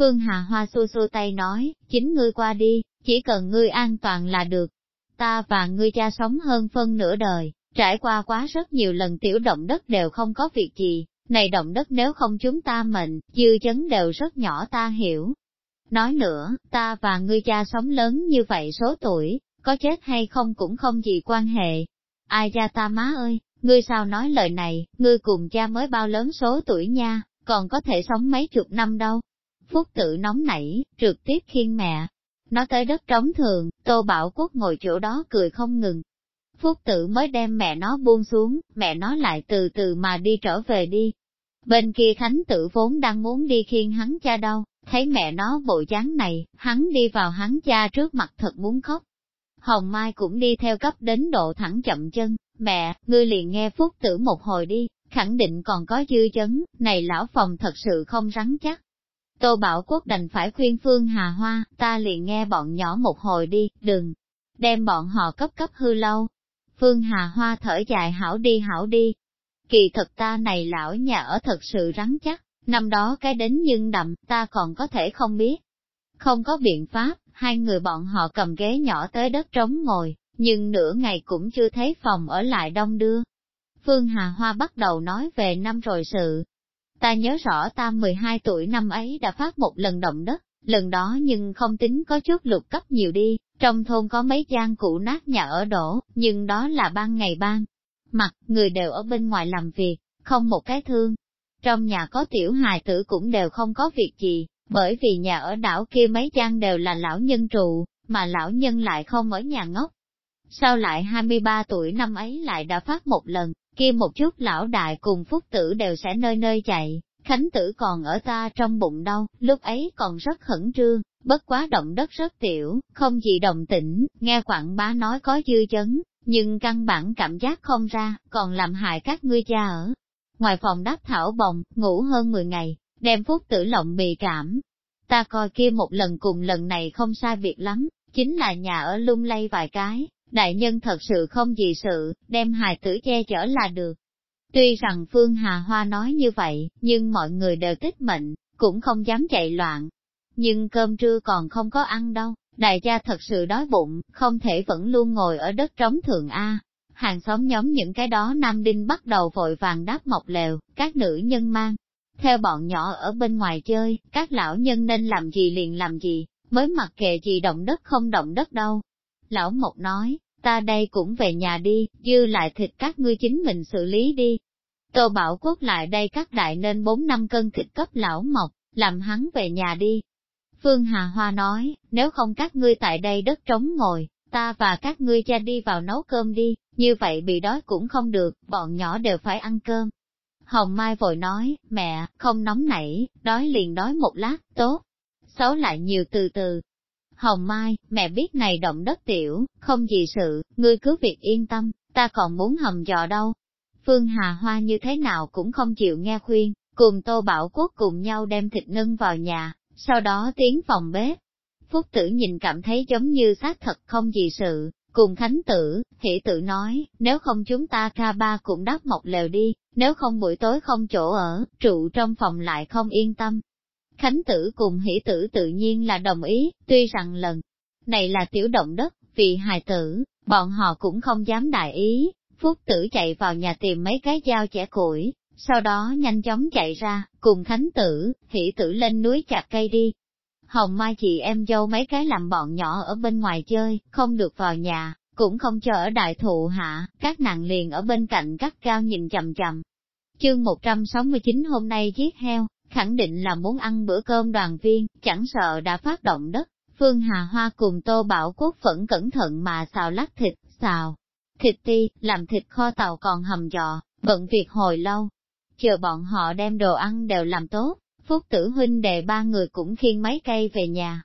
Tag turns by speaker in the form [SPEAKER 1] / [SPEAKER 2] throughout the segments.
[SPEAKER 1] Phương Hà Hoa xô xô tay nói, chính ngươi qua đi, chỉ cần ngươi an toàn là được. Ta và ngươi cha sống hơn phân nửa đời, trải qua quá rất nhiều lần tiểu động đất đều không có việc gì, này động đất nếu không chúng ta mệnh, dư chấn đều rất nhỏ ta hiểu. Nói nữa, ta và ngươi cha sống lớn như vậy số tuổi, có chết hay không cũng không gì quan hệ. Ai ra ta má ơi, ngươi sao nói lời này, ngươi cùng cha mới bao lớn số tuổi nha, còn có thể sống mấy chục năm đâu. Phúc tự nóng nảy, trực tiếp khiên mẹ. Nó tới đất trống thường, Tô Bảo Quốc ngồi chỗ đó cười không ngừng. Phúc tự mới đem mẹ nó buông xuống, mẹ nó lại từ từ mà đi trở về đi. Bên kia Khánh tử vốn đang muốn đi khiên hắn cha đâu, thấy mẹ nó bộ dáng này, hắn đi vào hắn cha trước mặt thật muốn khóc. Hồng Mai cũng đi theo cấp đến độ thẳng chậm chân, mẹ, ngươi liền nghe phúc tử một hồi đi, khẳng định còn có dư chấn, này lão phòng thật sự không rắn chắc. Tô Bảo Quốc đành phải khuyên Phương Hà Hoa, ta liền nghe bọn nhỏ một hồi đi, đừng, đem bọn họ cấp cấp hư lâu. Phương Hà Hoa thở dài hảo đi hảo đi. Kỳ thật ta này lão nhà ở thật sự rắn chắc, năm đó cái đến nhưng đậm, ta còn có thể không biết. Không có biện pháp, hai người bọn họ cầm ghế nhỏ tới đất trống ngồi, nhưng nửa ngày cũng chưa thấy phòng ở lại đông đưa. Phương Hà Hoa bắt đầu nói về năm rồi sự. Ta nhớ rõ ta 12 tuổi năm ấy đã phát một lần động đất, lần đó nhưng không tính có chút lục cấp nhiều đi, trong thôn có mấy gian cũ nát nhà ở đổ, nhưng đó là ban ngày ban. Mặt, người đều ở bên ngoài làm việc, không một cái thương. Trong nhà có tiểu hài tử cũng đều không có việc gì, bởi vì nhà ở đảo kia mấy gian đều là lão nhân trụ, mà lão nhân lại không ở nhà ngốc. Sau lại 23 tuổi năm ấy lại đã phát một lần, kia một chút lão đại cùng phúc tử đều sẽ nơi nơi chạy, khánh tử còn ở ta trong bụng đâu, lúc ấy còn rất khẩn trương, bất quá động đất rất tiểu, không gì đồng tĩnh, nghe quảng bá nói có dư chấn, nhưng căn bản cảm giác không ra, còn làm hại các ngươi cha ở. Ngoài phòng đáp thảo bồng, ngủ hơn 10 ngày, đem phúc tử lộng bị cảm. Ta coi kia một lần cùng lần này không sai việc lắm, chính là nhà ở lung lay vài cái, đại nhân thật sự không gì sự, đem hài tử che chở là được. Tuy rằng Phương Hà Hoa nói như vậy, nhưng mọi người đều tích mệnh, cũng không dám chạy loạn. Nhưng cơm trưa còn không có ăn đâu, đại gia thật sự đói bụng, không thể vẫn luôn ngồi ở đất trống thường A. Hàng xóm nhóm những cái đó Nam Đinh bắt đầu vội vàng đáp mọc lều, các nữ nhân mang. Theo bọn nhỏ ở bên ngoài chơi, các lão nhân nên làm gì liền làm gì, mới mặc kệ gì động đất không động đất đâu. Lão Mộc nói, ta đây cũng về nhà đi, dư lại thịt các ngươi chính mình xử lý đi. Tô Bảo Quốc lại đây các đại nên 4 năm cân thịt cấp lão Mộc, làm hắn về nhà đi. Phương Hà Hoa nói, nếu không các ngươi tại đây đất trống ngồi, ta và các ngươi cha đi vào nấu cơm đi, như vậy bị đói cũng không được, bọn nhỏ đều phải ăn cơm. Hồng Mai vội nói, mẹ, không nóng nảy, đói liền đói một lát, tốt. Xấu lại nhiều từ từ. Hồng Mai, mẹ biết này động đất tiểu, không gì sự, ngươi cứ việc yên tâm, ta còn muốn hầm dò đâu. Phương Hà Hoa như thế nào cũng không chịu nghe khuyên, cùng Tô Bảo Quốc cùng nhau đem thịt nâng vào nhà, sau đó tiến phòng bếp. Phúc tử nhìn cảm thấy giống như xác thật không gì sự, cùng Khánh tử, hỷ tử nói, nếu không chúng ta ca ba cũng đắp một lều đi, nếu không buổi tối không chỗ ở, trụ trong phòng lại không yên tâm. Khánh tử cùng hỷ tử tự nhiên là đồng ý, tuy rằng lần này là tiểu động đất, vì hài tử, bọn họ cũng không dám đại ý, Phúc tử chạy vào nhà tìm mấy cái dao chẻ củi, sau đó nhanh chóng chạy ra, cùng Khánh tử, hỷ tử lên núi chặt cây đi. Hồng Mai chị em dâu mấy cái làm bọn nhỏ ở bên ngoài chơi, không được vào nhà, cũng không cho ở đại thụ hạ, các nàng liền ở bên cạnh cắt cao nhìn chậm chậm. Chương 169 hôm nay giết heo, khẳng định là muốn ăn bữa cơm đoàn viên, chẳng sợ đã phát động đất. Phương Hà Hoa cùng Tô Bảo Quốc vẫn cẩn thận mà xào lát thịt, xào, thịt ti, làm thịt kho tàu còn hầm giò, bận việc hồi lâu, chờ bọn họ đem đồ ăn đều làm tốt, Phúc tử huynh đệ ba người cũng khiêng mấy cây về nhà.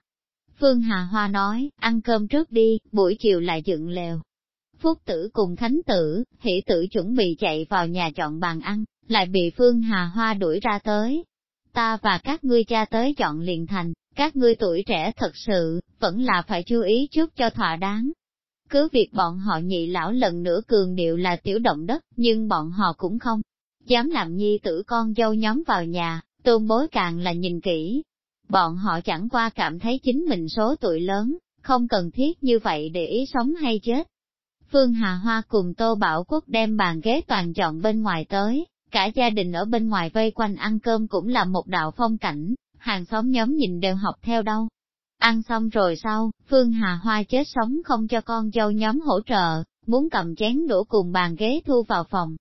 [SPEAKER 1] Phương Hà Hoa nói, ăn cơm trước đi, buổi chiều lại dựng lều. Phúc tử cùng Khánh tử, hỷ tử chuẩn bị chạy vào nhà chọn bàn ăn, lại bị Phương Hà Hoa đuổi ra tới. Ta và các ngươi cha tới chọn liền thành, các ngươi tuổi trẻ thật sự, vẫn là phải chú ý chút cho thỏa đáng. Cứ việc bọn họ nhị lão lần nữa cường điệu là tiểu động đất, nhưng bọn họ cũng không dám làm nhi tử con dâu nhóm vào nhà, tôn bối càng là nhìn kỹ. bọn họ chẳng qua cảm thấy chính mình số tuổi lớn, không cần thiết như vậy để ý sống hay chết. Phương Hà Hoa cùng Tô Bảo Quốc đem bàn ghế toàn chọn bên ngoài tới, cả gia đình ở bên ngoài vây quanh ăn cơm cũng là một đạo phong cảnh, hàng xóm nhóm nhìn đều học theo đâu. Ăn xong rồi sau, Phương Hà Hoa chết sống không cho con dâu nhóm hỗ trợ, muốn cầm chén đũa cùng bàn ghế thu vào phòng.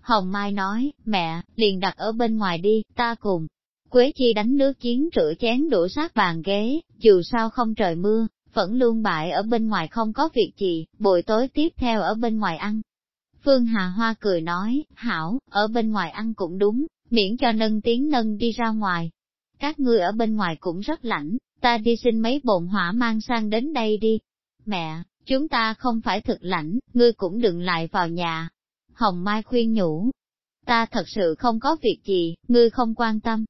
[SPEAKER 1] Hồng Mai nói, mẹ, liền đặt ở bên ngoài đi, ta cùng. Quế Chi đánh nước chiến rửa chén đũa sát bàn ghế, dù sao không trời mưa, vẫn luôn bại ở bên ngoài không có việc gì, buổi tối tiếp theo ở bên ngoài ăn. Phương Hà Hoa cười nói, hảo, ở bên ngoài ăn cũng đúng, miễn cho nâng tiếng nâng đi ra ngoài. Các ngươi ở bên ngoài cũng rất lạnh, ta đi xin mấy bồn hỏa mang sang đến đây đi. Mẹ, chúng ta không phải thực lạnh, ngươi cũng đừng lại vào nhà. Hồng Mai khuyên nhủ, ta thật sự không có việc gì, ngươi không quan tâm.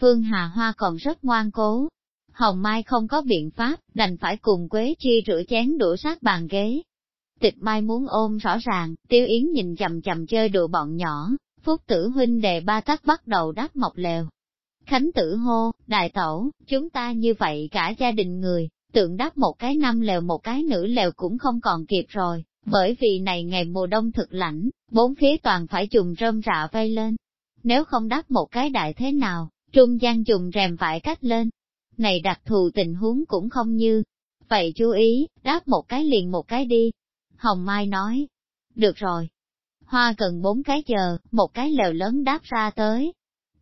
[SPEAKER 1] Phương Hà Hoa còn rất ngoan cố. Hồng Mai không có biện pháp, đành phải cùng Quế Chi rửa chén đũa sát bàn ghế. Tịch Mai muốn ôm rõ ràng, Tiêu Yến nhìn chầm chầm chơi đùa bọn nhỏ, Phúc tử huynh đề ba tắc bắt đầu đáp mọc lều. Khánh tử hô, đại tẩu, chúng ta như vậy cả gia đình người, tượng đáp một cái năm lều một cái nữ lều cũng không còn kịp rồi, bởi vì này ngày mùa đông thực lạnh, bốn phía toàn phải dùng rơm rạ vây lên. Nếu không đáp một cái đại thế nào, trung gian dùng rèm vải cách lên. Này đặc thù tình huống cũng không như. Vậy chú ý, đáp một cái liền một cái đi. Hồng Mai nói. Được rồi. Hoa cần bốn cái giờ, một cái lều lớn đáp ra tới.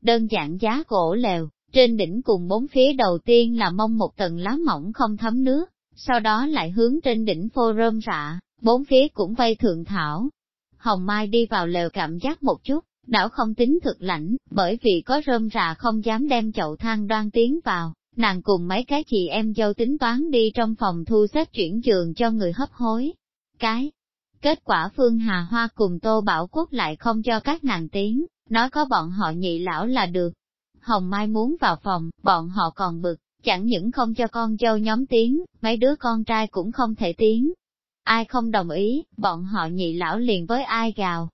[SPEAKER 1] Đơn giản giá gỗ lều, trên đỉnh cùng bốn phía đầu tiên là mông một tầng lá mỏng không thấm nước, sau đó lại hướng trên đỉnh phô rơm rạ, bốn phía cũng vây thượng thảo. Hồng Mai đi vào lều cảm giác một chút, đảo không tính thực lãnh, bởi vì có rơm rạ không dám đem chậu than đoan tiến vào, nàng cùng mấy cái chị em dâu tính toán đi trong phòng thu xếp chuyển giường cho người hấp hối. Cái kết quả Phương Hà Hoa cùng Tô Bảo Quốc lại không cho các nàng tiếng, nói có bọn họ nhị lão là được, Hồng Mai muốn vào phòng, bọn họ còn bực, chẳng những không cho con dâu nhóm tiếng, mấy đứa con trai cũng không thể tiếng. Ai không đồng ý, bọn họ nhị lão liền với ai gào.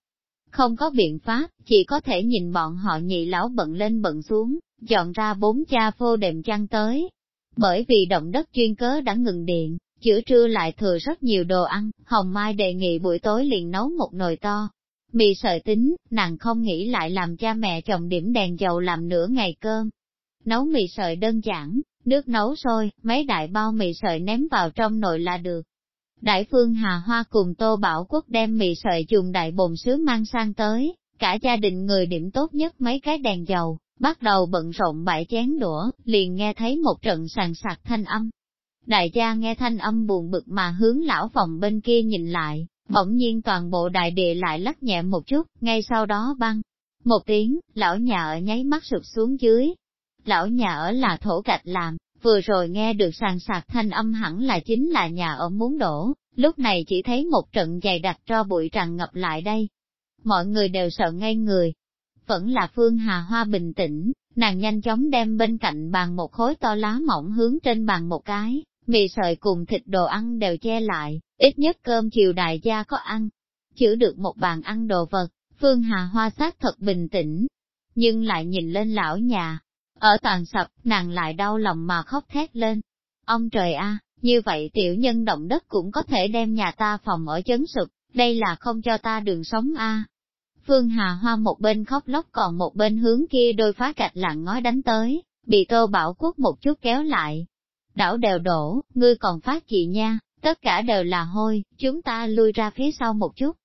[SPEAKER 1] Không có biện pháp, chỉ có thể nhìn bọn họ nhị lão bận lên bận xuống, dọn ra bốn cha phô đệm chăn tới. Bởi vì động đất chuyên cớ đã ngừng điện, chữa trưa lại thừa rất nhiều đồ ăn, Hồng Mai đề nghị buổi tối liền nấu một nồi to, Mì sợi tính, nàng không nghĩ lại làm cha mẹ chồng điểm đèn dầu làm nửa ngày cơm. Nấu mì sợi đơn giản, nước nấu sôi, mấy đại bao mì sợi ném vào trong nồi là được. Đại phương Hà Hoa cùng Tô Bảo Quốc đem mì sợi dùng đại bồn sứ mang sang tới, cả gia đình người điểm tốt nhất mấy cái đèn dầu, bắt đầu bận rộn bãi chén đũa, liền nghe thấy một trận sàn sạc thanh âm. Đại gia nghe thanh âm buồn bực mà hướng lão phòng bên kia nhìn lại, Bỗng nhiên toàn bộ đại địa lại lắc nhẹ một chút, ngay sau đó băng. Một tiếng, lão nhà ở nháy mắt sụp xuống dưới. Lão nhà ở là thổ gạch làm, vừa rồi nghe được sàn sạc thanh âm hẳn là chính là nhà ở muốn đổ, lúc này chỉ thấy một trận dày đặc cho bụi tràn ngập lại đây. Mọi người đều sợ ngay người. Vẫn là Phương Hà Hoa bình tĩnh, nàng nhanh chóng đem bên cạnh bàn một khối to lá mỏng hướng trên bàn một cái, mì sợi cùng thịt đồ ăn đều che lại, ít nhất cơm chiều đại gia có ăn. Chữ được một bàn ăn đồ vật, Phương Hà Hoa sát thật bình tĩnh, nhưng lại nhìn lên lão nhà. Ở toàn sập, nàng lại đau lòng mà khóc thét lên. Ông trời a, như vậy tiểu nhân động đất cũng có thể đem nhà ta phòng ở chấn sụp, đây là không cho ta đường sống a. Phương Hà Hoa một bên khóc lóc còn một bên hướng kia đôi phá gạch lặng ngói đánh tới, bị Tô Bảo Quốc một chút kéo lại, đảo đều đổ, ngươi còn phát gì nha, tất cả đều là hôi, chúng ta lui ra phía sau một chút.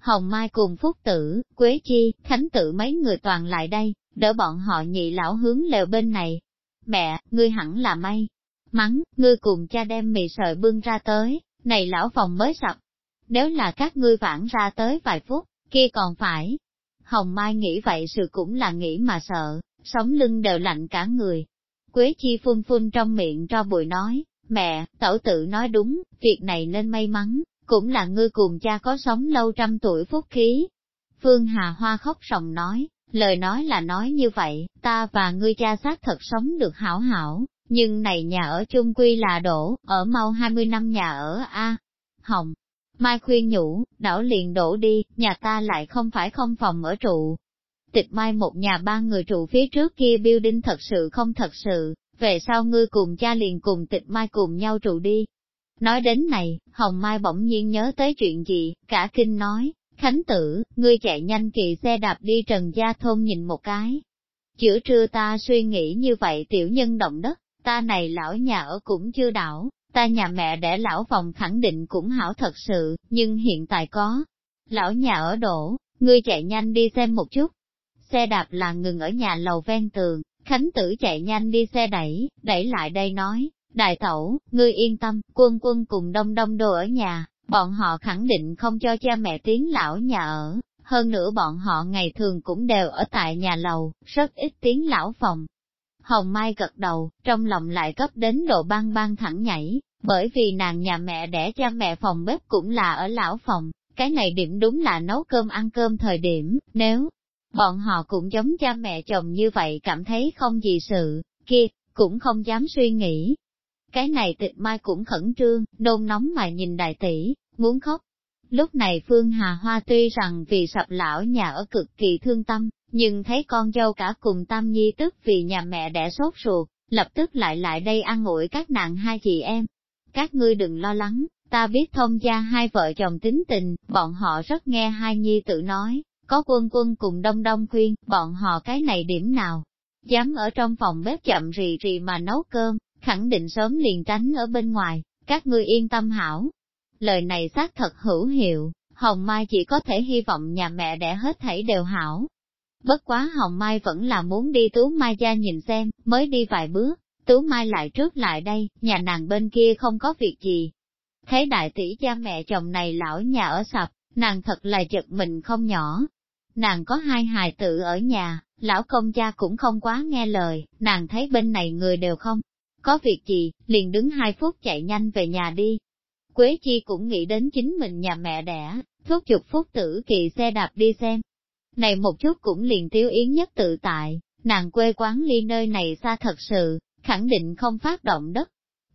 [SPEAKER 1] Hồng Mai cùng Phúc Tử, Quế Chi, Khánh Tử mấy người toàn lại đây, đỡ bọn họ nhị lão hướng lều bên này. Mẹ, ngươi hẳn là may. Mắng, ngươi cùng cha đem mì sợi bưng ra tới, này lão phòng mới sập. Nếu là các ngươi vãn ra tới vài phút, kia còn phải. Hồng Mai nghĩ vậy sự cũng là nghĩ mà sợ, sống lưng đều lạnh cả người, Quế chi phun phun trong miệng cho bụi nói, mẹ, tẩu tự nói đúng, việc này nên may mắn, cũng là ngươi cùng cha có sống lâu trăm tuổi phúc khí. Phương Hà Hoa khóc sòng nói, lời nói là nói như vậy, ta và ngươi cha xác thật sống được hảo hảo, nhưng này nhà ở chung quy là đổ, ở mau 20 năm nhà ở A. Hồng, Mai khuyên nhủ, đảo liền đổ đi, nhà ta lại không phải không phòng ở trụ, tịch mai một nhà ba người trụ phía trước kia building thật sự không thật sự, về sau ngươi cùng cha liền cùng tịch mai cùng nhau trụ đi. Nói đến này, Hồng Mai bỗng nhiên nhớ tới chuyện gì, cả kinh nói, Khánh tử, ngươi chạy nhanh kỳ xe đạp đi Trần Gia Thôn nhìn một cái. Chữa trưa ta suy nghĩ như vậy tiểu nhân động đất, ta này lão nhà ở cũng chưa đảo, ta nhà mẹ để lão phòng khẳng định cũng hảo thật sự, nhưng hiện tại có. Lão nhà ở đổ, ngươi chạy nhanh đi xem một chút. Xe đạp là ngừng ở nhà lầu ven tường, Khánh tử chạy nhanh đi xe đẩy, đẩy lại đây nói, đại tẩu, ngươi yên tâm, quân quân cùng đông đông đồ ở nhà, bọn họ khẳng định không cho cha mẹ tiếng lão nhà ở, hơn nữa bọn họ ngày thường cũng đều ở tại nhà lầu, rất ít tiếng lão phòng. Hồng Mai gật đầu, trong lòng lại cấp đến độ băng băng thẳng nhảy, bởi vì nàng nhà mẹ đẻ cha mẹ phòng bếp cũng là ở lão phòng, cái này điểm đúng là nấu cơm ăn cơm thời điểm, nếu bọn họ cũng giống cha mẹ chồng như vậy cảm thấy không gì sự, kia, cũng không dám suy nghĩ. Cái này tịch mai cũng khẩn trương, nôn nóng mà nhìn đại tỷ, muốn khóc. Lúc này Phương Hà Hoa tuy rằng vì sập lão nhà ở cực kỳ thương tâm, nhưng thấy con dâu cả cùng Tam Nhi tức vì nhà mẹ đẻ sốt ruột, lập tức lại lại đây ăn ủi các nàng hai chị em. Các ngươi đừng lo lắng, ta biết thông gia hai vợ chồng tính tình, bọn họ rất nghe hai nhi tự nói, có quân quân cùng đông đông khuyên, bọn họ cái này điểm nào, dám ở trong phòng bếp chậm rì rì mà nấu cơm, khẳng định sớm liền tránh ở bên ngoài, các ngươi yên tâm hảo. Lời này xác thật hữu hiệu, Hồng Mai chỉ có thể hy vọng nhà mẹ đẻ hết thảy đều hảo. Bất quá Hồng Mai vẫn là muốn đi Tú Mai gia nhìn xem, mới đi vài bước, Tú Mai lại trước lại đây, nhà nàng bên kia không có việc gì. Thấy đại tỷ cha mẹ chồng này lão nhà ở sập, nàng thật là chật mình không nhỏ. Nàng có hai hài tử ở nhà, lão công cha cũng không quá nghe lời, nàng thấy bên này người đều không. Có việc gì, liền đứng hai phút chạy nhanh về nhà đi. Quế Chi cũng nghĩ đến chính mình nhà mẹ đẻ, thúc chục phút tử kỳ xe đạp đi xem. Này một chút cũng liền tiêu yến nhất tự tại, nàng quê quán ly nơi này xa thật sự, khẳng định không phát động đất.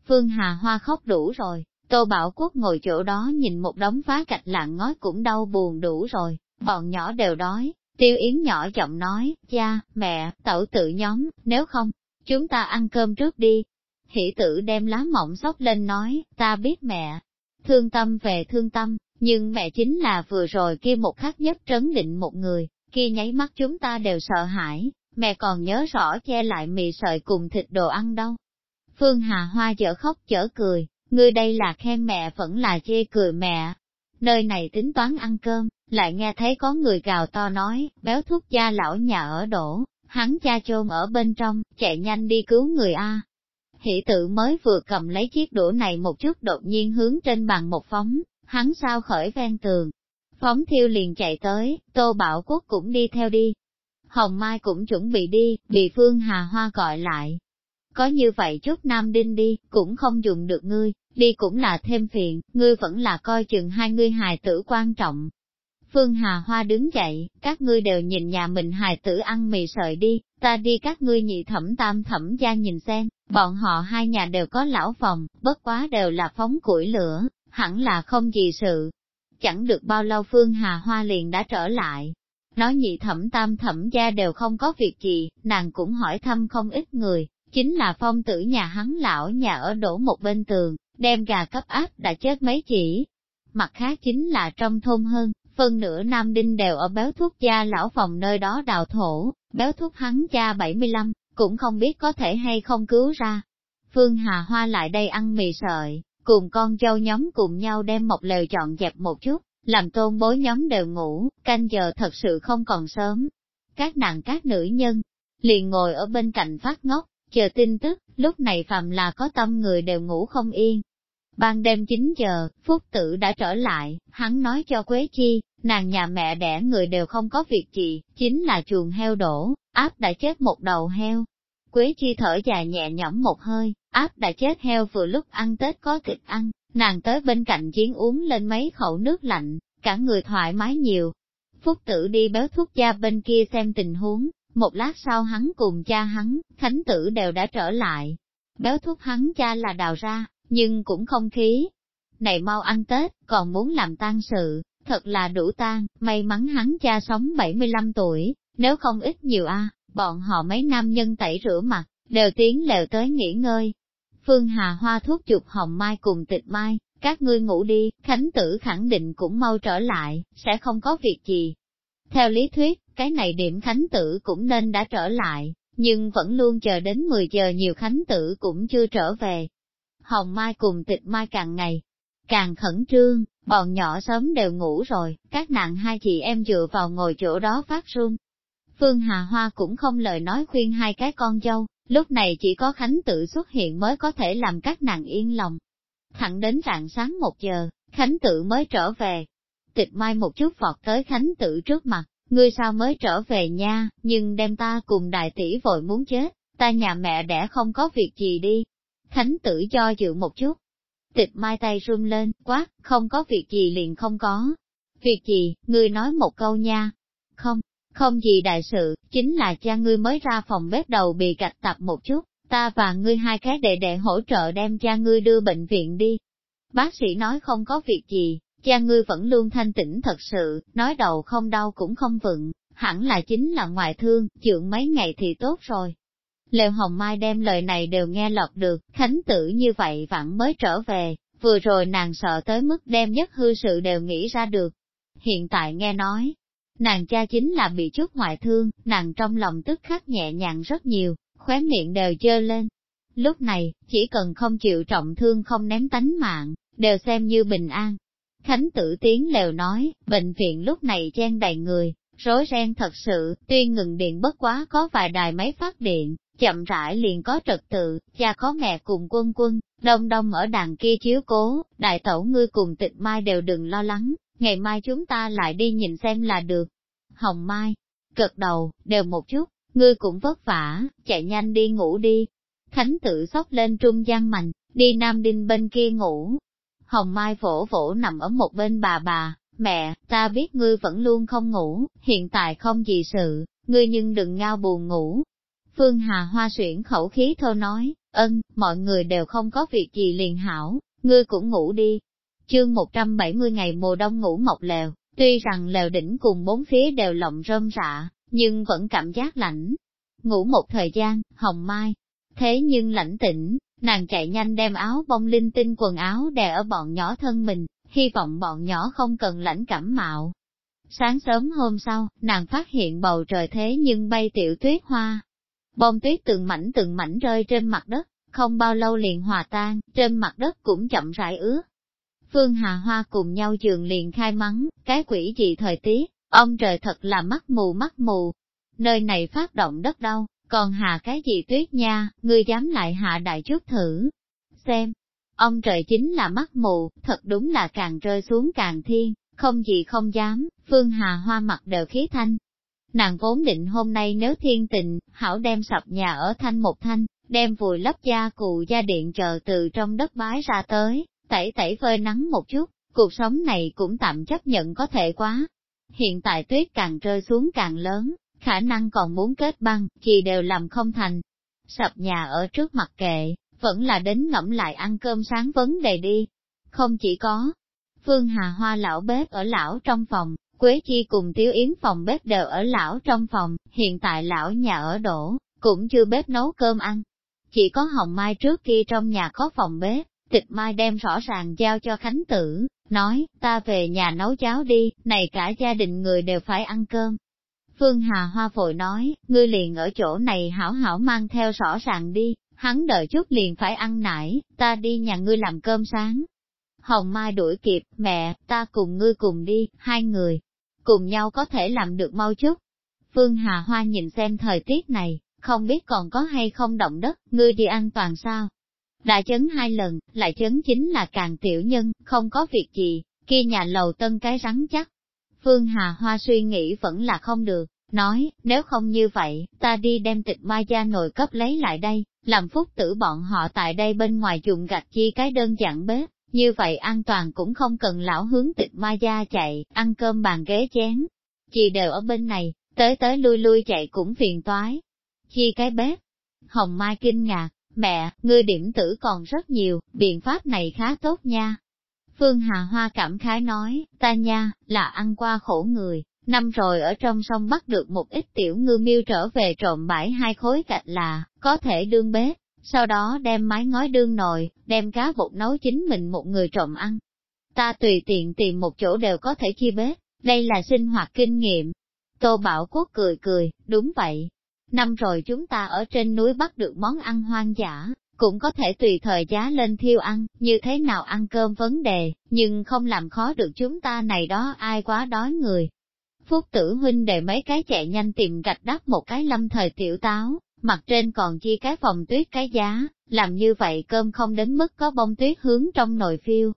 [SPEAKER 1] Phương Hà Hoa khóc đủ rồi, Tô Bảo Quốc ngồi chỗ đó nhìn một đống phá gạch lạng ngói cũng đau buồn đủ rồi, bọn nhỏ đều đói. Tiêu Yến nhỏ giọng nói, cha, mẹ, tẩu tự nhóm, nếu không, chúng ta ăn cơm trước đi. Hỷ tử đem lá mỏng sóc lên nói, ta biết mẹ, thương tâm về thương tâm, nhưng mẹ chính là vừa rồi kia một khắc nhất trấn định một người, kia nháy mắt chúng ta đều sợ hãi, mẹ còn nhớ rõ che lại mì sợi cùng thịt đồ ăn đâu. Phương Hà Hoa chở khóc chở cười, ngươi đây là khen mẹ vẫn là chê cười mẹ. Nơi này tính toán ăn cơm, lại nghe thấy có người gào to nói, béo thuốc gia lão nhà ở đổ, hắn cha chôn ở bên trong, chạy nhanh đi cứu người A. Hỷ tự mới vừa cầm lấy chiếc đũa này một chút đột nhiên hướng trên bàn một phóng, hắn sao khởi ven tường. Phóng thiêu liền chạy tới, Tô Bảo Quốc cũng đi theo đi. Hồng Mai cũng chuẩn bị đi, bị Phương Hà Hoa gọi lại. Có như vậy chút Nam Đinh đi, cũng không dùng được ngươi, đi cũng là thêm phiền, ngươi vẫn là coi chừng hai ngươi hài tử quan trọng. Phương Hà Hoa đứng dậy, các ngươi đều nhìn nhà mình hài tử ăn mì sợi đi, ta đi các ngươi nhị thẩm tam thẩm gia nhìn xem, bọn họ hai nhà đều có lão phòng, bất quá đều là phóng củi lửa, hẳn là không gì sự. Chẳng được bao lâu Phương Hà Hoa liền đã trở lại. Nói nhị thẩm tam thẩm gia đều không có việc gì, nàng cũng hỏi thăm không ít người, chính là phong tử nhà hắn lão nhà ở đổ một bên tường, đem gà cấp áp đã chết mấy chỉ. Mặt khác chính là trong thôn hơn, phân nửa Nam Đinh đều ở béo thuốc gia lão phòng nơi đó đào thổ, béo thuốc hắn cha 75, cũng không biết có thể hay không cứu ra. Phương Hà Hoa lại đây ăn mì sợi, cùng con châu nhóm cùng nhau đem một lều chọn dẹp một chút, làm tôn bối nhóm đều ngủ, canh giờ thật sự không còn sớm. Các nàng các nữ nhân, liền ngồi ở bên cạnh phát ngốc, chờ tin tức, lúc này phạm là có tâm người đều ngủ không yên. Ban đêm 9 giờ, Phúc Tử đã trở lại, hắn nói cho Quế Chi, nàng nhà mẹ đẻ người đều không có việc gì, chính là chuồng heo đổ, áp đã chết một đầu heo. Quế Chi thở dài nhẹ nhõm một hơi, áp đã chết heo vừa lúc ăn Tết có thịt ăn, nàng tới bên cạnh chiến uống lên mấy khẩu nước lạnh, cả người thoải mái nhiều. Phúc Tử đi béo thuốc gia bên kia xem tình huống, một lát sau hắn cùng cha hắn, Khánh Tử đều đã trở lại. Béo thuốc hắn cha là đào ra, nhưng cũng không khí. Này mau ăn Tết, còn muốn làm tang sự, thật là đủ tang, may mắn hắn cha sống 75 tuổi, nếu không ít nhiều a, bọn họ mấy nam nhân tẩy rửa mặt, đều tiến lều tới nghỉ ngơi. Phương Hà Hoa thuốc chụp hồng mai cùng tịch mai, các ngươi ngủ đi, Khánh Tử khẳng định cũng mau trở lại, sẽ không có việc gì. Theo lý thuyết, cái này điểm Khánh Tử cũng nên đã trở lại, nhưng vẫn luôn chờ đến 10 giờ nhiều Khánh Tử cũng chưa trở về. Hồng Mai cùng tịch Mai càng ngày, càng khẩn trương, bọn nhỏ sớm đều ngủ rồi, các nàng hai chị em dựa vào ngồi chỗ đó phát run. Phương Hà Hoa cũng không lời nói khuyên hai cái con dâu, lúc này chỉ có Khánh Tử xuất hiện mới có thể làm các nàng yên lòng. Thẳng đến rạng sáng một giờ, Khánh Tử mới trở về. Tịch mai một chút vọt tới Khánh Tử trước mặt, ngươi sao mới trở về nha, nhưng đem ta cùng đại tỷ vội muốn chết, ta nhà mẹ đẻ không có việc gì đi. Khánh Tử cho dự một chút. Tịch mai tay run lên, quát, không có việc gì liền không có. Việc gì, ngươi nói một câu nha. Không, không gì đại sự, chính là cha ngươi mới ra phòng bếp đầu bị gạch tập một chút, ta và ngươi hai cái đệ đệ hỗ trợ đem cha ngươi đưa bệnh viện đi. Bác sĩ nói không có việc gì, cha ngươi vẫn luôn thanh tĩnh thật sự, nói đầu không đau cũng không vựng, hẳn là chính là ngoại thương, chượng mấy ngày thì tốt rồi. Lều Hồng Mai đem lời này đều nghe lọt được, khánh tử như vậy vẫn mới trở về, vừa rồi nàng sợ tới mức đem nhất hư sự đều nghĩ ra được. Hiện tại nghe nói, nàng cha chính là bị chút ngoại thương, nàng trong lòng tức khắc nhẹ nhàng rất nhiều, khóe miệng đều dơ lên. Lúc này, chỉ cần không chịu trọng thương không ném tánh mạng, đều xem như bình an. Khánh tử tiến lều nói, bệnh viện lúc này chen đầy người, rối ren thật sự, tuy ngừng điện bất quá có vài đài máy phát điện, chậm rãi liền có trật tự, cha có mẹ cùng quân quân, đông đông ở đàn kia chiếu cố, đại tẩu ngươi cùng tịch mai đều đừng lo lắng, ngày mai chúng ta lại đi nhìn xem là được. Hồng Mai, cực đầu, đều một chút, ngươi cũng vất vả, chạy nhanh đi ngủ đi. Khánh tự sóc lên trung gian mạnh, đi Nam Đinh bên kia ngủ. Hồng Mai vỗ vỗ nằm ở một bên bà bà, mẹ, ta biết ngươi vẫn luôn không ngủ, hiện tại không gì sự, ngươi nhưng đừng ngao buồn ngủ. Phương Hà Hoa xuyển khẩu khí thô nói, ân, mọi người đều không có việc gì liền hảo, ngươi cũng ngủ đi. Chương 170 ngày mùa đông ngủ mọc lèo, tuy rằng lèo đỉnh cùng bốn phía đều lộng rơm rạ, nhưng vẫn cảm giác lạnh. Ngủ một thời gian, hồng mai, thế nhưng lãnh tĩnh, nàng chạy nhanh đem áo bông linh tinh quần áo đè ở bọn nhỏ thân mình, hy vọng bọn nhỏ không cần lãnh cảm mạo. Sáng sớm hôm sau, nàng phát hiện bầu trời thế nhưng bay tiểu tuyết hoa. Bông tuyết từng mảnh từng mảnh rơi trên mặt đất, không bao lâu liền hòa tan, trên mặt đất cũng chậm rãi ướt. Phương Hà Hoa cùng nhau giường liền khai mắng, cái quỷ gì thời tiết, Ông trời thật là mắt mù mắt mù. Nơi này phát động đất đâu, còn hạ cái gì tuyết nha, ngươi dám lại hạ đại chút thử. Xem, ông trời chính là mắt mù, thật đúng là càng rơi xuống càng thiên, không gì không dám, Phương Hà hoa mặt đều khí thanh. Nàng vốn định hôm nay nếu thiên tình, hảo đem sập nhà ở thanh một thanh, đem vùi lấp gia cụ gia điện chờ từ trong đất bái ra tới, tẩy tẩy phơi nắng một chút, cuộc sống này cũng tạm chấp nhận có thể quá, hiện tại tuyết càng rơi xuống càng lớn, khả năng còn muốn kết băng, gì đều làm không thành. Sập nhà ở trước mặt kệ, vẫn là đến ngẫm lại ăn cơm sáng vấn đề đi. Không chỉ có, Phương Hà Hoa lão bếp ở lão trong phòng, Quế Chi cùng Tiếu Yến phòng bếp đều ở lão trong phòng, hiện tại lão nhà ở đổ, cũng chưa bếp nấu cơm ăn. Chỉ có Hồng Mai trước kia trong nhà có phòng bếp, tịch Mai đem rõ ràng giao cho Khánh Tử, nói, ta về nhà nấu cháo đi, này cả gia đình người đều phải ăn cơm. Phương Hà Hoa vội nói, ngươi liền ở chỗ này hảo hảo mang theo rõ ràng đi, hắn đợi chút liền phải ăn nải, ta đi nhà ngươi làm cơm sáng. Hồng Mai đuổi kịp, mẹ, ta cùng ngươi cùng đi, hai người, cùng nhau có thể làm được mau chút. Phương Hà Hoa nhìn xem thời tiết này, không biết còn có hay không động đất, ngươi đi an toàn sao? Đã chấn hai lần, lại chấn chính là càng tiểu nhân, không có việc gì, kia nhà lầu tân cái rắn chắc. Phương Hà Hoa suy nghĩ vẫn là không được, nói, nếu không như vậy, ta đi đem tịch mai gia nội cấp lấy lại đây, làm phúc tử bọn họ tại đây bên ngoài dùng gạch chi cái đơn giản bếp, như vậy an toàn cũng không cần lão hướng tịch mai gia chạy, ăn cơm bàn ghế chén. Chị đều ở bên này, tới tới lui lui chạy cũng phiền toái. Chi cái bếp. Hồng Mai kinh ngạc, Mẹ, ngươi điểm tử còn rất nhiều, biện pháp này khá tốt nha. Phương Hà Hoa cảm khái nói, ta nha, là ăn qua khổ người, năm rồi ở trong sông bắt được một ít tiểu ngư miêu trở về trộm bãi hai khối cạch là, có thể đương bếp, sau đó đem mái ngói đương nồi, đem cá bột nấu chính mình một người trộm ăn. Ta tùy tiện tìm một chỗ đều có thể chia bếp, đây là sinh hoạt kinh nghiệm. Tô Bảo Quốc cười cười, đúng vậy. Năm rồi chúng ta ở trên núi bắt được món ăn hoang dã, cũng có thể tùy thời giá lên thiêu ăn, như thế nào ăn cơm vấn đề, nhưng không làm khó được chúng ta này đó ai quá đói người. Phúc tử huynh để mấy cái chạy nhanh tìm gạch đắp một cái lâm thời tiểu táo, mặt trên còn chi cái phòng tuyết cái giá, làm như vậy cơm không đến mức có bông tuyết hướng trong nồi phiêu.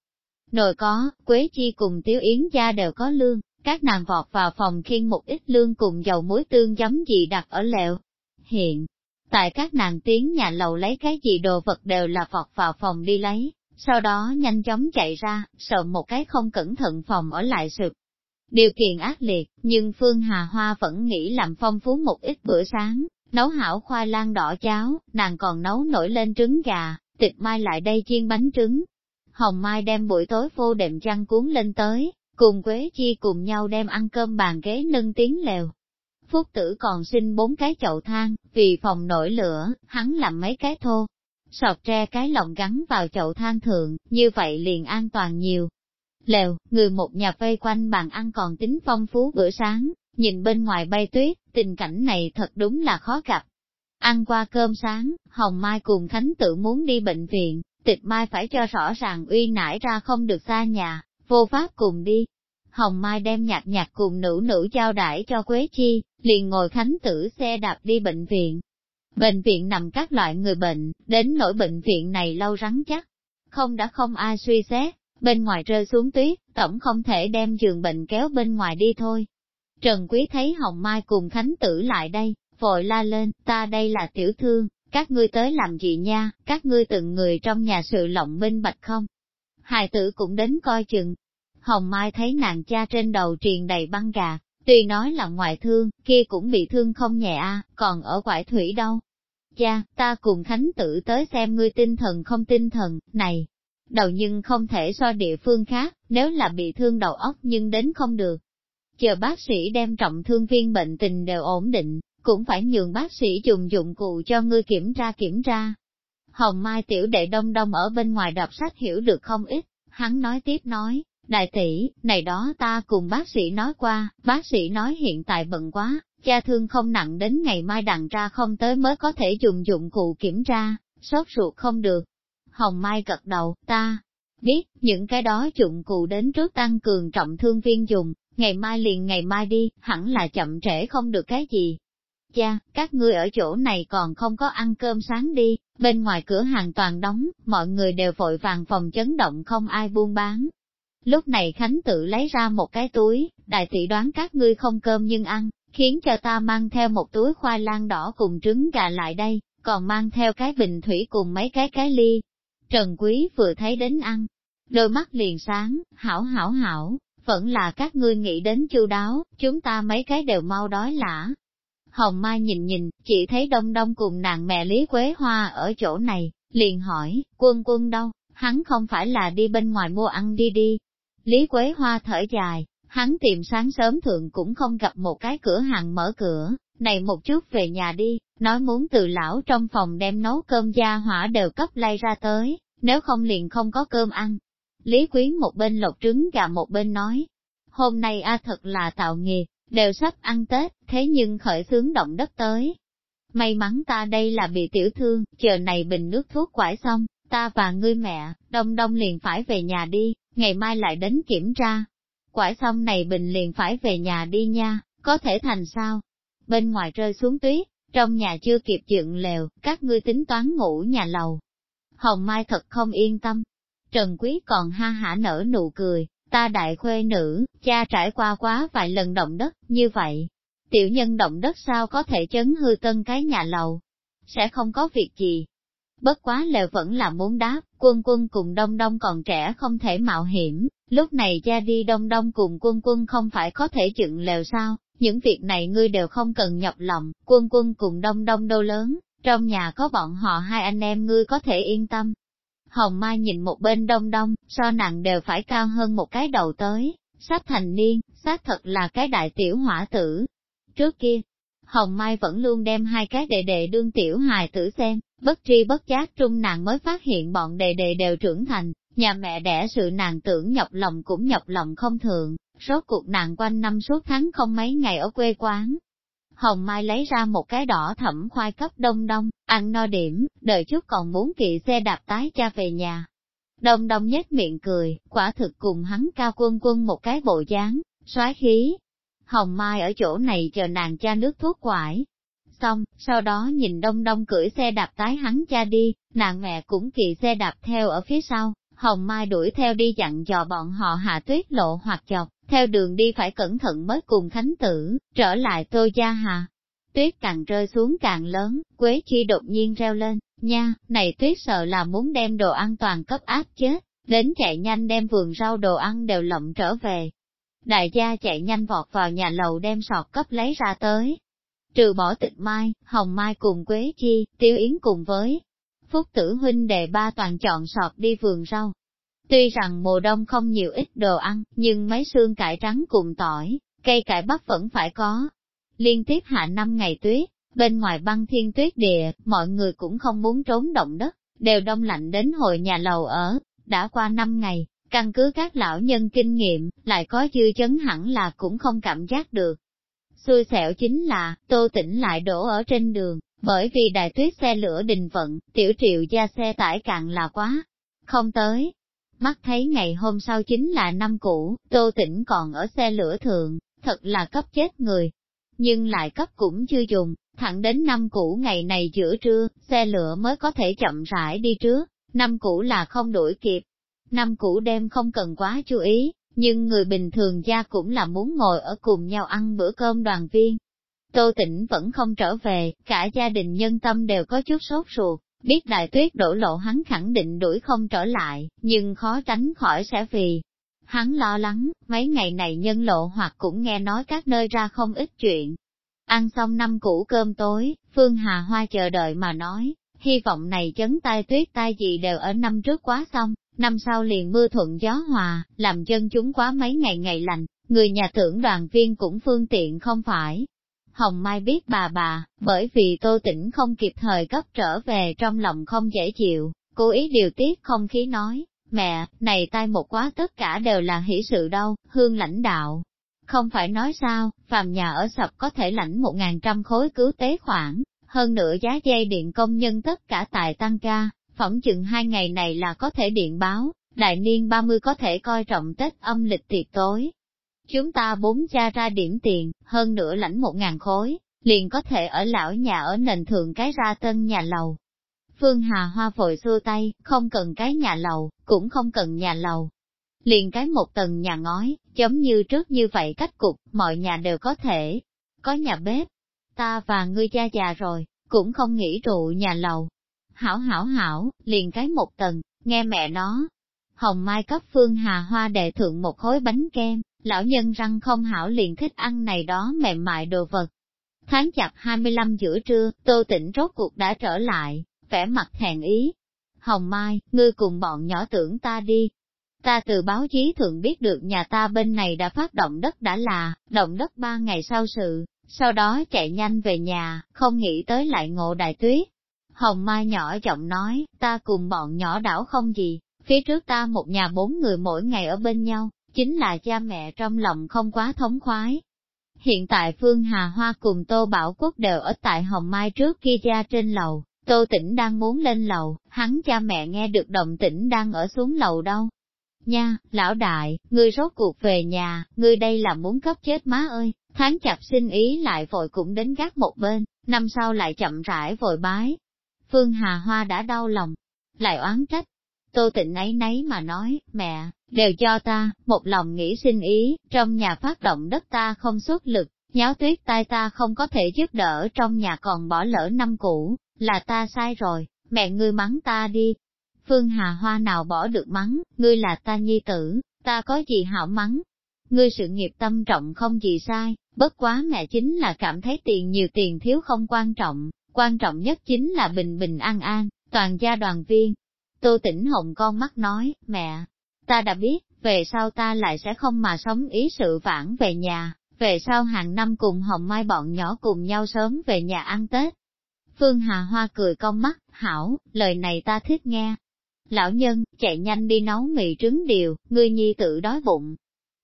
[SPEAKER 1] Nồi có, Quế Chi cùng Tiếu Yến gia đều có lương, các nàng vọt vào phòng khiên một ít lương cùng dầu muối tương giấm gì đặt ở lẹo. Hiện, tại các nàng tiến nhà lầu lấy cái gì đồ vật đều là vọt vào phòng đi lấy, sau đó nhanh chóng chạy ra, sợ một cái không cẩn thận phòng ở lại sụp. Điều kiện ác liệt, nhưng Phương Hà Hoa vẫn nghĩ làm phong phú một ít bữa sáng, nấu hảo khoai lang đỏ cháo, nàng còn nấu nổi lên trứng gà, tịch mai lại đây chiên bánh trứng. Hồng Mai đem buổi tối vô đệm chăn cuốn lên tới, cùng Quế Chi cùng nhau đem ăn cơm bàn ghế nâng tiếng lèo. Phúc tử còn xin bốn cái chậu than, vì phòng nổi lửa, hắn làm mấy cái thô. Sọt tre cái lồng gắn vào chậu than thượng, như vậy liền an toàn nhiều. Lèo, người một nhà vây quanh bàn ăn còn tính phong phú bữa sáng, nhìn bên ngoài bay tuyết, tình cảnh này thật đúng là khó gặp. Ăn qua cơm sáng, Hồng Mai cùng Khánh tự muốn đi bệnh viện, tịch Mai phải cho rõ ràng uy nải ra không được xa nhà, vô pháp cùng đi. Hồng Mai đem nhạc nhạc cùng nữ nữ giao đãi cho Quế Chi, liền ngồi Khánh tử xe đạp đi bệnh viện. Bệnh viện nằm các loại người bệnh, đến nỗi bệnh viện này lâu rắn chắc. Không đã không ai suy xét, bên ngoài rơi xuống tuyết, tổng không thể đem giường bệnh kéo bên ngoài đi thôi. Trần Quý thấy Hồng Mai cùng Khánh Tử lại đây, vội la lên, ta đây là tiểu thương, các ngươi tới làm gì nha, các ngươi từng người trong nhà sự lộng minh bạch không? Hài tử cũng đến coi chừng. Hồng Mai thấy nàng cha trên đầu triền đầy băng gà, tuy nói là ngoại thương, kia cũng bị thương không nhẹ a, còn ở quải thủy đâu. Cha, ta cùng Khánh Tử tới xem ngươi tinh thần không tinh thần, này, đầu nhưng không thể so địa phương khác, nếu là bị thương đầu óc nhưng đến không được chờ bác sĩ đem trọng thương viên bệnh tình đều ổn định, cũng phải nhường bác sĩ dùng dụng cụ cho ngươi kiểm tra kiểm tra. Hồng Mai tiểu đệ đông đông ở bên ngoài đọc sách hiểu được không ít, hắn nói tiếp nói, đại tỷ, này đó ta cùng bác sĩ nói qua, bác sĩ nói hiện tại bận quá, cha thương không nặng đến ngày mai đặng ra không tới mới có thể dùng dụng cụ kiểm tra, sốt ruột không được. Hồng Mai gật đầu, ta biết, những cái đó dụng cụ đến trước tăng cường trọng thương viên dùng, ngày mai liền ngày mai đi, hẳn là chậm trễ không được cái gì. Cha, các ngươi ở chỗ này còn không có ăn cơm sáng đi, bên ngoài cửa hàng toàn đóng, mọi người đều vội vàng phòng chấn động không ai buôn bán. Lúc này Khánh tự lấy ra một cái túi, đại tỷ đoán các ngươi không cơm nhưng ăn, khiến cho ta mang theo một túi khoai lang đỏ cùng trứng gà lại đây, còn mang theo cái bình thủy cùng mấy cái cái ly. Trần Quý vừa thấy đến ăn, đôi mắt liền sáng, hảo hảo hảo, vẫn là các ngươi nghĩ đến chu đáo, chúng ta mấy cái đều mau đói lả. Hồng Mai nhìn nhìn, chỉ thấy đông đông cùng nàng mẹ Lý Quế Hoa ở chỗ này, liền hỏi, quân quân đâu, hắn không phải là đi bên ngoài mua ăn đi đi. Lý Quế Hoa thở dài, hắn tìm sáng sớm thượng cũng không gặp một cái cửa hàng mở cửa, này một chút về nhà đi, nói muốn từ lão trong phòng đem nấu cơm gia hỏa đều cấp lay ra tới, nếu không liền không có cơm ăn. Lý Quyến một bên lột trứng gà một bên nói, hôm nay a thật là tạo nghiệp, đều sắp ăn Tết, thế nhưng khởi xướng động đất tới. May mắn ta đây là bị tiểu thương, chờ này bình nước thuốc quải xong, ta và ngươi mẹ, đông đông liền phải về nhà đi, ngày mai lại đến kiểm tra. Quải xong này bình liền phải về nhà đi nha, có thể thành sao? Bên ngoài rơi xuống tuyết, trong nhà chưa kịp dựng lều, các ngươi tính toán ngủ nhà lầu. Hồng Mai thật không yên tâm, Trần Quý còn ha hả nở nụ cười, ta đại khuê nữ, cha trải qua quá vài lần động đất, như vậy. Tiểu nhân động đất sao có thể chấn hư tân cái nhà lầu? Sẽ không có việc gì. Bất quá lều vẫn là muốn đáp, quân quân cùng đông đông còn trẻ không thể mạo hiểm, lúc này cha đi đông đông cùng quân quân không phải có thể dựng lều sao, những việc này ngươi đều không cần nhọc lòng, quân quân cùng đông đông đâu lớn, trong nhà có bọn họ hai anh em ngươi có thể yên tâm, Hồng Mai nhìn một bên đông đông, so nặng đều phải cao hơn một cái đầu tới, sắp thành niên, xác thật là cái đại tiểu hỏa tử. Trước kia, Hồng Mai vẫn luôn đem hai cái đệ đệ đương tiểu hài tử xem, bất tri bất giác trung nàng mới phát hiện bọn đệ đệ đều trưởng thành, nhà mẹ đẻ sự nàng tưởng nhọc lòng cũng nhọc lòng không thường, rốt cuộc nàng quanh năm suốt tháng không mấy ngày ở quê quán. Hồng Mai lấy ra một cái đỏ thẩm khoai cấp đông đông, ăn no điểm, đợi chút còn muốn kỵ xe đạp tái cha về nhà. Đông đông nhếch miệng cười, quả thực cùng hắn cao quân quân một cái bộ dáng, soái khí. Hồng Mai ở chỗ này chờ nàng cha nước thuốc quải. Xong, sau đó nhìn đông đông cưỡi xe đạp tái hắn cha đi, nàng mẹ cũng kỵ xe đạp theo ở phía sau, Hồng Mai đuổi theo đi dặn dò bọn họ hạ tuyết lộ hoặc chọc, theo đường đi phải cẩn thận mới cùng Khánh Tử, trở lại Tô Gia Hà. Tuyết càng rơi xuống càng lớn, Quế Chi đột nhiên reo lên, nha, này tuyết sợ là muốn đem đồ ăn toàn cấp áp chết, đến chạy nhanh đem vườn rau đồ ăn đều lộng trở về. Đại gia chạy nhanh vọt vào nhà lầu đem sọt cấp lấy ra tới. Trừ bỏ tịch mai, hồng mai cùng Quế Chi, tiêu yến cùng với Phúc tử huynh đệ ba toàn chọn sọt đi vườn rau. Tuy rằng mùa đông không nhiều ít đồ ăn, nhưng mấy xương cải trắng cùng tỏi, cây cải bắp vẫn phải có. Liên tiếp hạ năm ngày tuyết, bên ngoài băng thiên tuyết địa, mọi người cũng không muốn trốn động đất, đều đông lạnh đến hồi nhà lầu ở, đã qua năm ngày, căn cứ các lão nhân kinh nghiệm, lại có dư chấn hẳn là cũng không cảm giác được. Xui xẻo chính là, tô tỉnh lại đổ ở trên đường, bởi vì đại tuyết xe lửa đình vận, tiểu triệu gia xe tải cạn là quá. Không tới. Mắt thấy ngày hôm sau chính là năm cũ, tô tỉnh còn ở xe lửa thượng, thật là cấp chết người. Nhưng lại cấp cũng chưa dùng, thẳng đến năm cũ ngày này giữa trưa, xe lửa mới có thể chậm rãi đi trước, năm cũ là không đuổi kịp. Năm cũ đêm không cần quá chú ý, nhưng người bình thường gia cũng là muốn ngồi ở cùng nhau ăn bữa cơm đoàn viên, Tô Tĩnh vẫn không trở về, cả gia đình nhân tâm đều có chút sốt ruột, biết đại tuyết đổ lộ hắn khẳng định đuổi không trở lại, nhưng khó tránh khỏi sẽ vì. Hắn lo lắng, mấy ngày này nhân lộ hoặc cũng nghe nói các nơi ra không ít chuyện. Ăn xong năm củ cơm tối, Phương Hà Hoa chờ đợi mà nói, hy vọng này chấn tai tuyết tai gì đều ở năm trước quá xong, năm sau liền mưa thuận gió hòa, làm dân chúng quá mấy ngày ngày lành, người nhà tưởng đoàn viên cũng phương tiện không phải, Hồng Mai biết bà bà, bởi vì Tô Tĩnh không kịp thời gấp trở về trong lòng không dễ chịu, cố ý điều tiết không khí nói, mẹ, này tai một quá tất cả đều là hỷ sự đâu, hương lãnh đạo. Không phải nói sao, phàm nhà ở sập có thể lãnh một ngàn trăm khối cứu tế khoản, hơn nữa giá dây điện công nhân tất cả tại tăng ca, phỏng chừng hai ngày này là có thể điện báo, đại niên 30 có thể coi trọng Tết âm lịch tiệc tối, Chúng ta bốn cha ra điểm tiền, hơn nữa lãnh một ngàn khối, liền có thể ở lão nhà ở nền thượng cái ra tân nhà lầu. Phương Hà Hoa vội xua tay, không cần cái nhà lầu, cũng không cần nhà lầu. Liền cái một tầng nhà ngói, giống như trước như vậy cách cục, mọi nhà đều có thể. Có nhà bếp, ta và ngươi cha già rồi, cũng không nghĩ trụ nhà lầu. Hảo hảo hảo, liền cái một tầng, nghe mẹ nó. Hồng Mai cấp Phương Hà Hoa đệ thượng một khối bánh kem, lão nhân răng không hảo liền thích ăn này đó mềm mại đồ vật. Tháng chặt 25 giữa trưa, Tô Tĩnh rốt cuộc đã trở lại, vẻ mặt thèn ý. Hồng Mai, ngươi cùng bọn nhỏ tưởng ta đi. Ta từ báo chí thường biết được nhà ta bên này đã phát động đất đã là, động đất ba ngày sau sự, sau đó chạy nhanh về nhà, không nghĩ tới lại ngộ đại tuyết. Hồng Mai nhỏ giọng nói, ta cùng bọn nhỏ đảo không gì, phía trước ta một nhà bốn người mỗi ngày ở bên nhau, chính là cha mẹ trong lòng không quá thống khoái. Hiện tại Phương Hà Hoa cùng Tô Bảo Quốc đều ở tại Hồng Mai trước kia ra trên lầu, Tô Tĩnh đang muốn lên lầu, hắn cha mẹ nghe được động tĩnh đang ở xuống lầu đâu. Nha, lão đại, ngươi rốt cuộc về nhà, ngươi đây là muốn cấp chết má ơi, tháng chạp xin ý lại vội cũng đến gác một bên, năm sau lại chậm rãi vội bái. Phương Hà Hoa đã đau lòng, lại oán trách. Tô tịnh ấy nấy mà nói, mẹ, đều cho ta, một lòng nghĩ sinh ý, trong nhà phát động đất ta không xuất lực, nháo tuyết tai ta không có thể giúp đỡ trong nhà còn bỏ lỡ năm cũ, là ta sai rồi, mẹ ngươi mắng ta đi. Phương Hà Hoa nào bỏ được mắng, ngươi là ta nhi tử, ta có gì hảo mắng. Ngươi sự nghiệp tâm trọng không gì sai, bất quá mẹ chính là cảm thấy tiền nhiều tiền thiếu không quan trọng, quan trọng nhất chính là bình bình an an, toàn gia đoàn viên. Tô tỉnh hồng con mắt nói, mẹ, Ta đã biết, về sau ta lại sẽ không mà sống ý sự vãn về nhà, về sau hàng năm cùng hồng mai bọn nhỏ cùng nhau sớm về nhà ăn Tết. Phương Hà Hoa cười con mắt, hảo, lời này ta thích nghe. Lão nhân, chạy nhanh đi nấu mì trứng điều, ngươi nhi tự đói bụng.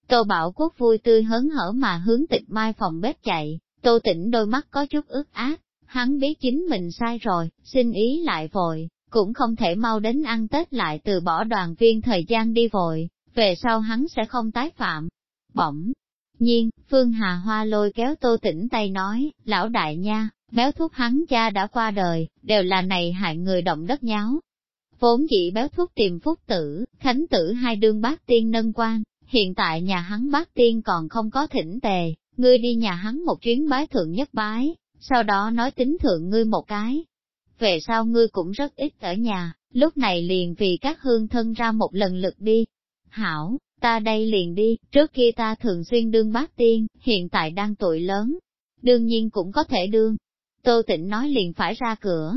[SPEAKER 1] Tô Bảo Quốc vui tươi hớn hở mà hướng tịch mai phòng bếp chạy, Tô Tĩnh đôi mắt có chút ướt át, hắn biết chính mình sai rồi, xin ý lại vội, cũng không thể mau đến ăn Tết lại từ bỏ đoàn viên thời gian đi vội, về sau hắn sẽ không tái phạm. Bỗng nhiên, Phương Hà Hoa lôi kéo Tô Tĩnh tay nói, lão đại nha, béo thuốc hắn cha đã qua đời, đều là này hại người động đất nháo. Vốn dĩ béo thuốc tìm phúc tử, khánh tử hai đương bác tiên nâng quan, hiện tại nhà hắn bác tiên còn không có thỉnh tề, ngươi đi nhà hắn một chuyến bái thượng nhất bái, sau đó nói tính thượng ngươi một cái. Về sau ngươi cũng rất ít ở nhà, lúc này liền vì các hương thân ra một lần lực đi. Hảo, ta đây liền đi, trước kia ta thường xuyên đương bác tiên, hiện tại đang tuổi lớn. Đương nhiên cũng có thể đương. Tô Tĩnh nói liền phải ra cửa.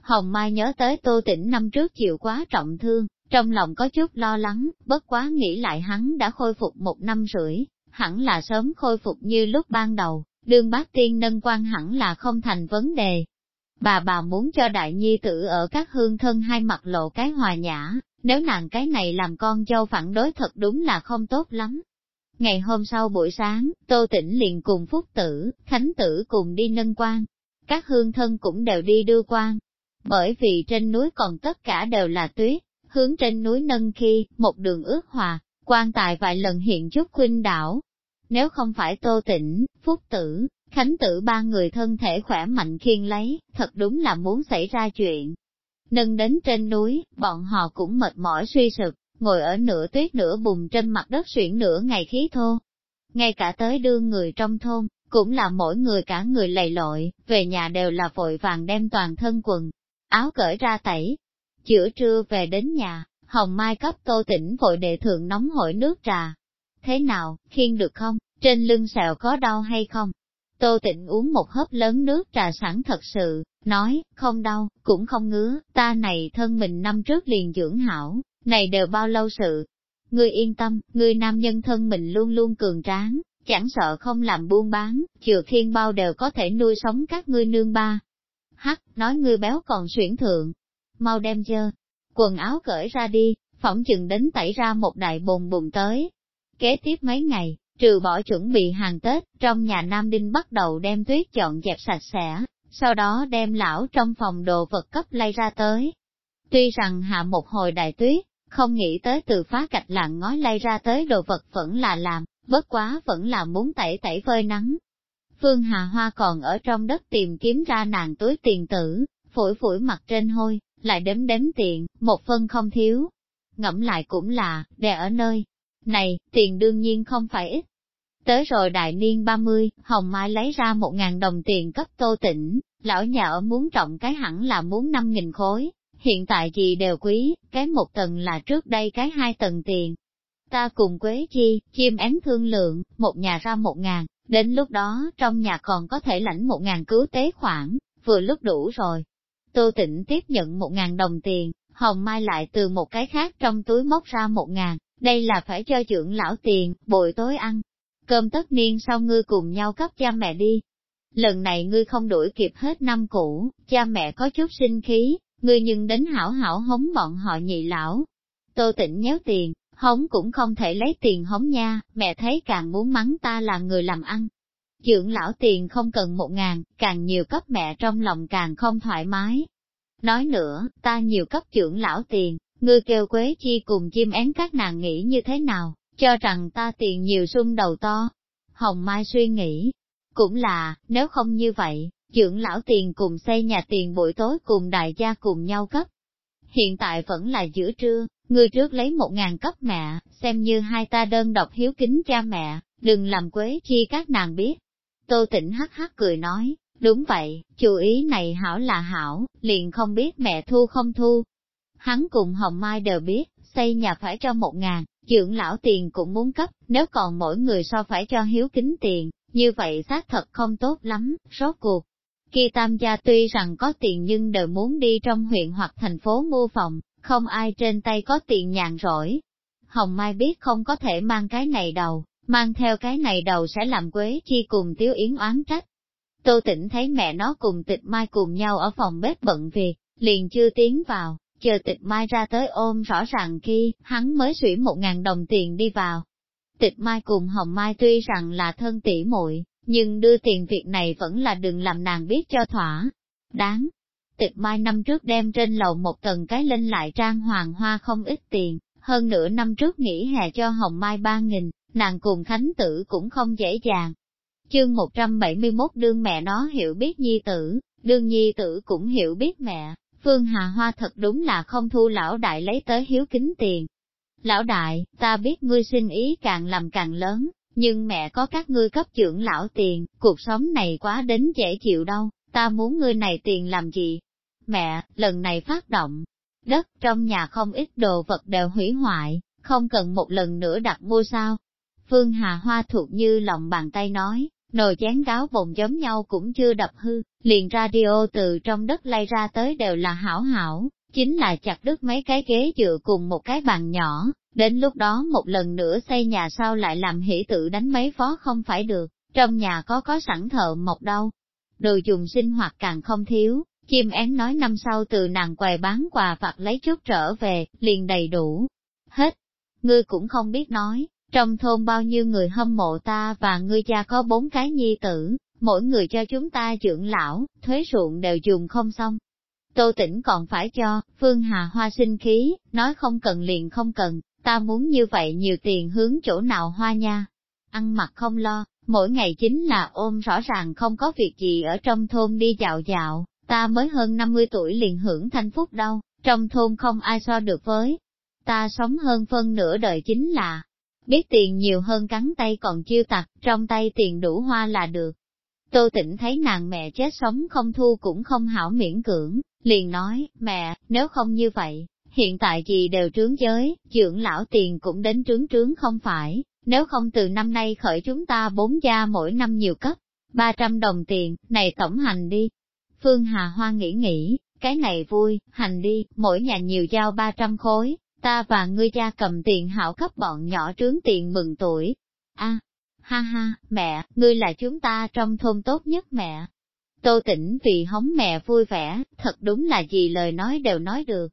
[SPEAKER 1] Hồng Mai nhớ tới Tô Tĩnh năm trước chịu quá trọng thương, trong lòng có chút lo lắng, bất quá nghĩ lại hắn đã khôi phục một năm rưỡi, hẳn là sớm khôi phục như lúc ban đầu, đương bác tiên nâng quan hẳn là không thành vấn đề. Bà bà muốn cho đại nhi tử ở các hương thân hai mặt lộ cái hòa nhã, nếu nàng cái này làm con dâu phản đối thật đúng là không tốt lắm. Ngày hôm sau buổi sáng, Tô Tĩnh liền cùng Phúc Tử, Khánh Tử cùng đi nâng quan. Các hương thân cũng đều đi đưa quan. Bởi vì trên núi còn tất cả đều là tuyết, hướng trên núi nâng khi, một đường ước hòa, quan tài vài lần hiện chút khuynh đảo. Nếu không phải Tô Tĩnh, Phúc Tử, Khánh Tử ba người thân thể khỏe mạnh khiên lấy, thật đúng là muốn xảy ra chuyện. Nâng đến trên núi, bọn họ cũng mệt mỏi suy sụp, ngồi ở nửa tuyết nửa bùn trên mặt đất xuyển nửa ngày khí thô. Ngay cả tới đưa người trong thôn, cũng là mỗi người cả người lầy lội, về nhà đều là vội vàng đem toàn thân quần, áo cởi ra tẩy. Chữa trưa về đến nhà, Hồng Mai cấp tô tỉnh vội đệ thượng nóng hổi nước trà. Thế nào, khiên được không, trên lưng sẹo có đau hay không? Tô tịnh uống một hớp lớn nước trà sẵn thật sự, nói, không đau, cũng không ngứa, ta này thân mình năm trước liền dưỡng hảo, này đều bao lâu sự. Ngươi yên tâm, ngươi nam nhân thân mình luôn luôn cường tráng, chẳng sợ không làm buôn bán, chừa khiên bao đều có thể nuôi sống các ngươi nương ba. Hắc, nói ngươi béo còn xuyển thượng, mau đem dơ, quần áo cởi ra đi, phỏng chừng đến tẩy ra một đại bồn bùng tới. Kế tiếp mấy ngày, trừ bỏ chuẩn bị hàng Tết, trong nhà Nam Đinh bắt đầu đem tuyết chọn dẹp sạch sẽ, sau đó đem lão trong phòng đồ vật cấp lay ra tới. Tuy rằng hạ một hồi đại tuyết, không nghĩ tới từ phá cạch lạng ngói lay ra tới đồ vật vẫn là làm, bất quá vẫn là muốn tẩy tẩy phơi nắng. Phương Hà Hoa còn ở trong đất tìm kiếm ra nàng túi tiền tử, phủi phủi mặt trên hôi, lại đếm đếm tiền, một phân không thiếu. Ngẫm lại cũng là, đè ở nơi này, tiền đương nhiên không phải ít. Tới rồi đại niên 30, Hồng Mai lấy ra một ngàn đồng tiền cấp tô tỉnh, lão nhà ở muốn trọng cái hẳn là muốn năm nghìn khối, hiện tại gì đều quý, cái một tầng là trước đây cái hai tầng tiền. Ta cùng Quế Chi, chim én thương lượng, một nhà ra một ngàn, đến lúc đó trong nhà còn có thể lãnh một ngàn cứu tế khoản, vừa lúc đủ rồi. Tô Tịnh tiếp nhận một ngàn đồng tiền, Hồng Mai lại từ một cái khác trong túi móc ra một ngàn, đây là phải cho trưởng lão tiền, bội tối ăn. Cơm tất niên sau ngươi cùng nhau cấp cha mẹ đi. Lần này ngươi không đuổi kịp hết năm cũ, cha mẹ có chút sinh khí, ngươi nhưng đến hảo hảo hống bọn họ nhị lão. Tô tịnh nhéo tiền, hống cũng không thể lấy tiền hống nha, mẹ thấy càng muốn mắng ta là người làm ăn. Trưởng lão tiền không cần một ngàn, càng nhiều cấp mẹ trong lòng càng không thoải mái. Nói nữa, ta nhiều cấp trưởng lão tiền, Ngươi kêu Quế Chi cùng chim én các nàng nghĩ như thế nào, cho rằng ta tiền nhiều xung đầu to. Hồng Mai suy nghĩ, cũng là, nếu không như vậy, trưởng lão tiền cùng xây nhà tiền buổi tối cùng đại gia cùng nhau cấp. Hiện tại vẫn là giữa trưa, ngươi trước lấy một ngàn cấp mẹ, xem như hai ta đơn độc hiếu kính cha mẹ, đừng làm quế chi các nàng biết. Tô tỉnh hắc hắc cười nói, đúng vậy, chú ý này hảo là hảo, liền không biết mẹ thu không thu, Hắn cùng Hồng Mai đều biết, xây nhà phải cho một ngàn, trưởng lão tiền cũng muốn cấp, nếu còn mỗi người so phải cho hiếu kính tiền, như vậy xác thật không tốt lắm, rốt cuộc. Khi tam gia tuy rằng có tiền nhưng đều muốn đi trong huyện hoặc thành phố mua phòng, không ai trên tay có tiền nhàn rỗi. Hồng Mai biết không có thể mang cái này đầu, mang theo cái này đầu sẽ làm Quế Chi cùng Tiếu Yến oán trách. Tô Tĩnh thấy mẹ nó cùng tịch mai cùng nhau ở phòng bếp bận việc, liền chưa tiến vào, chờ tịch mai ra tới ôm rõ ràng khi, hắn mới xủy một ngàn đồng tiền đi vào. Tịch mai cùng Hồng Mai tuy rằng là thân tỷ muội, nhưng đưa tiền việc này vẫn là đừng làm nàng biết cho thỏa. Đáng, tịch mai năm trước đem trên lầu một tầng cái lên lại trang hoàng hoa không ít tiền, hơn nửa năm trước nghỉ hè cho Hồng Mai ba nghìn, nàng cùng Khánh Tử cũng không dễ dàng. Chương 171 đương mẹ nó hiểu biết nhi tử, đương nhi tử cũng hiểu biết mẹ, Phương Hà Hoa thật đúng là không thu lão đại lấy tới hiếu kính tiền. Lão đại, ta biết ngươi sinh ý càng làm càng lớn, nhưng mẹ có các ngươi cấp trưởng lão tiền, cuộc sống này quá đến dễ chịu đâu, ta muốn ngươi này tiền làm gì? Mẹ, lần này phát động, đất trong nhà không ít đồ vật đều hủy hoại, không cần một lần nữa đặt mua sao. Phương Hà Hoa thuộc như lòng bàn tay nói, nồi chén gáo bồn giống nhau cũng chưa đập hư, liền radio từ trong đất lay ra tới đều là hảo hảo, chính là chặt đứt mấy cái ghế dựa cùng một cái bàn nhỏ, đến lúc đó một lần nữa xây nhà sau lại làm hỷ tự đánh mấy phó không phải được, trong nhà có có sẵn thợ mộc đâu. Đồ dùng sinh hoạt càng không thiếu, chim én nói năm sau từ nàng quầy bán quà vặt lấy chút trở về, liền đầy đủ. Hết, ngươi cũng không biết nói, trong thôn bao nhiêu người hâm mộ ta và ngươi cha có bốn cái nhi tử, mỗi người cho chúng ta trưởng lão, thuế ruộng đều dùng không xong. Tô tỉnh còn phải cho, Phương Hà Hoa sinh khí, nói không cần liền không cần, ta muốn như vậy nhiều tiền hướng chỗ nào hoa nha. Ăn mặc không lo, mỗi ngày chính là ôm rõ ràng không có việc gì ở trong thôn đi dạo dạo, ta mới hơn 50 tuổi liền hưởng thanh phúc đâu, trong thôn không ai so được với. Ta sống hơn phân nửa đời chính là, biết tiền nhiều hơn cắn tay còn chiêu tặc, trong tay tiền đủ hoa là được. Tô tĩnh thấy nàng mẹ chết sống không thu cũng không hảo miễn cưỡng, liền nói, mẹ, nếu không như vậy, hiện tại gì đều trướng giới, dưỡng lão tiền cũng đến trướng trướng không phải, nếu không từ năm nay khởi chúng ta bốn gia mỗi năm nhiều cấp, 300 đồng tiền, này tổng hành đi. Phương Hà Hoa nghĩ nghĩ, cái này vui, hành đi, mỗi nhà nhiều giao 300 khối, ta và ngươi cha cầm tiền hảo cấp bọn nhỏ trướng tiền mừng tuổi. a ha ha, mẹ, ngươi là chúng ta trong thôn tốt nhất mẹ. Tô tỉnh vì hống mẹ vui vẻ, thật đúng là gì lời nói đều nói được.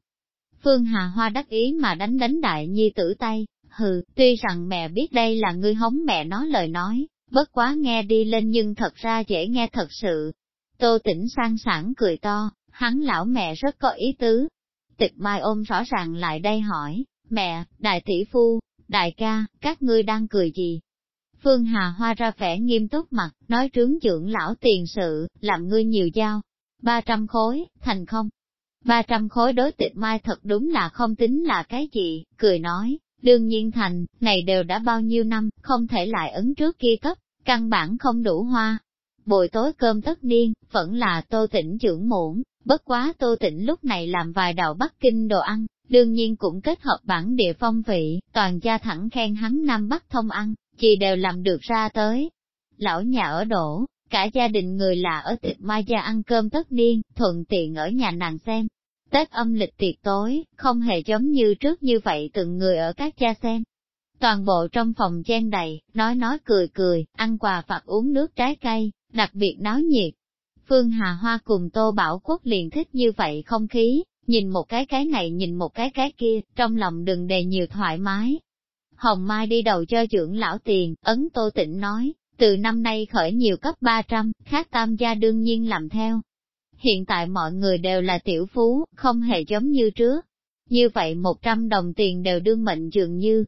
[SPEAKER 1] Phương Hà Hoa đắc ý mà đánh đánh đại nhi tử tay, hừ, tuy rằng mẹ biết đây là ngươi hống mẹ nói lời nói, bất quá nghe đi lên nhưng thật ra dễ nghe thật sự. Tô tỉnh sang sảng cười to, hắn lão mẹ rất có ý tứ, Tịch mai ôm rõ ràng lại đây hỏi, mẹ, đại tỷ phu, đại ca, các ngươi đang cười gì? Phương Hà Hoa ra vẻ nghiêm túc mặt, nói trướng trưởng lão tiền sự, làm ngươi nhiều giao. ba trăm khối, thành không? ba trăm khối đối tịch mai thật đúng là không tính là cái gì, cười nói, đương nhiên thành, này đều đã bao nhiêu năm, không thể lại ấn trước kia cấp, căn bản không đủ hoa. Buổi tối cơm tất niên, vẫn là tô tỉnh trưởng muộn, Bất quá Tô Tĩnh lúc này làm vài đạo Bắc Kinh đồ ăn, đương nhiên cũng kết hợp bản địa phong vị, toàn gia thẳng khen hắn Nam Bắc thông ăn, chỉ đều làm được ra tới. Lão nhà ở đổ, cả gia đình người là ở tiệc mai gia ăn cơm tất niên, thuận tiện ở nhà nàng xem. Tết âm lịch tiệc tối, không hề giống như trước như vậy từng người ở các cha xem. Toàn bộ trong phòng chen đầy, nói nói cười cười, ăn quà phạt uống nước trái cây, đặc biệt náo nhiệt, Phương Hà Hoa cùng Tô Bảo Quốc liền thích như vậy không khí, nhìn một cái cái này nhìn một cái cái kia, trong lòng đừng đề nhiều thoải mái. Hồng Mai đi đầu cho trưởng lão tiền, ấn Tô Tịnh nói, từ năm nay khởi nhiều cấp 300, khác tam gia đương nhiên làm theo. Hiện tại mọi người đều là tiểu phú, không hề giống như trước. Như vậy 100 đồng tiền đều đương mệnh dường như.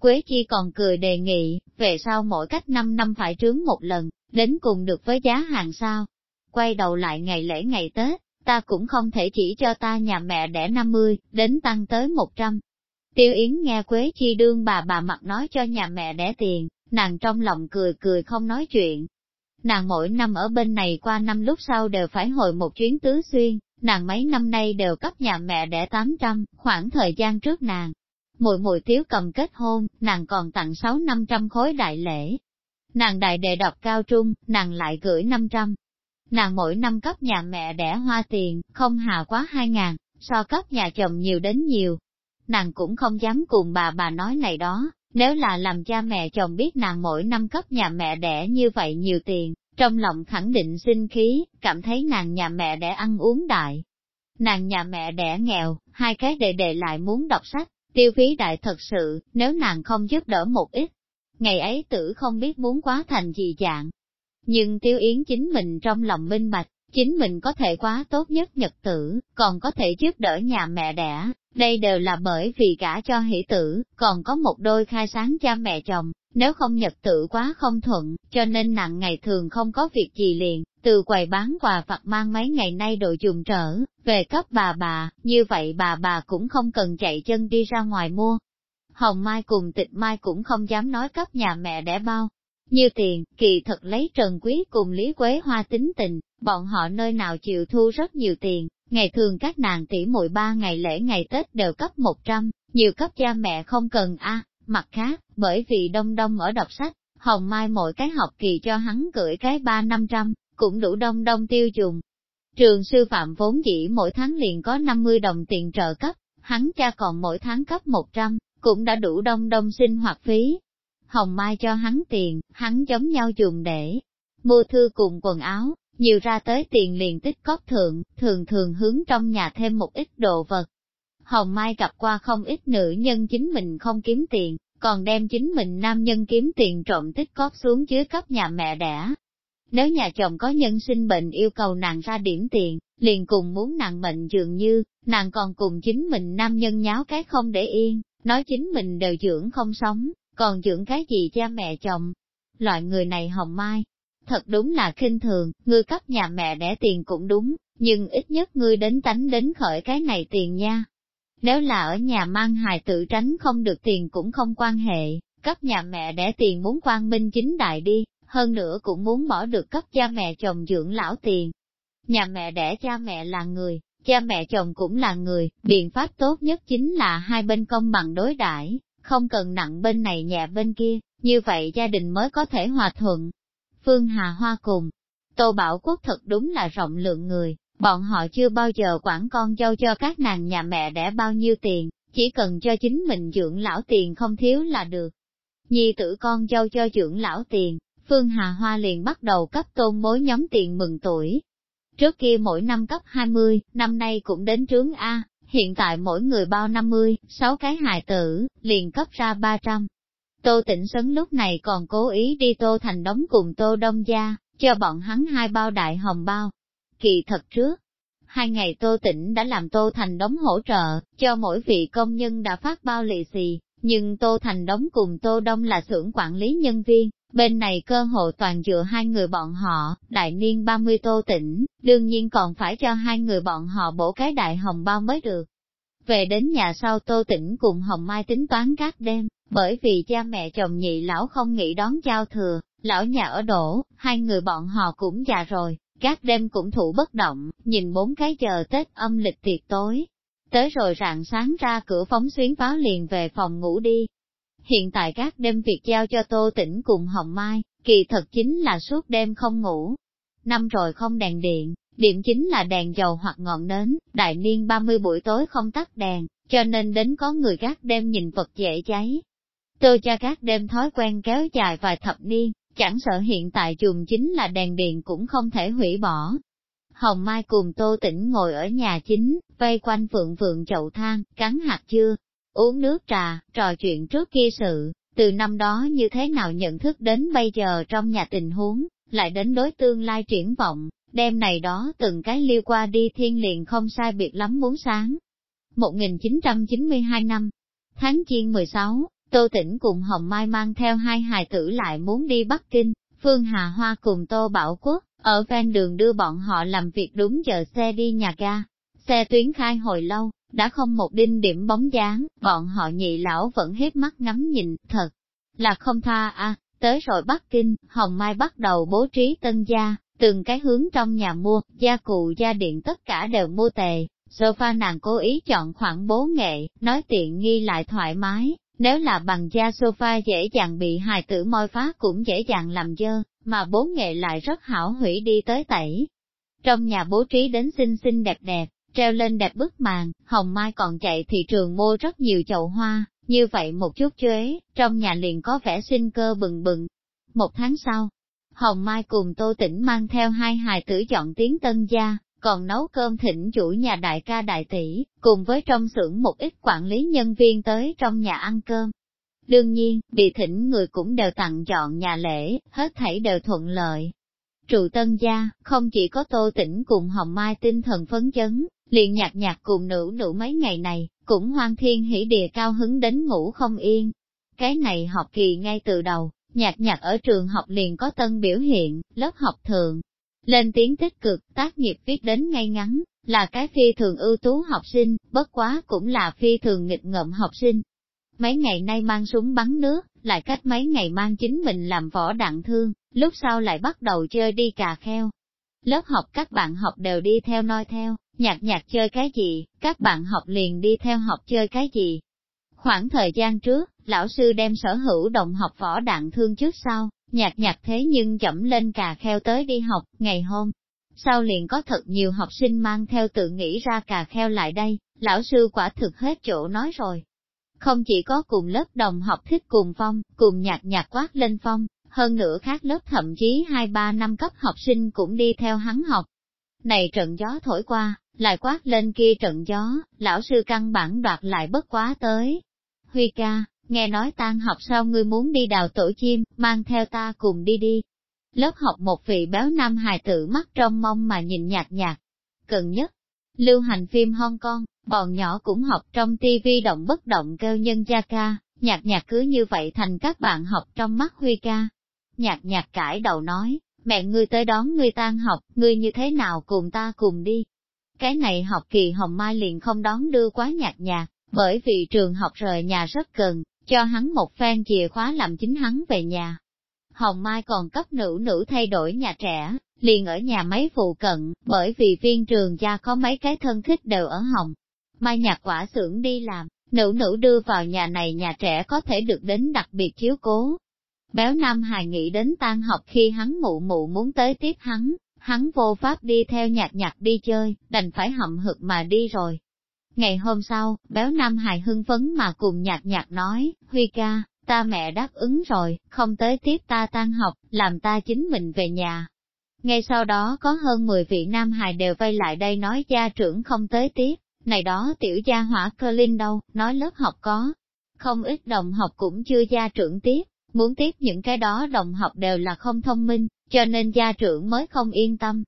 [SPEAKER 1] Quế Chi còn cười đề nghị, về sau mỗi cách 5 năm phải trướng một lần, đến cùng được với giá hàng sao quay đầu lại ngày lễ ngày Tết, ta cũng không thể chỉ cho ta nhà mẹ đẻ 50, đến tăng tới 100. Tiêu Yến nghe Quế Chi đương bà bà mặt nói cho nhà mẹ đẻ tiền, nàng trong lòng cười cười không nói chuyện. Nàng mỗi năm ở bên này qua năm lúc sau đều phải hồi một chuyến tứ xuyên, nàng mấy năm nay đều cấp nhà mẹ đẻ 800, khoảng thời gian trước nàng. Mùi mùi tiếu cầm kết hôn, nàng còn tặng 6-500 khối đại lễ. Nàng đại đệ đọc cao trung, nàng lại gửi 500, nàng mỗi năm cấp nhà mẹ đẻ hoa tiền, không hà quá hai ngàn, so cấp nhà chồng nhiều đến nhiều. nàng cũng không dám cùng bà bà nói này đó, nếu là làm cha mẹ chồng biết nàng mỗi năm cấp nhà mẹ đẻ như vậy nhiều tiền, trong lòng khẳng định sinh khí, cảm thấy nàng nhà mẹ đẻ ăn uống đại. Nàng nhà mẹ đẻ nghèo, hai cái đệ đệ lại muốn đọc sách, tiêu phí đại thật sự, nếu nàng không giúp đỡ một ít. Ngày ấy tử không biết muốn quá thành gì dạng. Nhưng tiêu yến chính mình trong lòng minh bạch, chính mình có thể quá tốt nhất nhật tử, còn có thể giúp đỡ nhà mẹ đẻ, đây đều là bởi vì cả cho hỷ tử, còn có một đôi khai sáng cha mẹ chồng, nếu không nhật tử quá không thuận, cho nên nặng ngày thường không có việc gì liền, từ quầy bán quà vặt mang mấy ngày nay đồ dùng trở, về cấp bà bà, như vậy bà bà cũng không cần chạy chân đi ra ngoài mua. Hồng Mai cùng tịch Mai cũng không dám nói cấp nhà mẹ đẻ bao, như tiền, kỳ thật lấy Trần Quý cùng Lý Quế Hoa tính tình, bọn họ nơi nào chịu thu rất nhiều tiền, ngày thường các nàng tỷ muội ba ngày lễ ngày Tết đều cấp 100, nhiều cấp cha mẹ không cần a. mặt khác, bởi vì đông đông ở đọc sách, Hồng Mai mỗi cái học kỳ cho hắn gửi cái ba năm trăm, cũng đủ đông đông tiêu dùng. Trường sư phạm vốn dĩ mỗi tháng liền có 50 đồng tiền trợ cấp, hắn cha còn mỗi tháng cấp 100, cũng đã đủ đông đông sinh hoạt phí, Hồng Mai cho hắn tiền, hắn giống nhau dùng để mua thư cùng quần áo, nhiều ra tới tiền liền tích cóp thượng, thường thường hướng trong nhà thêm một ít đồ vật. Hồng Mai gặp qua không ít nữ nhân chính mình không kiếm tiền, còn đem chính mình nam nhân kiếm tiền trộm tích cóp xuống dưới cấp nhà mẹ đẻ. Nếu nhà chồng có nhân sinh bệnh yêu cầu nàng ra điểm tiền, liền cùng muốn nàng mệnh dường như, nàng còn cùng chính mình nam nhân nháo cái không để yên, nói chính mình đều dưỡng không sống, còn dưỡng cái gì cha mẹ chồng. Loại người này hồng mai, thật đúng là khinh thường, ngươi cấp nhà mẹ đẻ tiền cũng đúng, nhưng ít nhất ngươi đến tánh đến khởi cái này tiền nha. Nếu là ở nhà mang hài tự tránh không được tiền cũng không quan hệ, cấp nhà mẹ đẻ tiền muốn quan minh chính đại đi, hơn nữa cũng muốn bỏ được cấp cha mẹ chồng dưỡng lão tiền. Nhà mẹ đẻ cha mẹ là người, cha mẹ chồng cũng là người, biện pháp tốt nhất chính là hai bên công bằng đối đãi không cần nặng bên này nhẹ bên kia, như vậy gia đình mới có thể hòa thuận. Phương Hà Hoa cùng, Tô Bảo Quốc thật đúng là rộng lượng người, bọn họ chưa bao giờ quản con dâu cho các nàng nhà mẹ đẻ bao nhiêu tiền, chỉ cần cho chính mình dưỡng lão tiền không thiếu là được. Nhi tử con dâu cho dưỡng lão tiền, Phương Hà Hoa liền bắt đầu cấp tôn bối nhóm tiền mừng tuổi. Trước kia mỗi năm cấp 20, năm nay cũng đến trướng A, hiện tại mỗi người bao 50, 6 cái hài tử, liền cấp ra 300. Tô Tĩnh Sấn lúc này còn cố ý đi Tô Thành đóng cùng Tô Đông Gia, cho bọn hắn hai bao đại hồng bao. Kỳ thật trước, hai ngày Tô Tĩnh đã làm Tô Thành đóng hỗ trợ, cho mỗi vị công nhân đã phát bao lì xì, nhưng Tô Thành đóng cùng Tô Đông là xưởng quản lý nhân viên, bên này cơ hội toàn dựa hai người bọn họ, đại niên 30 Tô Tĩnh, đương nhiên còn phải cho hai người bọn họ bổ cái đại hồng bao mới được. Về đến nhà sau Tô Tĩnh cùng Hồng Mai tính toán các đêm, bởi vì cha mẹ chồng nhị lão không nghĩ đón giao thừa, lão nhà ở đổ, hai người bọn họ cũng già rồi, các đêm cũng thủ bất động, nhìn bốn cái giờ Tết âm lịch tiệc tối. Tới rồi rạng sáng ra cửa phóng xuyến pháo liền về phòng ngủ đi. Hiện tại các đêm việc giao cho Tô Tĩnh cùng Hồng Mai, kỳ thật chính là suốt đêm không ngủ. Năm rồi không đèn điện, điểm chính là đèn dầu hoặc ngọn nến, đại niên 30 buổi tối không tắt đèn, cho nên đến có người gác đêm nhìn vật dễ cháy. Tôi cho các đêm thói quen kéo dài vài thập niên, chẳng sợ hiện tại dùng chính là đèn điện cũng không thể hủy bỏ. Hồng Mai cùng Tô Tĩnh ngồi ở nhà chính, vây quanh vượng vượng chậu than, cắn hạt chưa, uống nước trà, trò chuyện trước kia sự, từ năm đó như thế nào nhận thức đến bây giờ trong nhà tình huống, lại đến đối tương lai triển vọng, đêm này đó từng cái liêu qua đi thiên liền không sai biệt lắm muốn sáng. 1992 năm, tháng Giêng 16, Tô Tĩnh cùng Hồng Mai mang theo hai hài tử lại muốn đi Bắc Kinh, Phương Hà Hoa cùng Tô Bảo Quốc, ở ven đường đưa bọn họ làm việc đúng giờ xe đi nhà ga. Xe tuyến khai hồi lâu, đã không một đinh điểm bóng dáng, bọn họ nhị lão vẫn hết mắt ngắm nhìn, thật là không tha a. Tới rồi Bắc Kinh, Hồng Mai bắt đầu bố trí tân gia, từng cái hướng trong nhà mua, gia cụ gia điện tất cả đều mua tề, sofa nàng cố ý chọn khoảng bố nghệ, nói tiện nghi lại thoải mái, nếu là bằng da sofa dễ dàng bị hài tử môi phá cũng dễ dàng làm dơ, mà bố nghệ lại rất hảo hủy đi tới tẩy. Trong nhà bố trí đến xinh xinh đẹp đẹp, treo lên đẹp bức màn, Hồng Mai còn chạy thị trường mua rất nhiều chậu hoa, như vậy một chút chế, trong nhà liền có vẻ sinh cơ bừng bừng. Một tháng sau, Hồng Mai cùng Tô Tĩnh mang theo hai hài tử chọn tiếng tân gia, còn nấu cơm thỉnh chủ nhà đại ca đại tỷ, cùng với trong xưởng một ít quản lý nhân viên tới trong nhà ăn cơm. Đương nhiên, bị thỉnh người cũng đều tặng chọn nhà lễ, hết thảy đều thuận lợi. Trụ tân gia, không chỉ có tô tỉnh cùng hồng mai tinh thần phấn chấn, liền nhạc nhạc cùng nữ nữ mấy ngày này, cũng hoang thiên hỉ địa cao hứng đến ngủ không yên. Cái này học kỳ ngay từ đầu, nhạc nhạc ở trường học liền có tân biểu hiện, lớp học thường. Lên tiếng tích cực, tác nghiệp viết đến ngay ngắn, là cái phi thường ưu tú học sinh, bất quá cũng là phi thường nghịch ngợm học sinh. Mấy ngày nay mang súng bắn nước, lại cách mấy ngày mang chính mình làm võ đạn thương, lúc sau lại bắt đầu chơi đi cà kheo. Lớp học các bạn học đều đi theo noi theo, nhạc nhạc chơi cái gì, các bạn học liền đi theo học chơi cái gì. Khoảng thời gian trước, lão sư đem sở hữu đồng học võ đạn thương trước sau, nhạc nhạc thế nhưng chậm lên cà kheo tới đi học, ngày hôm. Sau liền có thật nhiều học sinh mang theo tự nghĩ ra cà kheo lại đây, lão sư quả thực hết chỗ nói rồi. Không chỉ có cùng lớp đồng học thích cùng phong, cùng nhạc nhạc quát lên phong, hơn nữa khác lớp thậm chí 2-3 năm cấp học sinh cũng đi theo hắn học. Này trận gió thổi qua, lại quát lên kia trận gió, lão sư căn bản đoạt lại bất quá tới. Huy ca, nghe nói tan học sau ngươi muốn đi đào tổ chim, mang theo ta cùng đi đi. Lớp học một vị béo nam hài tử mắt trong mong mà nhìn nhạt nhạt. Cần nhất, lưu hành phim Hong Kong, bọn nhỏ cũng học trong tivi động bất động kêu nhân gia ca, nhạc nhạc cứ như vậy thành các bạn học trong mắt Huy ca. Nhạc nhạc cãi đầu nói, mẹ ngươi tới đón ngươi tan học, ngươi như thế nào cùng ta cùng đi. Cái này học kỳ Hồng Mai liền không đón đưa quá nhạt nhạt, bởi vì trường học rời nhà rất gần, cho hắn một phen chìa khóa làm chính hắn về nhà. Hồng Mai còn cấp nữ nữ thay đổi nhà trẻ, liền ở nhà máy phụ cận, bởi vì viên trường gia có mấy cái thân thích đều ở Hồng. Mai nhạc quả xưởng đi làm, nữ nữ đưa vào nhà này nhà trẻ có thể được đến đặc biệt chiếu cố. Béo Nam Hài nghĩ đến tan học khi hắn mụ mụ muốn tới tiếp hắn, hắn vô pháp đi theo nhạc nhạc đi chơi, đành phải hậm hực mà đi rồi. Ngày hôm sau, béo Nam Hài hưng phấn mà cùng nhạc nhạc nói, Huy ca, ta mẹ đáp ứng rồi, không tới tiếp ta tan học, làm ta chính mình về nhà. Ngay sau đó có hơn 10 vị Nam Hài đều vây lại đây nói gia trưởng không tới tiếp, này đó tiểu gia hỏa cơ linh đâu, nói lớp học có. Không ít đồng học cũng chưa gia trưởng tiếp, muốn tiếp những cái đó đồng học đều là không thông minh, cho nên gia trưởng mới không yên tâm.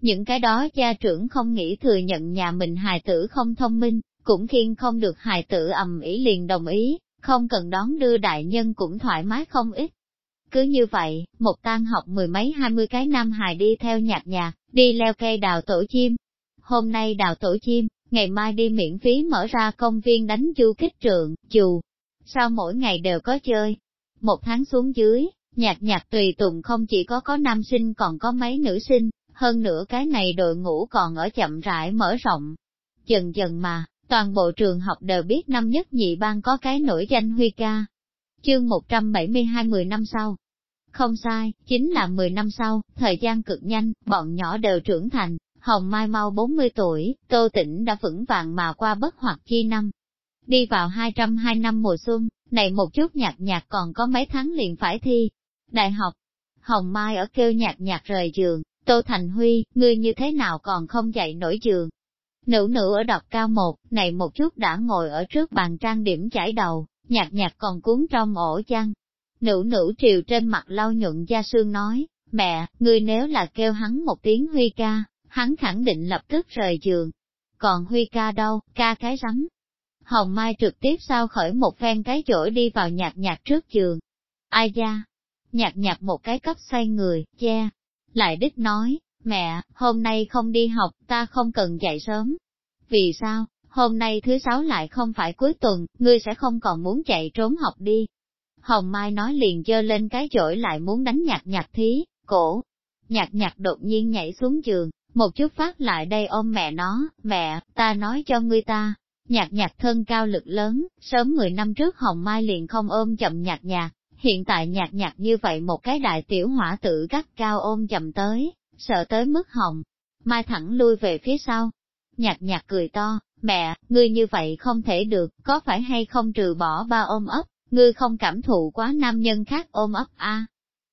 [SPEAKER 1] Những cái đó gia trưởng không nghĩ thừa nhận nhà mình hài tử không thông minh, cũng khiên không được hài tử ầm ý liền đồng ý, không cần đón đưa đại nhân cũng thoải mái không ít. Cứ như vậy, một tan học mười mấy hai mươi cái nam hài đi theo nhạc nhạc, đi leo cây đào tổ chim. Hôm nay đào tổ chim, ngày mai đi miễn phí mở ra công viên đánh chu kích trượng, dù Sao mỗi ngày đều có chơi? Một tháng xuống dưới, nhạc nhạc tùy tùng không chỉ có có nam sinh còn có mấy nữ sinh, hơn nữa cái này đội ngũ còn ở chậm rãi mở rộng. Dần dần mà, toàn bộ trường học đều biết năm nhất nhị ban có cái nổi danh huy ca. Chương 172 10 năm sau. Không sai, chính là 10 năm sau, thời gian cực nhanh, bọn nhỏ đều trưởng thành, Hồng Mai mau 40 tuổi, Tô Tĩnh đã vững vàng mà qua bất hoặc chi năm. Đi vào 202 năm mùa xuân, này một chút nhạc nhạc còn có mấy tháng liền phải thi. Đại học, Hồng Mai ở kêu nhạc nhạc rời giường, Tô Thành Huy, ngươi như thế nào còn không dậy nổi giường. Nữ nữ ở đọc cao một, này một chút đã ngồi ở trước bàn trang điểm chải đầu, nhạc nhạc còn cuốn trong ổ chăn. Nữ nữ triều trên mặt lau nhuận da sương nói, mẹ, ngươi nếu là kêu hắn một tiếng Huy ca, hắn khẳng định lập tức rời giường. Còn Huy ca đâu, ca cái rắm. Hồng Mai trực tiếp sao khởi một phen cái chổi đi vào nhạc nhạc trước giường. Ai da? Nhạc nhạc một cái cấp xoay người, che. Lại đích nói, mẹ, hôm nay không đi học, ta không cần dậy sớm. Vì sao, hôm nay thứ sáu lại không phải cuối tuần, ngươi sẽ không còn muốn chạy trốn học đi. Hồng Mai nói liền dơ lên cái chổi lại muốn đánh nhạc nhạc thí, cổ. Nhạc nhạc đột nhiên nhảy xuống giường, một chút phát lại đây ôm mẹ nó, mẹ, ta nói cho ngươi ta, nhạc nhạc thân cao lực lớn, sớm 10 năm trước Hồng Mai liền không ôm chậm nhạc nhạc, hiện tại nhạc nhạc như vậy một cái đại tiểu hỏa tử gắt cao ôm chậm tới, sợ tới mức Hồng. Mai thẳng lui về phía sau. Nhạc nhạc cười to, mẹ, ngươi như vậy không thể được, có phải hay không trừ bỏ ba ôm ấp, ngươi không cảm thụ quá nam nhân khác ôm ấp a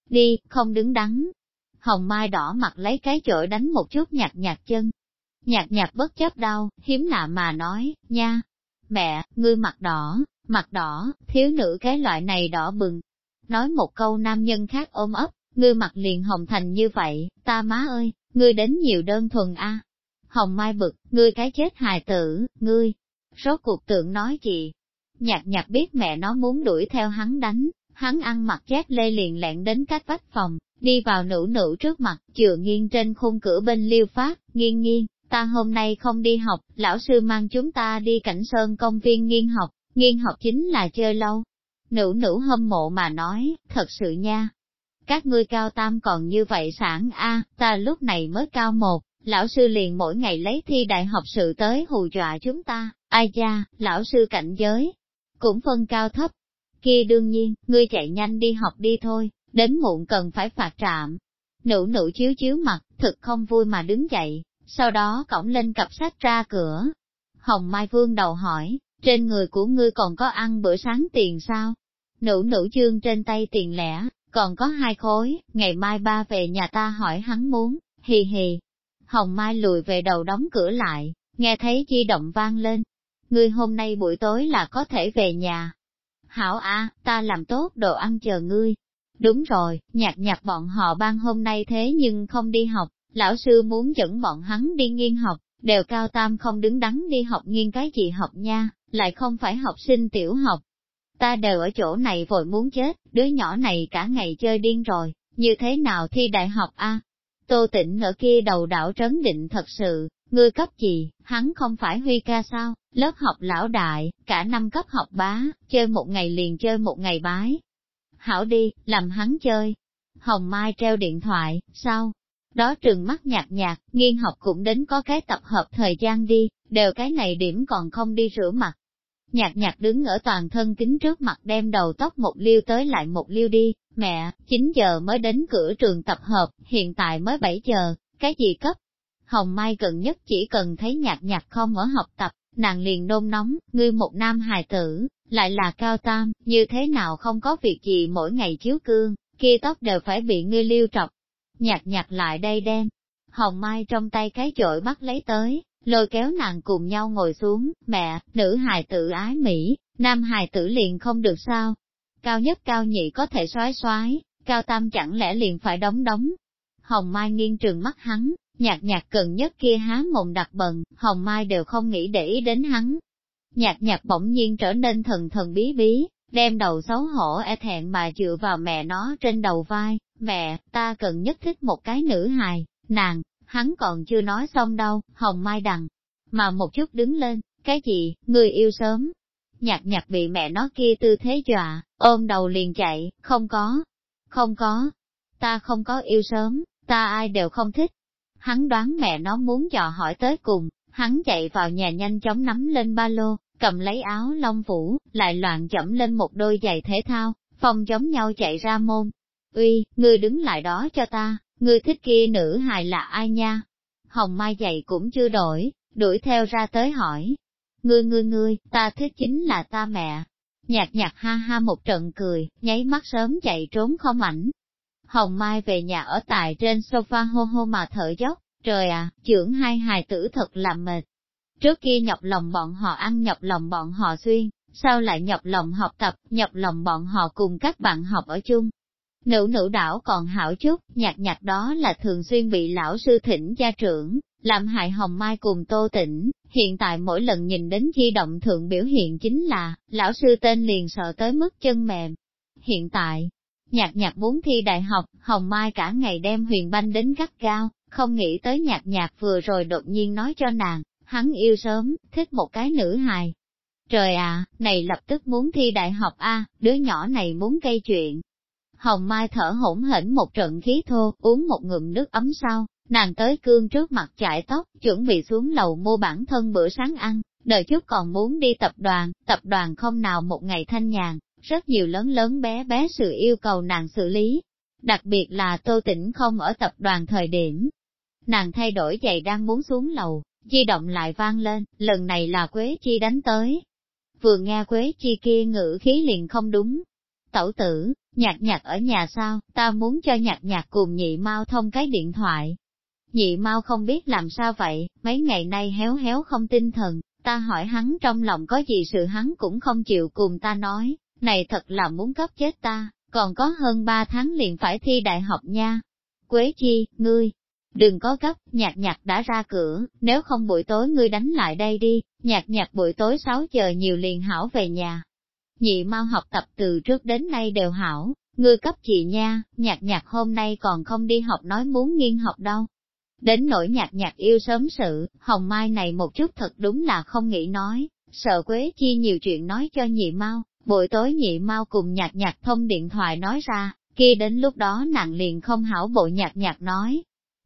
[SPEAKER 1] Đi, không đứng đắn. Hồng Mai đỏ mặt lấy cái chổi đánh một chút nhạc nhạc chân. Nhạc nhạc bất chấp đau, hiếm lạ mà nói, nha. Mẹ, ngươi mặt đỏ, mặt đỏ, thiếu nữ cái loại này đỏ bừng. Nói một câu nam nhân khác ôm ấp, ngươi mặt liền hồng thành như vậy, ta má ơi, ngươi đến nhiều đơn thuần a. Hồng Mai bực, ngươi cái chết hài tử, ngươi, rốt cuộc tượng nói gì? Nhạc nhạc biết mẹ nó muốn đuổi theo hắn đánh, hắn ăn mặc chát lê liền lẹn đến cách vách phòng, đi vào nữ nữ trước mặt, chừa nghiêng trên khung cửa bên liêu phát, nghiêng nghiêng, ta hôm nay không đi học, lão sư mang chúng ta đi cảnh sơn công viên nghiên học, nghiên học chính là chơi lâu. Nữ nữ hâm mộ mà nói, thật sự nha. Các ngươi cao tam còn như vậy sản a, ta lúc này mới cao một, lão sư liền mỗi ngày lấy thi đại học sự tới hù dọa chúng ta, ai da, lão sư cảnh giới, cũng phân cao thấp. Kia đương nhiên, ngươi chạy nhanh đi học đi thôi, đến muộn cần phải phạt trạm. Nữ nữ chiếu chiếu mặt, thực không vui mà đứng dậy, sau đó cõng lên cặp sách ra cửa. Hồng Mai Vương đầu hỏi, trên người của ngươi còn có ăn bữa sáng tiền sao? Nữ nữ chương trên tay tiền lẻ, còn có hai khối, ngày mai ba về nhà ta hỏi hắn muốn, hì hì. Hồng Mai lùi về đầu đóng cửa lại, nghe thấy di động vang lên. Ngươi hôm nay buổi tối là có thể về nhà. Hảo a, ta làm tốt đồ ăn chờ ngươi. Đúng rồi, nhạc nhạc bọn họ ban hôm nay thế nhưng không đi học, lão sư muốn dẫn bọn hắn đi nghiên học, đều cao tam không đứng đắn đi học nghiên cái gì học nha, lại không phải học sinh tiểu học. Ta đều ở chỗ này vội muốn chết, đứa nhỏ này cả ngày chơi điên rồi, như thế nào thi đại học a? Tô tịnh ở kia đầu đảo trấn định thật sự, ngươi cấp gì, hắn không phải huy ca sao, lớp học lão đại, cả năm cấp học bá, chơi một ngày liền chơi một ngày bái. Hảo đi, làm hắn chơi. Hồng Mai treo điện thoại, sao? Đó trường mắt nhạt nhạt, nghiên học cũng đến có cái tập hợp thời gian đi, đều cái này điểm còn không đi rửa mặt. Nhạc nhạc đứng ở toàn thân kính trước mặt đem đầu tóc một liêu tới lại một liêu đi, mẹ, 9 giờ mới đến cửa trường tập hợp, hiện tại mới 7 giờ, cái gì cấp? Hồng Mai gần nhất chỉ cần thấy nhạc nhạc không ở học tập, nàng liền nôn nóng, ngươi một nam hài tử, lại là cao tam, như thế nào không có việc gì mỗi ngày chiếu cương, kia tóc đều phải bị ngươi liêu trọc nhạt nhạt lại đây đem, Hồng Mai trong tay cái chổi bắt lấy tới, lôi kéo nàng cùng nhau ngồi xuống, mẹ, nữ hài tử ái Mỹ, nam hài tử liền không được sao. Cao nhất cao nhị có thể xoái xoái, cao tam chẳng lẽ liền phải đóng đóng. Hồng Mai nghiêng trường mắt hắn, nhạc nhạc cần nhất kia há mồm đặc bần, Hồng Mai đều không nghĩ để ý đến hắn. Nhạc nhạc bỗng nhiên trở nên thần thần bí bí, đem đầu xấu hổ e thẹn mà dựa vào mẹ nó trên đầu vai, mẹ, ta cần nhất thích một cái nữ hài, nàng, hắn còn chưa nói xong đâu, Hồng Mai đằng, mà một chút đứng lên, cái gì, người yêu sớm. Nhạc nhạc bị mẹ nó kia tư thế dọa, ôm đầu liền chạy, không có, không có, ta không có yêu sớm, ta ai đều không thích. Hắn đoán mẹ nó muốn dò hỏi tới cùng, hắn chạy vào nhà nhanh chóng nắm lên ba lô, cầm lấy áo lông vũ, lại loạn chậm lên một đôi giày thể thao, phòng giống nhau chạy ra môn. Uy, ngươi đứng lại đó cho ta, Ngươi thích kia nữ hài là ai nha? Hồng Mai giày cũng chưa đổi, đuổi theo ra tới hỏi. Ngươi ngươi ngươi, ta thích chính là ta mẹ. Nhạc nhạc ha ha một trận cười, nháy mắt sớm chạy trốn không ảnh. Hồng Mai về nhà ở tại trên sofa hô hô mà thở dốc, trời à, trưởng hai hài tử thật là mệt. Trước kia nhọc lòng bọn họ ăn nhọc lòng bọn họ xuyên, sau lại nhọc lòng học tập, nhọc lòng bọn họ cùng các bạn học ở chung, Nữ nữ đảo còn hảo chút, nhạc nhạc đó là thường xuyên bị lão sư thỉnh gia trưởng, làm hại hồng mai cùng tô tỉnh, hiện tại mỗi lần nhìn đến di động thượng biểu hiện chính là, lão sư tên liền sợ tới mức chân mềm. Hiện tại, nhạc nhạc muốn thi đại học, hồng mai cả ngày đem huyền banh đến gắt gao, không nghĩ tới nhạc nhạc vừa rồi đột nhiên nói cho nàng, hắn yêu sớm, thích một cái nữ hài. Trời à, này lập tức muốn thi đại học a, đứa nhỏ này muốn gây chuyện, Hồng Mai thở hổn hển một trận khí thô, uống một ngụm nước ấm sau, nàng tới cương trước mặt chạy tóc, chuẩn bị xuống lầu mua bản thân bữa sáng ăn, đợi chút còn muốn đi tập đoàn, tập đoàn không nào một ngày thanh nhàn, rất nhiều lớn lớn bé bé sự yêu cầu nàng xử lý. Đặc biệt là tô tĩnh không ở tập đoàn thời điểm. Nàng thay đổi giày đang muốn xuống lầu, di động lại vang lên, lần này là Quế Chi đánh tới. Vừa nghe Quế Chi kia ngữ khí liền không đúng. Tẩu tử, nhạc nhạc ở nhà sao, ta muốn cho nhạc nhạc cùng nhị mau thông cái điện thoại. Nhị mau không biết làm sao vậy, mấy ngày nay héo héo không tinh thần, ta hỏi hắn trong lòng có gì sự hắn cũng không chịu cùng ta nói, này thật là muốn cấp chết ta, còn có hơn ba tháng liền phải thi đại học nha. Quế Chi, ngươi, Đừng có gấp, nhạc nhạc đã ra cửa, nếu không buổi tối ngươi đánh lại đây đi, nhạc nhạc buổi tối 6 giờ nhiều liền hảo về nhà. Nhị mau học tập từ trước đến nay đều hảo, ngươi cấp chị nha, nhạc nhạc hôm nay còn không đi học nói muốn nghiên học đâu. Đến nỗi nhạc nhạc yêu sớm sự, hồng mai này một chút thật đúng là không nghĩ nói, sợ Quế Chi nhiều chuyện nói cho nhị mau, buổi tối nhị mau cùng nhạc nhạc thông điện thoại nói ra, kia đến lúc đó nàng liền không hảo bộ nhạc nhạc nói,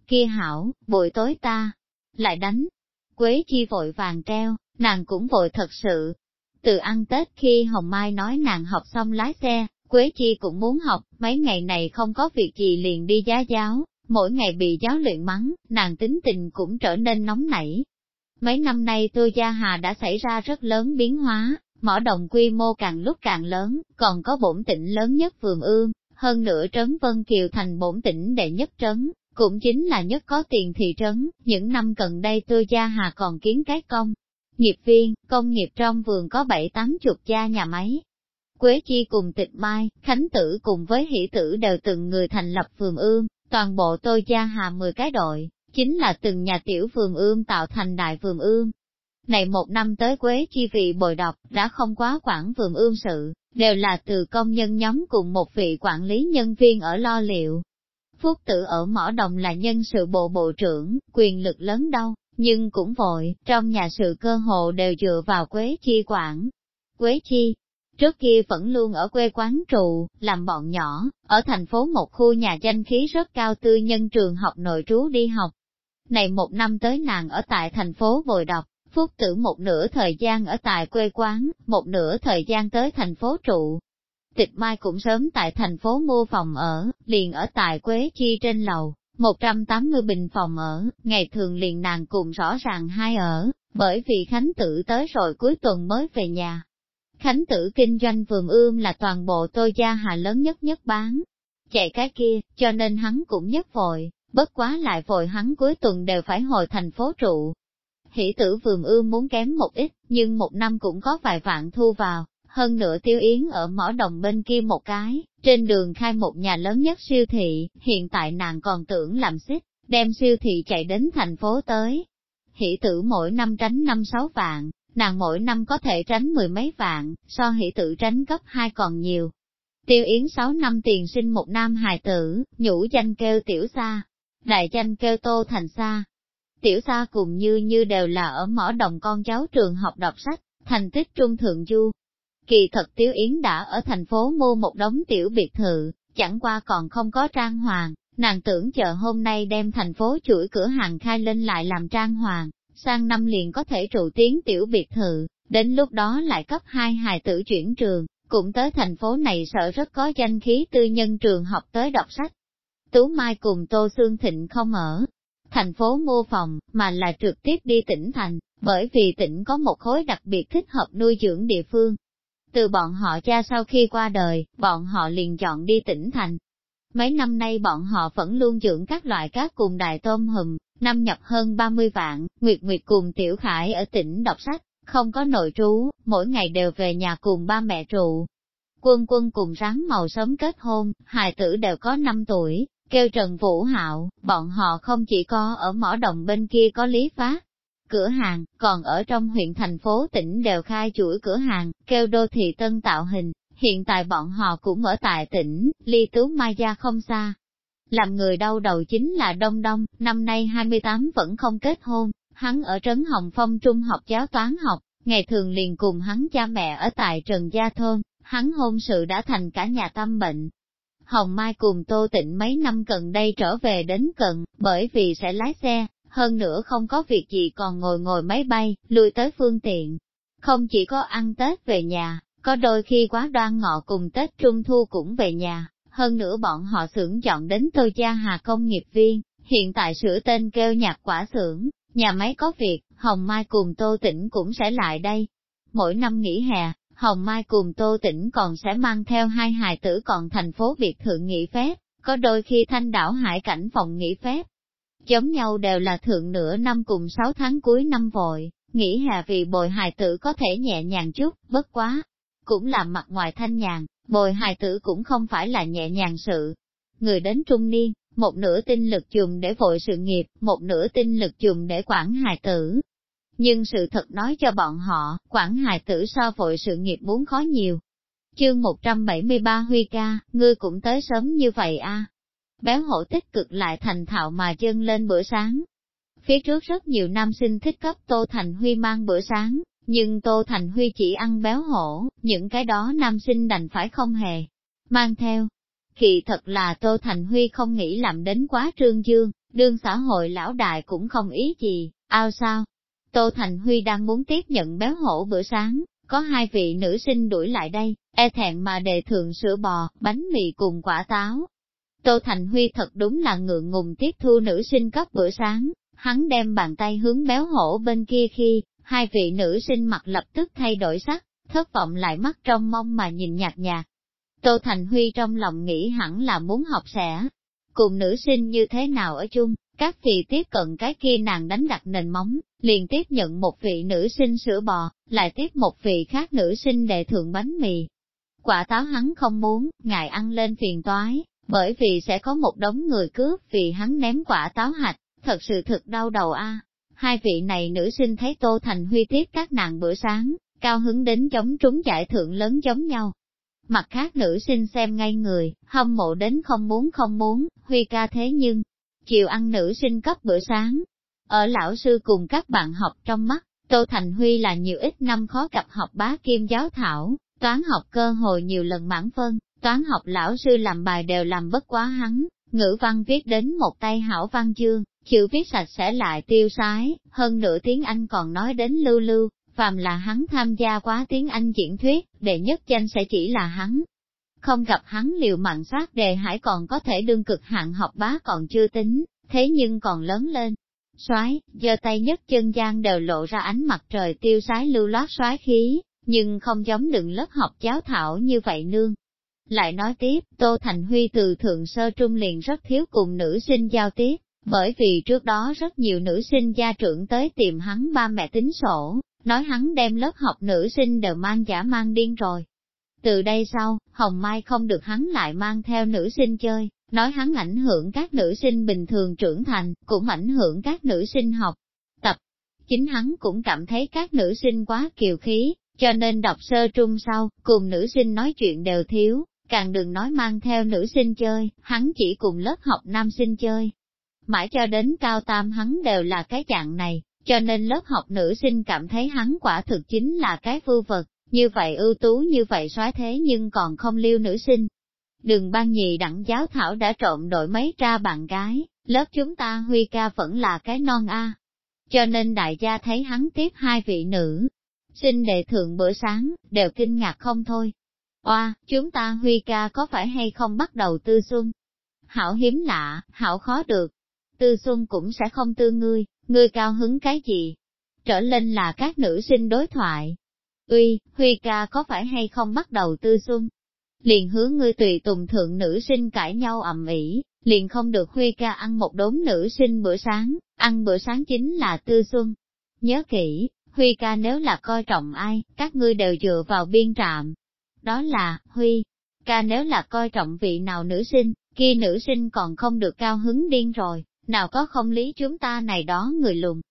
[SPEAKER 1] kia hảo, buổi tối ta, lại đánh. Quế chi vội vàng treo, nàng cũng vội thật sự. Từ ăn Tết khi Hồng Mai nói nàng học xong lái xe, Quế chi cũng muốn học, mấy ngày này không có việc gì liền đi giá giáo, mỗi ngày bị giáo luyện mắng, nàng tính tình cũng trở nên nóng nảy. Mấy năm nay Tư Gia Hà đã xảy ra rất lớn biến hóa, mỏ đồng quy mô càng lúc càng lớn, còn có bổn tỉnh lớn nhất vườn ương, hơn nữa trấn Vân Kiều thành bổn tỉnh đệ nhất trấn, cũng chính là nhất có tiền thị trấn, những năm gần đây tôi gia hà còn kiến cái công. Nghiệp viên, công nghiệp trong vườn có bảy tám chục gia nhà máy. Quế Chi cùng tịch mai, Khánh Tử cùng với hỷ tử đều từng người thành lập vườn ương, toàn bộ tôi gia hà 10 cái đội, chính là từng nhà tiểu vườn ương tạo thành đại vườn ương. Này một năm tới Quế Chi vị bồi đọc đã không quá quản vườn ương sự, đều là từ công nhân nhóm cùng một vị quản lý nhân viên ở lo liệu, Phúc tử ở mỏ đồng là nhân sự bộ bộ trưởng, quyền lực lớn đâu, nhưng cũng vội, trong nhà sự cơ hồ đều dựa vào Quế Chi quản. Quế Chi, trước kia vẫn luôn ở quê quán trụ, làm bọn nhỏ, ở thành phố một khu nhà danh khí rất cao tư nhân trường học nội trú đi học. Này một năm tới nàng ở tại thành phố bồi đọc, Phúc tử một nửa thời gian ở tại quê quán, một nửa thời gian tới thành phố trụ, Tịch Mai cũng sớm tại thành phố mua phòng ở, liền ở tại Quế Chi trên lầu, 180 bình phòng ở, ngày thường liền nàng cùng rõ ràng hai ở, bởi vì Khánh Tử tới rồi cuối tuần mới về nhà. Khánh Tử kinh doanh vườn ươm là toàn bộ tôi gia hà lớn nhất nhất bán. Chạy cái kia, cho nên hắn cũng nhất vội, bất quá lại vội hắn cuối tuần đều phải hồi thành phố trụ. Hỷ tử vườn ươm muốn kém một ít, nhưng một năm cũng có vài vạn thu vào, hơn nữa tiêu yến ở mỏ đồng bên kia một cái, trên đường khai một nhà lớn nhất siêu thị, hiện tại nàng còn tưởng làm xích, đem siêu thị chạy đến thành phố tới. Hỷ tử mỗi năm tránh năm sáu vạn, nàng mỗi năm có thể tránh mười mấy vạn, so hỷ tử tránh cấp hai còn nhiều. Tiêu Yến sáu năm tiền sinh một nam hài tử, nhũ danh kêu tiểu xa, đại danh kêu tô thành xa. Tiểu xa cùng như như đều là ở mỏ đồng con cháu trường học đọc sách, thành tích trung thượng du, Kỳ thật Tiếu Yến đã ở thành phố mua một đống tiểu biệt thự, chẳng qua còn không có trang hoàng, nàng tưởng chờ hôm nay đem thành phố chuỗi cửa hàng khai lên lại làm trang hoàng, sang năm liền có thể trụ tiến tiểu biệt thự, đến lúc đó lại cấp hai hài tử chuyển trường, cũng tới thành phố này sợ rất có danh khí tư nhân trường học tới đọc sách. Tú Mai cùng Tô Sương Thịnh không ở thành phố mua phòng, mà là trực tiếp đi tỉnh thành, bởi vì tỉnh có một khối đặc biệt thích hợp nuôi dưỡng địa phương, từ bọn họ cha sau khi qua đời, bọn họ liền chọn đi tỉnh thành. Mấy năm nay bọn họ vẫn luôn dưỡng các loại cá cùng đại tôm hùm, năm nhập hơn 30 vạn, Nguyệt Nguyệt cùng Tiểu Khải ở tỉnh đọc sách, không có nội trú, mỗi ngày đều về nhà cùng ba mẹ trụ. Quân quân cùng ráng màu sớm kết hôn, hài tử đều có 5 tuổi, kêu Trần Vũ Hạo, bọn họ không chỉ có ở mỏ đồng bên kia có lý phát, cửa hàng, còn ở trong huyện thành phố tỉnh đều khai chuỗi cửa hàng, kêu đô thị tân tạo hình, hiện tại bọn họ cũng ở tại tỉnh, ly tú mai gia không xa. Làm người đau đầu chính là Đông Đông, năm nay 28 vẫn không kết hôn, hắn ở Trấn Hồng Phong Trung học giáo toán học, ngày thường liền cùng hắn cha mẹ ở tại Trần Gia Thôn, hắn hôn sự đã thành cả nhà tâm bệnh. Hồng Mai cùng Tô Tịnh mấy năm gần đây trở về đến cận, bởi vì sẽ lái xe, hơn nữa không có việc gì còn ngồi ngồi máy bay, lui tới phương tiện. Không chỉ có ăn Tết về nhà, có đôi khi quá đoan ngọ cùng Tết Trung Thu cũng về nhà, hơn nữa bọn họ xưởng chọn đến tôi gia hà công nghiệp viên, hiện tại sửa tên kêu nhạc quả xưởng, nhà máy có việc, Hồng Mai cùng Tô Tĩnh cũng sẽ lại đây. Mỗi năm nghỉ hè, Hồng Mai cùng Tô Tĩnh còn sẽ mang theo hai hài tử còn thành phố Việt Thượng nghỉ phép, có đôi khi thanh đảo hải cảnh phòng nghỉ phép. Giống nhau đều là thượng nửa năm cùng sáu tháng cuối năm vội, nghĩ hà vì bồi hài tử có thể nhẹ nhàng chút, bất quá. Cũng làm mặt ngoài thanh nhàn, bồi hài tử cũng không phải là nhẹ nhàng sự. Người đến trung niên, một nửa tinh lực dùng để vội sự nghiệp, một nửa tinh lực dùng để quản hài tử. Nhưng sự thật nói cho bọn họ, quản hài tử so vội sự nghiệp muốn khó nhiều. Chương 173 Huy ca, ngươi cũng tới sớm như vậy a à? Béo hổ tích cực lại thành thạo mà dâng lên bữa sáng. Phía trước rất nhiều nam sinh thích cấp Tô Thành Huy mang bữa sáng, nhưng Tô Thành Huy chỉ ăn béo hổ, những cái đó nam sinh đành phải không hề mang theo. Kỳ thật là Tô Thành Huy không nghĩ làm đến quá trương dương, đương xã hội lão đại cũng không ý gì, ao sao. Tô Thành Huy đang muốn tiếp nhận béo hổ bữa sáng, có hai vị nữ sinh đuổi lại đây, e thẹn mà đề thượng sữa bò, bánh mì cùng quả táo. Tô Thành Huy thật đúng là ngượng ngùng tiếp thu nữ sinh cấp bữa sáng, hắn đem bàn tay hướng béo hổ bên kia khi, hai vị nữ sinh mặt lập tức thay đổi sắc, thất vọng lại mắt trong mong mà nhìn nhạt nhạt. Tô Thành Huy trong lòng nghĩ hẳn là muốn học sẽ, cùng nữ sinh như thế nào ở chung, các vị tiếp cận cái kia nàng đánh đặt nền móng, liền tiếp nhận một vị nữ sinh sữa bò, lại tiếp một vị khác nữ sinh để thượng bánh mì. Quả táo hắn không muốn, ngài ăn lên phiền toái, bởi vì sẽ có một đống người cướp vì hắn ném quả táo hạch, thật sự thực đau đầu a. Hai vị này nữ sinh thấy Tô Thành Huy tiếp các nàng bữa sáng, cao hứng đến chống trúng giải thượng lớn giống nhau. Mặt khác nữ sinh xem ngay người, hâm mộ đến không muốn không muốn, Huy ca thế nhưng, chiều ăn nữ sinh cấp bữa sáng. Ở lão sư cùng các bạn học trong mắt, Tô Thành Huy là nhiều ít năm khó gặp học bá kim giáo thảo, toán học cơ hội nhiều lần mãn phân, toán học lão sư làm bài đều làm bất quá hắn, ngữ văn viết đến một tay hảo văn chương, chữ viết sạch sẽ lại tiêu sái, hơn nửa tiếng Anh còn nói đến lưu lưu, phàm là hắn tham gia quá tiếng Anh diễn thuyết, đệ nhất danh sẽ chỉ là hắn. Không gặp hắn liều mạng sát đề hải còn có thể đương cực hạng học bá còn chưa tính, thế nhưng còn lớn lên. Soái, giơ tay nhất chân gian đều lộ ra ánh mặt trời tiêu sái lưu loát soái khí, nhưng không giống đựng lớp học giáo thảo như vậy nương. Lại nói tiếp, Tô Thành Huy từ thượng sơ trung liền rất thiếu cùng nữ sinh giao tiếp, bởi vì trước đó rất nhiều nữ sinh gia trưởng tới tìm hắn ba mẹ tính sổ, nói hắn đem lớp học nữ sinh đều mang giả mang điên rồi. Từ đây sau, Hồng Mai không được hắn lại mang theo nữ sinh chơi, nói hắn ảnh hưởng các nữ sinh bình thường trưởng thành, cũng ảnh hưởng các nữ sinh học, tập. Chính hắn cũng cảm thấy các nữ sinh quá kiều khí, cho nên đọc sơ trung sau, cùng nữ sinh nói chuyện đều thiếu, càng đừng nói mang theo nữ sinh chơi, hắn chỉ cùng lớp học nam sinh chơi. Mãi cho đến cao tam hắn đều là cái dạng này, cho nên lớp học nữ sinh cảm thấy hắn quả thực chính là cái vưu vật, như vậy ưu tú như vậy soái thế nhưng còn không lưu nữ sinh. Đường ban nhì đặng giáo thảo đã trộn đội mấy tra bạn gái, lớp chúng ta huy ca vẫn là cái non A. Cho nên đại gia thấy hắn tiếp hai vị nữ, sinh đệ thượng bữa sáng, đều kinh ngạc không thôi. Oa, chúng ta huy ca có phải hay không bắt đầu tư xuân? Hảo hiếm lạ, hảo khó được. Tư xuân cũng sẽ không tư ngươi, ngươi cao hứng cái gì? Trở lên là các nữ sinh đối thoại. Uy, Huy ca có phải hay không bắt đầu tư xuân? Liền hướng ngươi tùy tùng thượng nữ sinh cãi nhau ầm ĩ, liền không được Huy ca ăn một đống nữ sinh bữa sáng, ăn bữa sáng chính là tư xuân. Nhớ kỹ, Huy ca nếu là coi trọng ai, các ngươi đều dựa vào biên trạm. Đó là, Huy, ca nếu là coi trọng vị nào nữ sinh, kia nữ sinh còn không được cao hứng điên rồi, nào có không lý chúng ta này đó người lùng.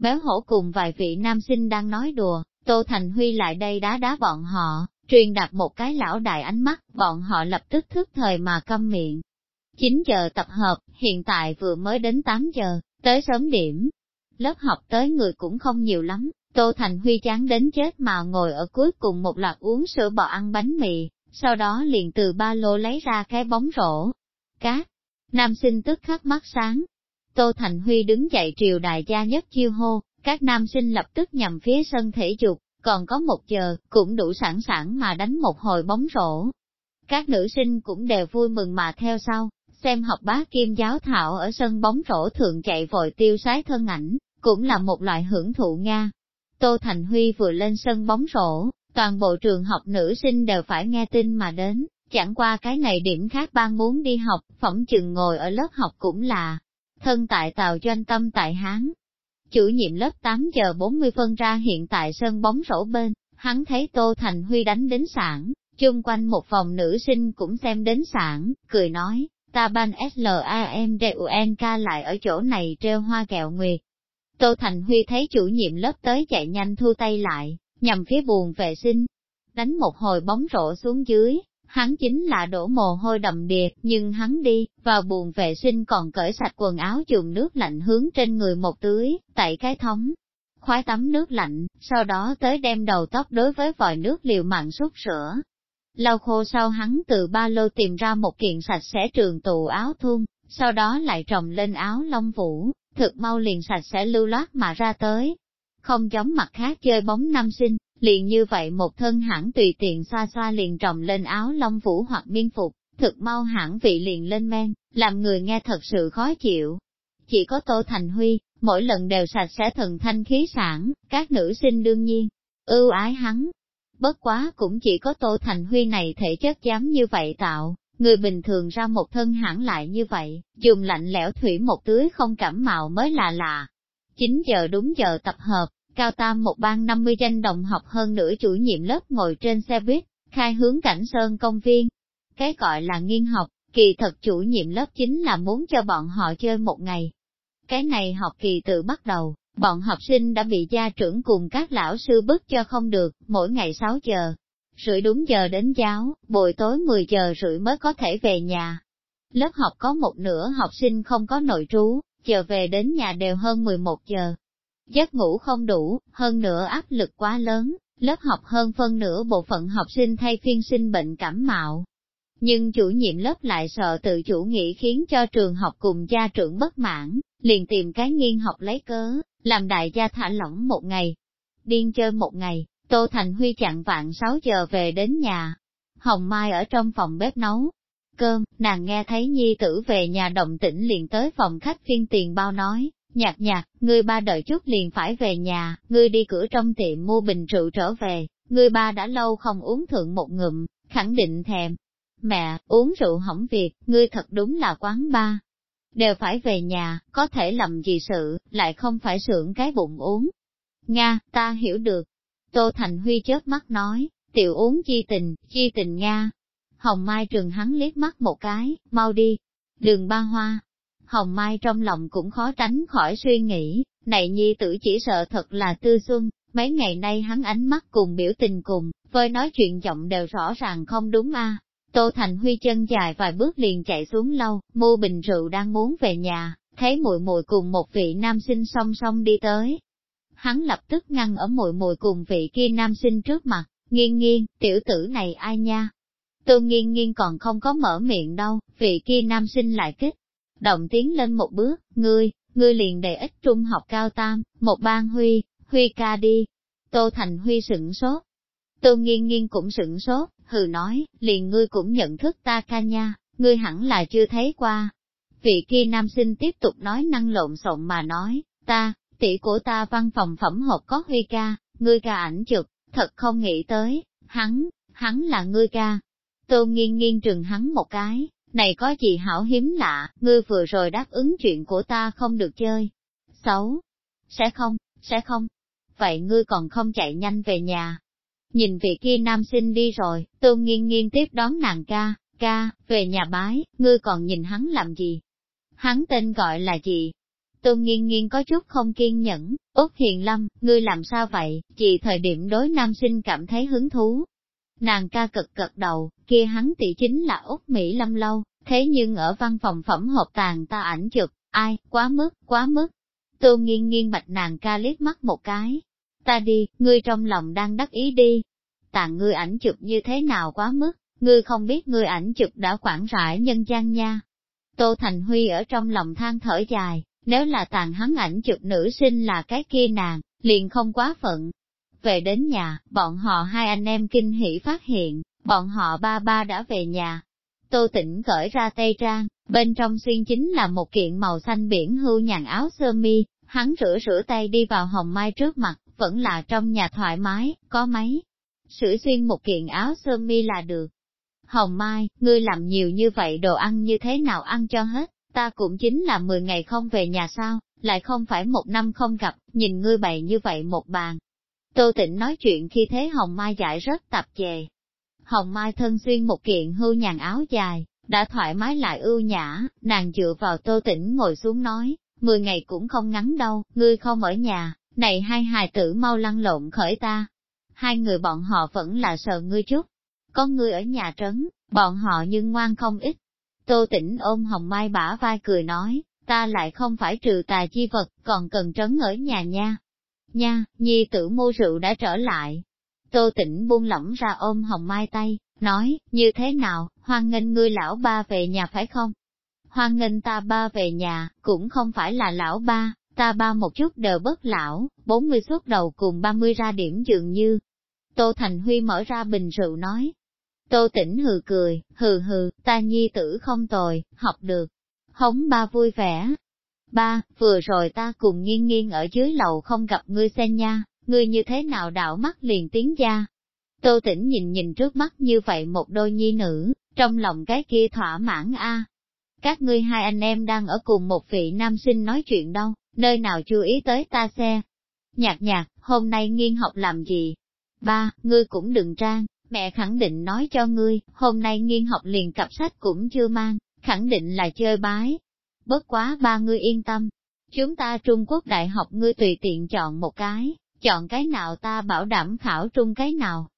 [SPEAKER 1] Béo hổ cùng vài vị nam sinh đang nói đùa, Tô Thành Huy lại đây đá đá bọn họ, truyền đặt một cái lão đại ánh mắt, bọn họ lập tức thức thời mà câm miệng. 9 giờ tập hợp, hiện tại vừa mới đến 8 giờ, tới sớm điểm. Lớp học tới người cũng không nhiều lắm, Tô Thành Huy chán đến chết mà ngồi ở cuối cùng một loạt uống sữa bò ăn bánh mì, sau đó liền từ ba lô lấy ra cái bóng rổ. Cát, nam sinh tức khắc mắt sáng, Tô Thành Huy đứng dậy triều đại gia nhất chiêu hô, các nam sinh lập tức nhằm phía sân thể dục, còn có một giờ, cũng đủ sẵn sàng mà đánh một hồi bóng rổ. Các nữ sinh cũng đều vui mừng mà theo sau, xem học bá kim giáo thảo ở sân bóng rổ thượng chạy vội tiêu sái thân ảnh, cũng là một loại hưởng thụ Nga. Tô Thành Huy vừa lên sân bóng rổ, toàn bộ trường học nữ sinh đều phải nghe tin mà đến, chẳng qua cái này điểm khác ban muốn đi học, phỏng chừng ngồi ở lớp học cũng là thân tại tàu doanh tâm tại Hán. Chủ nhiệm lớp 8 giờ 40 phân ra hiện tại sân bóng rổ bên, hắn thấy Tô Thành Huy đánh đến sản, chung quanh một vòng nữ sinh cũng xem đến sản, cười nói, ta ban SLAMDUNK lại ở chỗ này treo hoa kẹo nguyệt. Tô Thành Huy thấy chủ nhiệm lớp tới chạy nhanh thu tay lại, nhằm phía buồn vệ sinh, đánh một hồi bóng rổ xuống dưới, hắn chính là đổ mồ hôi đậm điệt, nhưng hắn đi, vào buồn vệ sinh còn cởi sạch quần áo dùng nước lạnh hướng trên người một tưới, tại cái thống. Khoái tắm nước lạnh, sau đó tới đem đầu tóc đối với vòi nước liều mạng sút sữa. Lau khô sau hắn từ ba lô tìm ra một kiện sạch sẽ trường tù áo thun, sau đó lại trồng lên áo lông vũ, thực mau liền sạch sẽ lưu loát mà ra tới. Không giống mặt khác chơi bóng nam sinh, liền như vậy một thân hãng tùy tiện xoa xoa liền trồng lên áo lông vũ hoặc miên phục, thực mau hãng vị liền lên men, làm người nghe thật sự khó chịu. Chỉ có Tô Thành Huy, mỗi lần đều sạch sẽ thần thanh khí sản, các nữ sinh đương nhiên, ưu ái hắn. Bất quá cũng chỉ có Tô Thành Huy này thể chất dám như vậy tạo, người bình thường ra một thân hãng lại như vậy, dùng lạnh lẽo thủy một tưới không cảm mạo mới là lạ. 9 giờ đúng giờ tập hợp, Cao Tam một ban 50 danh đồng học hơn nửa chủ nhiệm lớp ngồi trên xe buýt, khai hướng cảnh sơn công viên. Cái gọi là nghiên học, kỳ thật chủ nhiệm lớp chính là muốn cho bọn họ chơi một ngày. Cái này học kỳ tự bắt đầu, bọn học sinh đã bị gia trưởng cùng các lão sư bức cho không được, mỗi ngày 6 giờ. Rưỡi đúng giờ đến giáo, buổi tối 10 giờ rưỡi mới có thể về nhà. Lớp học có một nửa học sinh không có nội trú, chờ về đến nhà đều hơn 11 giờ, Giấc ngủ không đủ, hơn nữa áp lực quá lớn, lớp học hơn phân nửa bộ phận học sinh thay phiên sinh bệnh cảm mạo. Nhưng chủ nhiệm lớp lại sợ tự chủ nghĩ khiến cho trường học cùng gia trưởng bất mãn, liền tìm cái nghiên học lấy cớ, làm đại gia thả lỏng một ngày. Điên chơi một ngày, Tô Thành Huy chặn vạn 6 giờ về đến nhà. Hồng Mai ở trong phòng bếp nấu cơm, nàng nghe thấy nhi tử về nhà động tĩnh liền tới phòng khách phiên tiền bao nói, Nhạc nhạc, ngươi ba đợi chút liền phải về nhà, ngươi đi cửa trong tiệm mua bình rượu trở về, ngươi ba đã lâu không uống thượng một ngụm, khẳng định thèm. Mẹ, uống rượu hỏng việc, ngươi thật đúng là quán ba. Đều phải về nhà, có thể làm gì sự, lại không phải sưởng cái bụng uống. Nga, ta hiểu được. Tô Thành Huy chớp mắt nói, tiểu uống chi tình, chi tình Nga. Hồng Mai trường hắn liếc mắt một cái, mau đi. Đường ba hoa, Hồng Mai trong lòng cũng khó tránh khỏi suy nghĩ, này nhi tử chỉ sợ thật là tư xuân, mấy ngày nay hắn ánh mắt cùng biểu tình cùng, với nói chuyện giọng đều rõ ràng không đúng a. Tô Thành Huy chân dài vài bước liền chạy xuống lâu, mua bình rượu đang muốn về nhà, thấy muội muội cùng một vị nam sinh song song đi tới. Hắn lập tức ngăn ở mùi mùi cùng vị kia nam sinh trước mặt, nghiêng nghiêng, tiểu tử này ai nha? Tô nghiêng nghiêng còn không có mở miệng đâu, vị kia nam sinh lại kích, động tiến lên một bước, ngươi, ngươi liền đầy ít trung học cao tam, một ban huy, huy ca đi. Tô Thành Huy sửng sốt. Tô nghiêng nghiêng cũng sửng sốt, hừ nói, liền ngươi cũng nhận thức ta ca nha, ngươi hẳn là chưa thấy qua. Vị kia nam sinh tiếp tục nói năng lộn xộn mà nói, ta, tỷ của ta văn phòng phẩm hộp có huy ca, ngươi ca ảnh chụp, thật không nghĩ tới, hắn, hắn là ngươi ca. Tô nghiên nghiên trừng hắn một cái, này có gì hảo hiếm lạ, ngươi vừa rồi đáp ứng chuyện của ta không được chơi. Xấu. Sẽ không, sẽ không. Vậy ngươi còn không chạy nhanh về nhà. Nhìn vị kia nam sinh đi rồi, tô nghiên nghiên tiếp đón nàng ca, ca, về nhà bái, ngươi còn nhìn hắn làm gì? Hắn tên gọi là gì? Tôn nghiên nghiên có chút không kiên nhẫn, Úc Hiền Lâm, ngươi làm sao vậy, chỉ thời điểm đối nam sinh cảm thấy hứng thú, Nàng ca cực cực đầu, kia hắn tỷ chính là Úc Mỹ Lâm Lâu, thế nhưng ở văn phòng phẩm hộp tàn ta ảnh chụp, ai, quá mức, quá mức. Tôn nghiêng nghiêng bạch nàng ca liếc mắt một cái. Ta đi, ngươi trong lòng đang đắc ý đi. Tàn ngươi ảnh chụp như thế nào quá mức, ngươi không biết ngươi ảnh chụp đã quản rãi nhân gian nha. Tô Thành Huy ở trong lòng than thở dài, nếu là tàn hắn ảnh chụp nữ sinh là cái kia nàng, liền không quá phận, về đến nhà, bọn họ hai anh em kinh hỉ phát hiện, bọn họ ba ba đã về nhà. Tô tỉnh cởi ra tây trang, bên trong xuyên chính là một kiện màu xanh biển hưu nhàn áo sơ mi, hắn rửa rửa tay đi vào hồng mai trước mặt, vẫn là trong nhà thoải mái, có máy Sửa xuyên một kiện áo sơ mi là được. Hồng Mai, ngươi làm nhiều như vậy đồ ăn như thế nào ăn cho hết, ta cũng chính là 10 ngày không về nhà sao, lại không phải một năm không gặp, nhìn ngươi bày như vậy một bàn. Tô Tịnh nói chuyện khi thế Hồng Mai giải rất tập chề. Hồng Mai thân xuyên một kiện hưu nhàn áo dài, đã thoải mái lại ưu nhã, nàng dựa vào Tô Tĩnh ngồi xuống nói, mười ngày cũng không ngắn đâu, ngươi không ở nhà, này hai hài tử mau lăn lộn khởi ta. Hai người bọn họ vẫn là sợ ngươi chút, có ngươi ở nhà trấn, bọn họ nhưng ngoan không ít. Tô Tĩnh ôm Hồng Mai bả vai cười nói, ta lại không phải trừ tà chi vật, còn cần trấn ở nhà nha. Nha, nhi tử mua rượu đã trở lại. Tô Tĩnh buông lỏng ra ôm Hồng Mai tay, nói, như thế nào, hoan nghênh ngươi lão ba về nhà phải không? Hoan nghênh ta ba về nhà, cũng không phải là lão ba, ta ba một chút đều bất lão, 40 suốt đầu cùng 30 ra điểm dường như. Tô Thành Huy mở ra bình rượu nói. Tô tỉnh hừ cười, hừ hừ, ta nhi tử không tồi, học được. Hống ba vui vẻ. Ba, vừa rồi ta cùng nghiêng nghiêng ở dưới lầu không gặp ngươi xem nha, ngươi như thế nào đảo mắt liền tiếng ra. Tô tỉnh nhìn nhìn trước mắt như vậy một đôi nhi nữ, trong lòng cái kia thỏa mãn a. Các ngươi hai anh em đang ở cùng một vị nam sinh nói chuyện đâu, nơi nào chú ý tới ta xe. Nhạc nhạc, hôm nay nghiên học làm gì? Ba, ngươi cũng đừng trang, mẹ khẳng định nói cho ngươi, hôm nay nghiên học liền cặp sách cũng chưa mang, khẳng định là chơi bái. Bất quá ba ngươi yên tâm, chúng ta Trung Quốc Đại học ngươi tùy tiện chọn một cái, chọn cái nào ta bảo đảm khảo trung cái nào.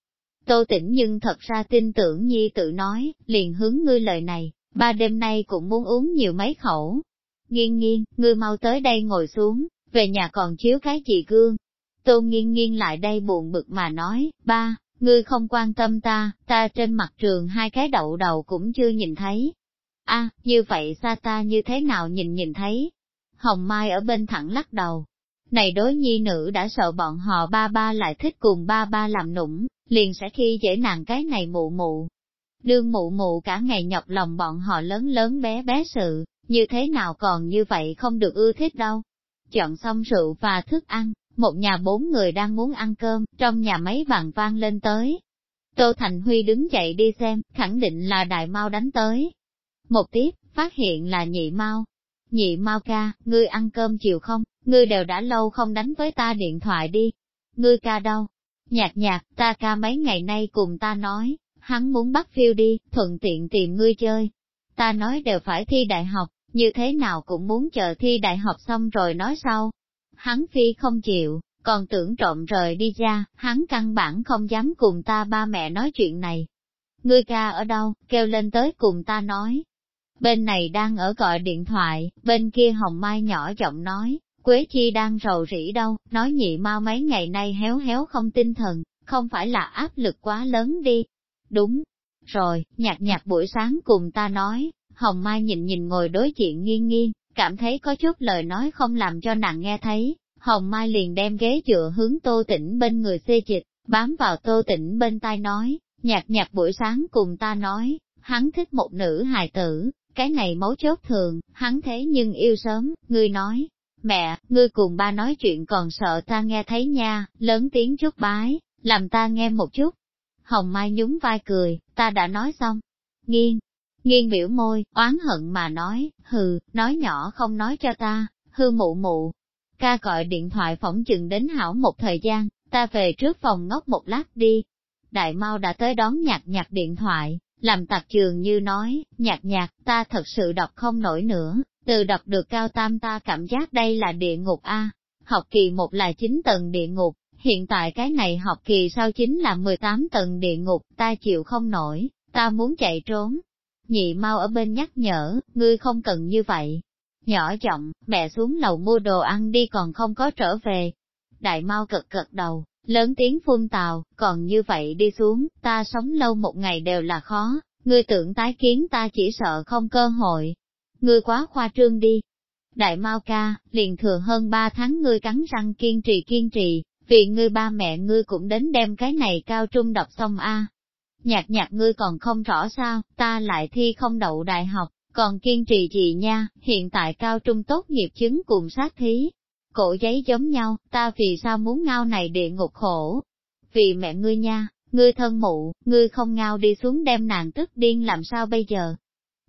[SPEAKER 1] Tô tĩnh nhưng thật ra tin tưởng nhi tự nói, liền hướng ngươi lời này, ba đêm nay cũng muốn uống nhiều mấy khẩu, Nghiên nghiên, ngươi mau tới đây ngồi xuống, về nhà còn chiếu cái gì gương. Tô nghiên nghiên lại đây buồn bực mà nói, ba, ngươi không quan tâm ta, ta trên mặt trường hai cái đậu đầu cũng chưa nhìn thấy. a như vậy xa ta như thế nào nhìn nhìn thấy? Hồng Mai ở bên thẳng lắc đầu. Này đối nhi nữ đã sợ bọn họ ba ba lại thích cùng ba ba làm nũng, liền sẽ khi dễ nàng cái này mụ mụ. Đương mụ mụ cả ngày nhọc lòng bọn họ lớn lớn bé bé sự, như thế nào còn như vậy không được ưa thích đâu. Chọn xong rượu và thức ăn, một nhà bốn người đang muốn ăn cơm, trong nhà mấy bàn vang lên tới. Tô Thành Huy đứng dậy đi xem, khẳng định là đại mau đánh tới. Một tiếp, phát hiện là nhị mau. Nhị mau ca, ngươi ăn cơm chiều không, ngươi đều đã lâu không đánh với ta điện thoại đi. Ngươi ca đâu? Nhạc nhạc, ta ca mấy ngày nay cùng ta nói, hắn muốn bắt phiêu đi, thuận tiện tìm ngươi chơi. Ta nói đều phải thi đại học, như thế nào cũng muốn chờ thi đại học xong rồi nói sau. Hắn phi không chịu, còn tưởng trộm rời đi ra, hắn căn bản không dám cùng ta ba mẹ nói chuyện này. Ngươi ca ở đâu, kêu lên tới cùng ta nói. Bên này đang ở gọi điện thoại, bên kia hồng mai nhỏ giọng nói, Quế Chi đang rầu rĩ đâu, nói nhị mau mấy ngày nay héo héo không tinh thần, không phải là áp lực quá lớn đi. Đúng, rồi, nhạc nhạc buổi sáng cùng ta nói, Hồng Mai nhìn nhìn ngồi đối diện nghiêng nghiêng, cảm thấy có chút lời nói không làm cho nàng nghe thấy, Hồng Mai liền đem ghế dựa hướng tô tĩnh bên người xê dịch, bám vào tô tĩnh bên tai nói, nhạc nhạc buổi sáng cùng ta nói, hắn thích một nữ hài tử, cái này mấu chốt thường, hắn thế nhưng yêu sớm, ngươi nói, mẹ, ngươi cùng ba nói chuyện còn sợ ta nghe thấy nha, lớn tiếng chút bái, làm ta nghe một chút. Hồng Mai nhún vai cười, ta đã nói xong. Nghiêng, Nghiên biểu môi, oán hận mà nói, hừ, nói nhỏ không nói cho ta, hư mụ mụ. Ca gọi điện thoại phỏng chừng đến hảo một thời gian, ta về trước phòng ngốc một lát đi. Đại mau đã tới đón nhạc nhạc điện thoại, làm tạc trường như nói, nhạc nhạc, ta thật sự đọc không nổi nữa, từ đọc được cao tam ta cảm giác đây là địa ngục A. Học kỳ một là 9 tầng địa ngục, hiện tại cái này học kỳ sau chính là 18 tầng địa ngục, ta chịu không nổi, ta muốn chạy trốn, nhị mau ở bên nhắc nhở, ngươi không cần như vậy. Nhỏ giọng, mẹ xuống lầu mua đồ ăn đi còn không có trở về. Đại mau cực cực đầu, lớn tiếng phun tào, còn như vậy đi xuống, ta sống lâu một ngày đều là khó, ngươi tưởng tái kiến ta chỉ sợ không cơ hội. Ngươi quá khoa trương đi. Đại mau ca, liền thừa hơn ba tháng ngươi cắn răng kiên trì kiên trì, vì ngươi ba mẹ ngươi cũng đến đem cái này cao trung đọc xong a Nhạc nhạc ngươi còn không rõ sao, ta lại thi không đậu đại học, còn kiên trì gì nha, hiện tại cao trung tốt nghiệp chứng cùng sát thí. cổ giấy giống nhau, ta vì sao muốn ngao này địa ngục khổ? Vì mẹ ngươi nha, ngươi thân mụ, ngươi không ngao đi xuống đem nàng tức điên làm sao bây giờ?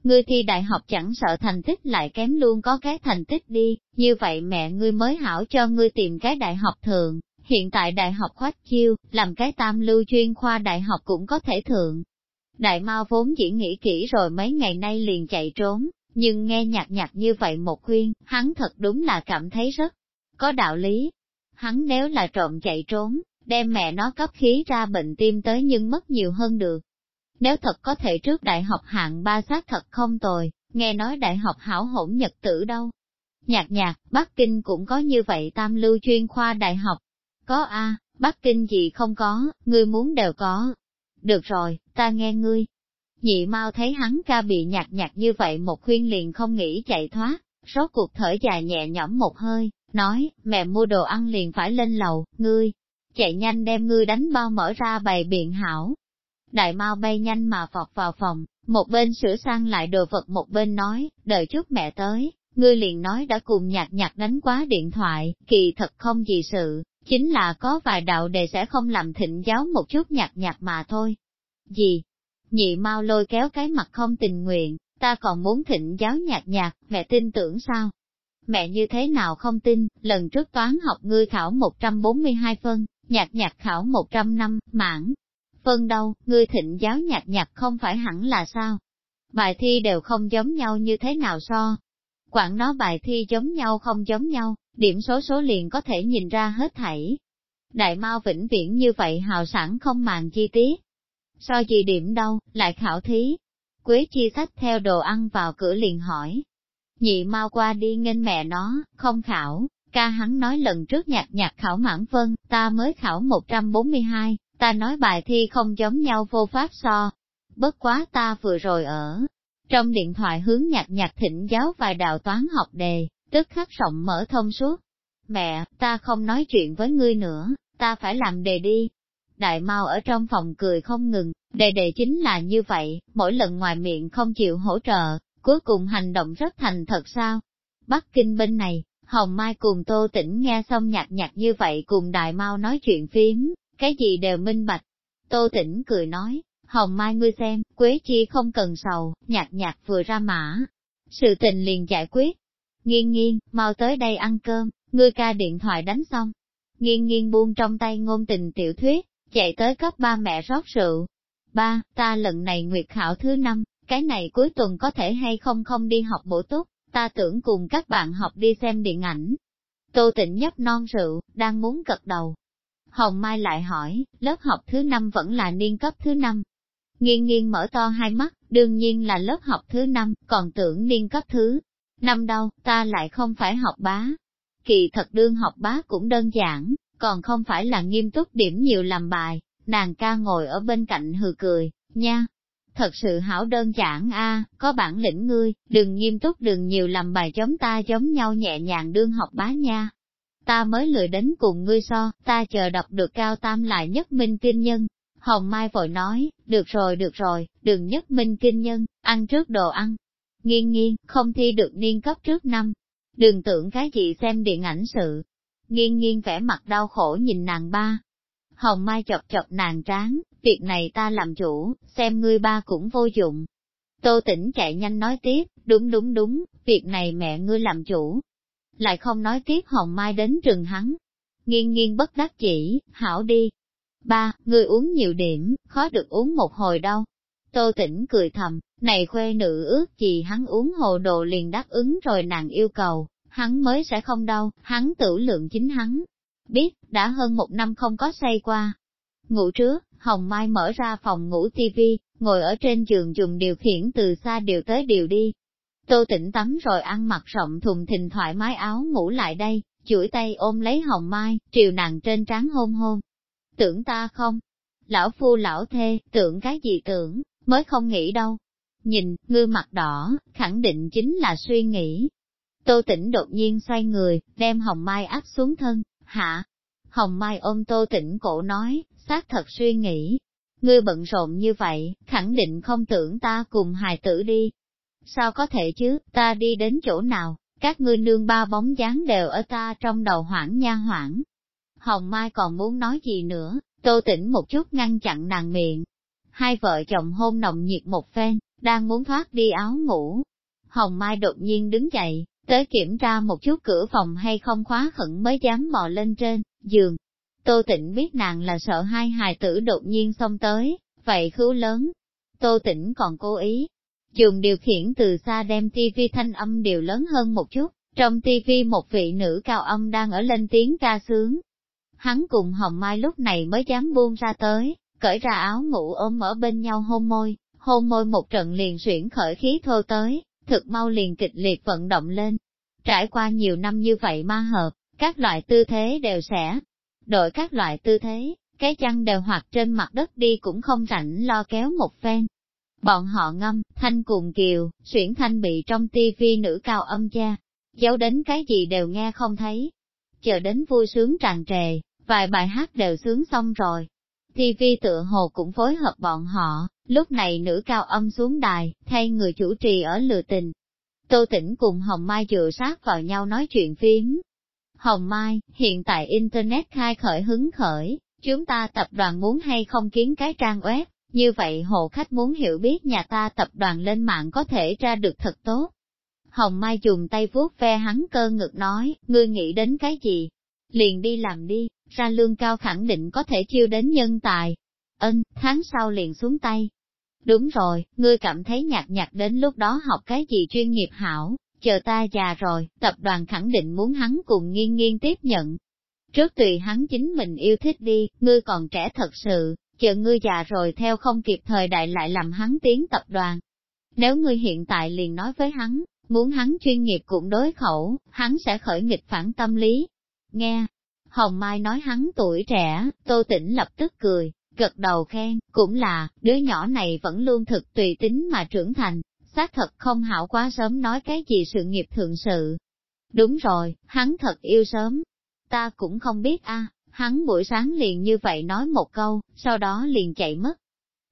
[SPEAKER 1] Ngươi thi đại học chẳng sợ thành tích lại kém luôn có cái thành tích đi, như vậy mẹ ngươi mới hảo cho ngươi tìm cái đại học thường, hiện tại đại học khoách chiêu, làm cái tam lưu chuyên khoa đại học cũng có thể thượng. Đại Mao vốn chỉ nghĩ kỹ rồi mấy ngày nay liền chạy trốn, nhưng nghe nhạt nhạt như vậy một khuyên, hắn thật đúng là cảm thấy rất có đạo lý. Hắn nếu là trộm chạy trốn, đem mẹ nó cấp khí ra bệnh tim tới nhưng mất nhiều hơn được. Nếu thật có thể trước đại học hạng ba sát thật không tồi, nghe nói đại học hảo hỗn nhật tử đâu. Nhạc nhạc, Bắc Kinh cũng có như vậy tam lưu chuyên khoa đại học. Có a, Bắc Kinh gì không có, ngươi muốn đều có. Được rồi, ta nghe ngươi. Nhị mau thấy hắn ca bị nhạt nhạt như vậy một khuyên liền không nghĩ chạy thoát, rốt cuộc thở dài nhẹ nhõm một hơi, nói, mẹ mua đồ ăn liền phải lên lầu, ngươi, chạy nhanh đem ngươi đánh bao mở ra bày biện hảo. Đại mau bay nhanh mà vọt vào phòng, một bên sửa sang lại đồ vật một bên nói, đợi chút mẹ tới, ngươi liền nói đã cùng nhạc nhạc đánh quá điện thoại, kỳ thật không gì sự, chính là có vài đạo đề sẽ không làm thịnh giáo một chút nhạt nhạt mà thôi. Gì? Nhị mau lôi kéo cái mặt không tình nguyện, ta còn muốn thịnh giáo nhạt nhạt mẹ tin tưởng sao? Mẹ như thế nào không tin, lần trước toán học ngươi khảo 142 phân, nhạt nhạt khảo 100 năm, mãn. Phân đâu, ngươi thịnh giáo nhạt nhạt không phải hẳn là sao? Bài thi đều không giống nhau như thế nào so? Quản nó bài thi giống nhau không giống nhau, điểm số số liền có thể nhìn ra hết thảy. Đại Mao vĩnh viễn như vậy hào sản không màng chi tiết. So gì điểm đâu, lại khảo thí. Quế chi sách theo đồ ăn vào cửa liền hỏi. Nhị mau qua đi nghênh mẹ nó, không khảo, ca hắn nói lần trước nhạc nhạc khảo mãn vân, ta mới khảo 142, ta nói bài thi không giống nhau vô pháp so. Bất quá ta vừa rồi ở, trong điện thoại hướng nhạc nhạc thỉnh giáo vài đạo toán học đề, tức khắc rộng mở thông suốt. Mẹ, ta không nói chuyện với ngươi nữa, ta phải làm đề đi. Đại mau ở trong phòng cười không ngừng, đề đề chính là như vậy, mỗi lần ngoài miệng không chịu hỗ trợ, cuối cùng hành động rất thành thật sao. Bắc Kinh bên này, Hồng Mai cùng Tô Tĩnh nghe xong nhạc nhạc như vậy cùng Đại Mao nói chuyện phím, cái gì đều minh bạch. Tô Tĩnh cười nói, Hồng Mai ngươi xem, Quế Chi không cần sầu, nhạc nhạc vừa ra mã. Sự tình liền giải quyết. Nghiên nghiên, mau tới đây ăn cơm, ngươi ca điện thoại đánh xong. Nghiên nghiên buông trong tay ngôn tình tiểu thuyết, chạy tới cấp ba mẹ rót rượu. Ba, ta lần này nguyệt khảo thứ năm, cái này cuối tuần có thể hay không không đi học bổ túc, ta tưởng cùng các bạn học đi xem điện ảnh. Tô tịnh nhấp non rượu, đang muốn cật đầu. Hồng Mai lại hỏi, lớp học thứ năm vẫn là niên cấp thứ năm nghiêng nghiêng mở to hai mắt, đương nhiên là lớp học thứ năm, còn tưởng niên cấp thứ năm đâu, ta lại không phải học bá. Kỳ thật đương học bá cũng đơn giản, còn không phải là nghiêm túc điểm nhiều làm bài, nàng ca ngồi ở bên cạnh hừ cười, nha, thật sự hảo đơn giản a, có bản lĩnh ngươi, đừng nghiêm túc đừng nhiều làm bài chống ta giống nhau nhẹ nhàng đương học bá nha. Ta mới lười đến cùng ngươi so, ta chờ đọc được cao tam lại nhất minh kinh nhân. Hồng Mai vội nói, được rồi được rồi, đừng nhất minh kinh nhân, ăn trước đồ ăn. Nghiên nghiên, không thi được niên cấp trước năm. Đừng tưởng cái gì xem điện ảnh sự. Nghiên nghiên vẻ mặt đau khổ nhìn nàng ba, Hồng Mai chọc chọc nàng tráng, việc này ta làm chủ, xem ngươi ba cũng vô dụng. Tô tỉnh chạy nhanh nói tiếp, đúng đúng đúng, việc này mẹ ngươi làm chủ. Lại không nói tiếp Hồng Mai đến trường hắn. Nghiên nghiên bất đắc chỉ, hảo đi. Ba, ngươi uống nhiều điểm, khó được uống một hồi đâu. Tô tỉnh cười thầm, này khuê nữ ước gì hắn uống hồ đồ liền đáp ứng rồi nàng yêu cầu, hắn mới sẽ không đâu, hắn tự lượng chính hắn, biết, đã hơn một năm không có say qua. Ngủ trước, Hồng Mai mở ra phòng ngủ tivi, ngồi ở trên giường dùng điều khiển từ xa điều tới điều đi. Tô tỉnh tắm rồi ăn mặc rộng thùng thình thoải mái áo ngủ lại đây, chuỗi tay ôm lấy Hồng Mai, triều nàng trên trán hôn hôn. Tưởng ta không? Lão phu lão thê, tưởng cái gì tưởng, mới không nghĩ đâu. Nhìn, ngư mặt đỏ, khẳng định chính là suy nghĩ. Tô tỉnh đột nhiên xoay người, đem Hồng Mai áp xuống thân, Hạ, Hồng Mai ôm tô tỉnh cổ nói, xác thật suy nghĩ. Ngươi bận rộn như vậy, khẳng định không tưởng ta cùng hài tử đi. Sao có thể chứ, ta đi đến chỗ nào, các ngươi nương ba bóng dáng đều ở ta trong đầu hoảng nha hoảng. Hồng Mai còn muốn nói gì nữa, tô Tĩnh một chút ngăn chặn nàng miệng. Hai vợ chồng hôn nồng nhiệt một phen, đang muốn thoát đi áo ngủ. Hồng Mai đột nhiên đứng dậy, tới kiểm tra một chút cửa phòng hay không khóa khẩn mới dám mò lên trên, giường. Tô Tĩnh biết nàng là sợ hai hài tử đột nhiên xông tới, vậy khứu lớn. Tô Tĩnh còn cố ý, dùng điều khiển từ xa đem tivi thanh âm điều lớn hơn một chút, trong tivi một vị nữ cao âm đang ở lên tiếng ca sướng. Hắn cùng Hồng Mai lúc này mới dám buông ra tới, cởi ra áo ngủ ôm ở bên nhau hôn môi, hôn môi một trận liền xuyển khởi khí thô tới, thực mau liền kịch liệt vận động lên. Trải qua nhiều năm như vậy ma hợp, các loại tư thế đều sẽ đổi các loại tư thế, cái chăn đều hoặc trên mặt đất đi cũng không rảnh lo kéo một phen. Bọn họ ngâm, thanh cùng kiều, xuyển thanh bị trong tivi nữ cao âm cha, giấu đến cái gì đều nghe không thấy. Chờ đến vui sướng tràn trề, vài bài hát đều sướng xong rồi. TV tựa hồ cũng phối hợp bọn họ, lúc này nữ cao âm xuống đài, thay người chủ trì ở lừa tình. Tô Tĩnh cùng Hồng Mai dựa sát vào nhau nói chuyện phím. Hồng Mai, hiện tại Internet khai khởi hứng khởi, chúng ta tập đoàn muốn hay không kiến cái trang web, như vậy hộ khách muốn hiểu biết nhà ta tập đoàn lên mạng có thể ra được thật tốt. Hồng Mai dùng tay vuốt ve hắn cơ ngực nói, ngươi nghĩ đến cái gì? Liền đi làm đi, ra lương cao khẳng định có thể chiêu đến nhân tài. Ân, tháng sau liền xuống tay. Đúng rồi, ngươi cảm thấy nhạt nhạt đến lúc đó học cái gì chuyên nghiệp hảo, chờ ta già rồi, tập đoàn khẳng định muốn hắn cùng nghiên nghiên tiếp nhận. Trước tùy hắn chính mình yêu thích đi, ngươi còn trẻ thật sự, chờ ngươi già rồi theo không kịp thời đại lại làm hắn tiến tập đoàn. Nếu ngươi hiện tại liền nói với hắn, muốn hắn chuyên nghiệp cũng đối khẩu, hắn sẽ khởi nghịch phản tâm lý. Nghe, Hồng Mai nói hắn tuổi trẻ, Tô Tĩnh lập tức cười, gật đầu khen, cũng là, đứa nhỏ này vẫn luôn thực tùy tính mà trưởng thành, xác thật không hảo quá sớm nói cái gì sự nghiệp thượng sự. Đúng rồi, hắn thật yêu sớm. Ta cũng không biết a, hắn buổi sáng liền như vậy nói một câu, sau đó liền chạy mất.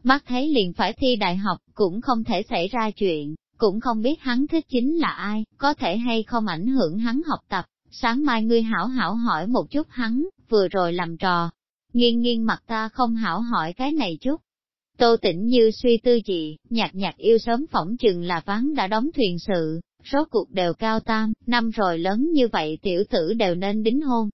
[SPEAKER 1] Mắt thấy liền phải thi đại học, cũng không thể xảy ra chuyện, cũng không biết hắn thích chính là ai, có thể hay không ảnh hưởng hắn học tập. Sáng mai ngươi hảo hảo hỏi một chút hắn, vừa rồi làm trò. Nghiêng nghiêng mặt ta không hảo hỏi cái này chút. Tô tĩnh như suy tư gì, nhạc nhạc yêu sớm phỏng chừng là ván đã đóng thuyền sự, số cuộc đều cao tam, năm rồi lớn như vậy tiểu tử đều nên đính hôn.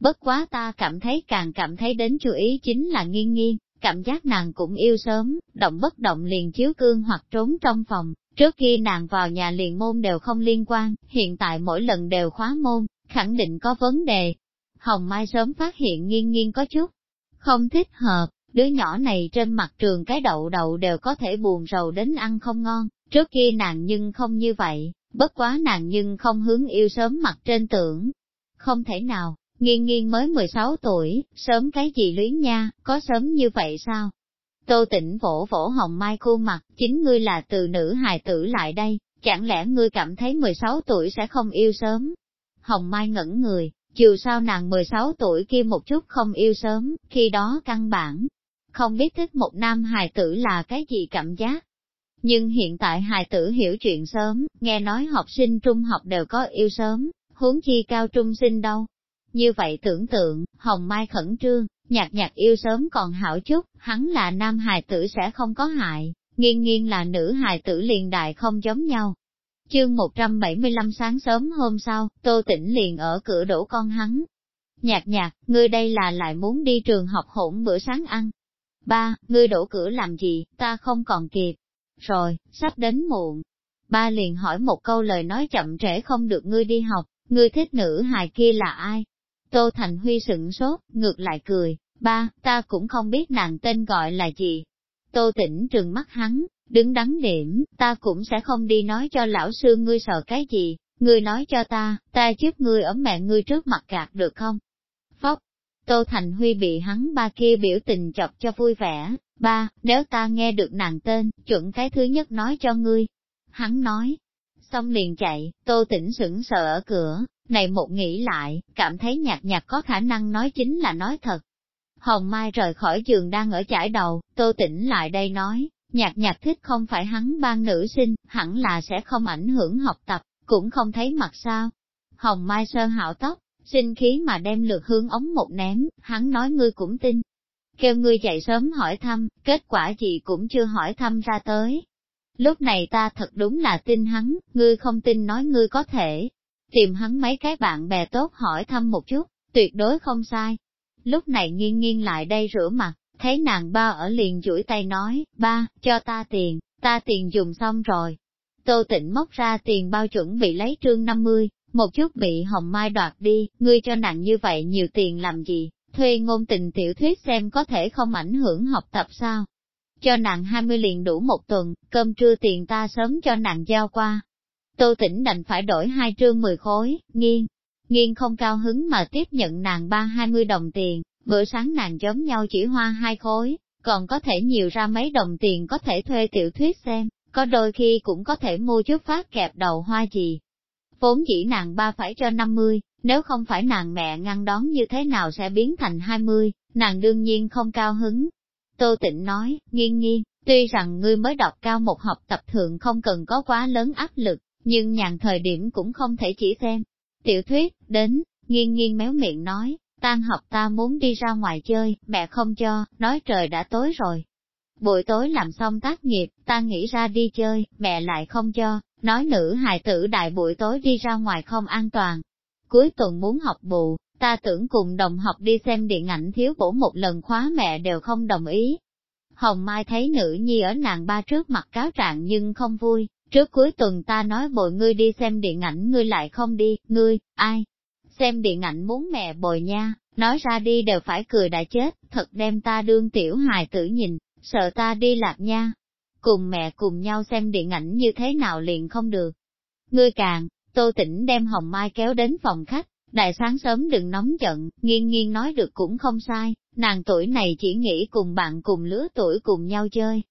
[SPEAKER 1] Bất quá ta cảm thấy càng cảm thấy đến chú ý chính là nghiêng nghiêng, cảm giác nàng cũng yêu sớm, động bất động liền chiếu cương hoặc trốn trong phòng, trước khi nàng vào nhà liền môn đều không liên quan, hiện tại mỗi lần đều khóa môn, khẳng định có vấn đề. Hồng Mai sớm phát hiện nghiêng nghiêng có chút không thích hợp, đứa nhỏ này trên mặt trường cái đậu đậu đều có thể buồn rầu đến ăn không ngon, trước kia nàng nhưng không như vậy, bất quá nàng nhưng không hướng yêu sớm mặt trên tưởng. Không thể nào, nghiêng nghiêng mới 16 tuổi, sớm cái gì luyến nha, có sớm như vậy sao? Tô tỉnh vỗ vỗ hồng mai khuôn mặt, chính ngươi là từ nữ hài tử lại đây, chẳng lẽ ngươi cảm thấy 16 tuổi sẽ không yêu sớm? Hồng Mai ngẩn người, dù sao nàng 16 tuổi kia một chút không yêu sớm, khi đó căn bản, không biết thích một nam hài tử là cái gì cảm giác. Nhưng hiện tại hài tử hiểu chuyện sớm, nghe nói học sinh trung học đều có yêu sớm, huống chi cao trung sinh đâu. Như vậy tưởng tượng, Hồng Mai khẩn trương, nhạc nhạc yêu sớm còn hảo chút, hắn là nam hài tử sẽ không có hại, nghiêng nghiêng là nữ hài tử liền đại không giống nhau. Chương 175 sáng sớm hôm sau, Tô Tĩnh liền ở cửa đổ con hắn. Nhạc nhạc, ngươi đây là lại muốn đi trường học hỗn bữa sáng ăn. Ba, ngươi đổ cửa làm gì, ta không còn kịp. Rồi, sắp đến muộn. Ba liền hỏi một câu lời nói chậm trễ không được ngươi đi học, ngươi thích nữ hài kia là ai? Tô Thành Huy sửng sốt, ngược lại cười, ba, ta cũng không biết nàng tên gọi là gì. Tô Tĩnh trừng mắt hắn, đứng đắn điểm, ta cũng sẽ không đi nói cho lão sư ngươi sợ cái gì, ngươi nói cho ta, ta giúp ngươi ở mẹ ngươi trước mặt gạt được không? Phóc, Tô Thành Huy bị hắn ba kia biểu tình chọc cho vui vẻ, ba, nếu ta nghe được nàng tên, chuẩn cái thứ nhất nói cho ngươi. Hắn nói, xong liền chạy, Tô Tĩnh sững sờ ở cửa, này một nghĩ lại, cảm thấy nhạt nhạt có khả năng nói chính là nói thật. Hồng Mai rời khỏi giường đang ở chải đầu, Tô Tĩnh lại đây nói, nhạc nhạc thích không phải hắn ban nữ sinh, hẳn là sẽ không ảnh hưởng học tập, cũng không thấy mặt sao. Hồng Mai Sơn hạo tóc, sinh khí mà đem lượt hướng ống một ném, hắn nói ngươi cũng tin. Kêu ngươi chạy sớm hỏi thăm, kết quả gì cũng chưa hỏi thăm ra tới. Lúc này ta thật đúng là tin hắn, ngươi không tin nói ngươi có thể. Tìm hắn mấy cái bạn bè tốt hỏi thăm một chút, tuyệt đối không sai. Lúc này nghiêng nghiêng lại đây rửa mặt, thấy nàng ba ở liền chuỗi tay nói, ba, cho ta tiền, ta tiền dùng xong rồi. Tô tịnh móc ra tiền bao chuẩn bị lấy trương 50, một chút bị hồng mai đoạt đi, ngươi cho nặng như vậy nhiều tiền làm gì, thuê ngôn tình tiểu thuyết xem có thể không ảnh hưởng học tập sao. Cho nặng 20 liền đủ một tuần, cơm trưa tiền ta sớm cho nặng giao qua. Tô tỉnh đành phải đổi hai trương 10 khối, nghiêng. Nghiêng không cao hứng mà tiếp nhận nàng ba hai mươi đồng tiền, bữa sáng nàng giống nhau chỉ hoa hai khối, còn có thể nhiều ra mấy đồng tiền có thể thuê tiểu thuyết xem, có đôi khi cũng có thể mua chút phát kẹp đầu hoa gì, vốn chỉ nàng ba phải cho 50, nếu không phải nàng mẹ ngăn đón như thế nào sẽ biến thành 20, nàng đương nhiên không cao hứng. Tô Tịnh nói, nghiêng nghiêng, tuy rằng ngươi mới đọc cao một học tập thượng không cần có quá lớn áp lực, nhưng nhàn thời điểm cũng không thể chỉ xem. Tiểu thuyết, đến, nghiêng nghiêng méo miệng nói, tan học ta muốn đi ra ngoài chơi, mẹ không cho, nói trời đã tối rồi. Buổi tối làm xong tác nghiệp, ta nghĩ ra đi chơi, mẹ lại không cho, nói nữ hài tử đại buổi tối đi ra ngoài không an toàn. Cuối tuần muốn học bù, ta tưởng cùng đồng học đi xem điện ảnh thiếu bổ một lần khóa mẹ đều không đồng ý. Hồng Mai thấy nữ nhi ở nàng ba trước mặt cáo trạng nhưng không vui, trước cuối tuần ta nói bội ngươi đi xem điện ảnh ngươi lại không đi, ngươi, ai? Xem điện ảnh muốn mẹ bồi nha, nói ra đi đều phải cười đã chết, thật đem ta đương tiểu hài tử nhìn, sợ ta đi lạc nha, cùng mẹ cùng nhau xem điện ảnh như thế nào liền không được. Ngươi càng, Tô Tĩnh đem Hồng Mai kéo đến phòng khách, đại sáng sớm đừng nóng giận, nghiêng nghiêng nói được cũng không sai, nàng tuổi này chỉ nghĩ cùng bạn cùng lứa tuổi cùng nhau chơi.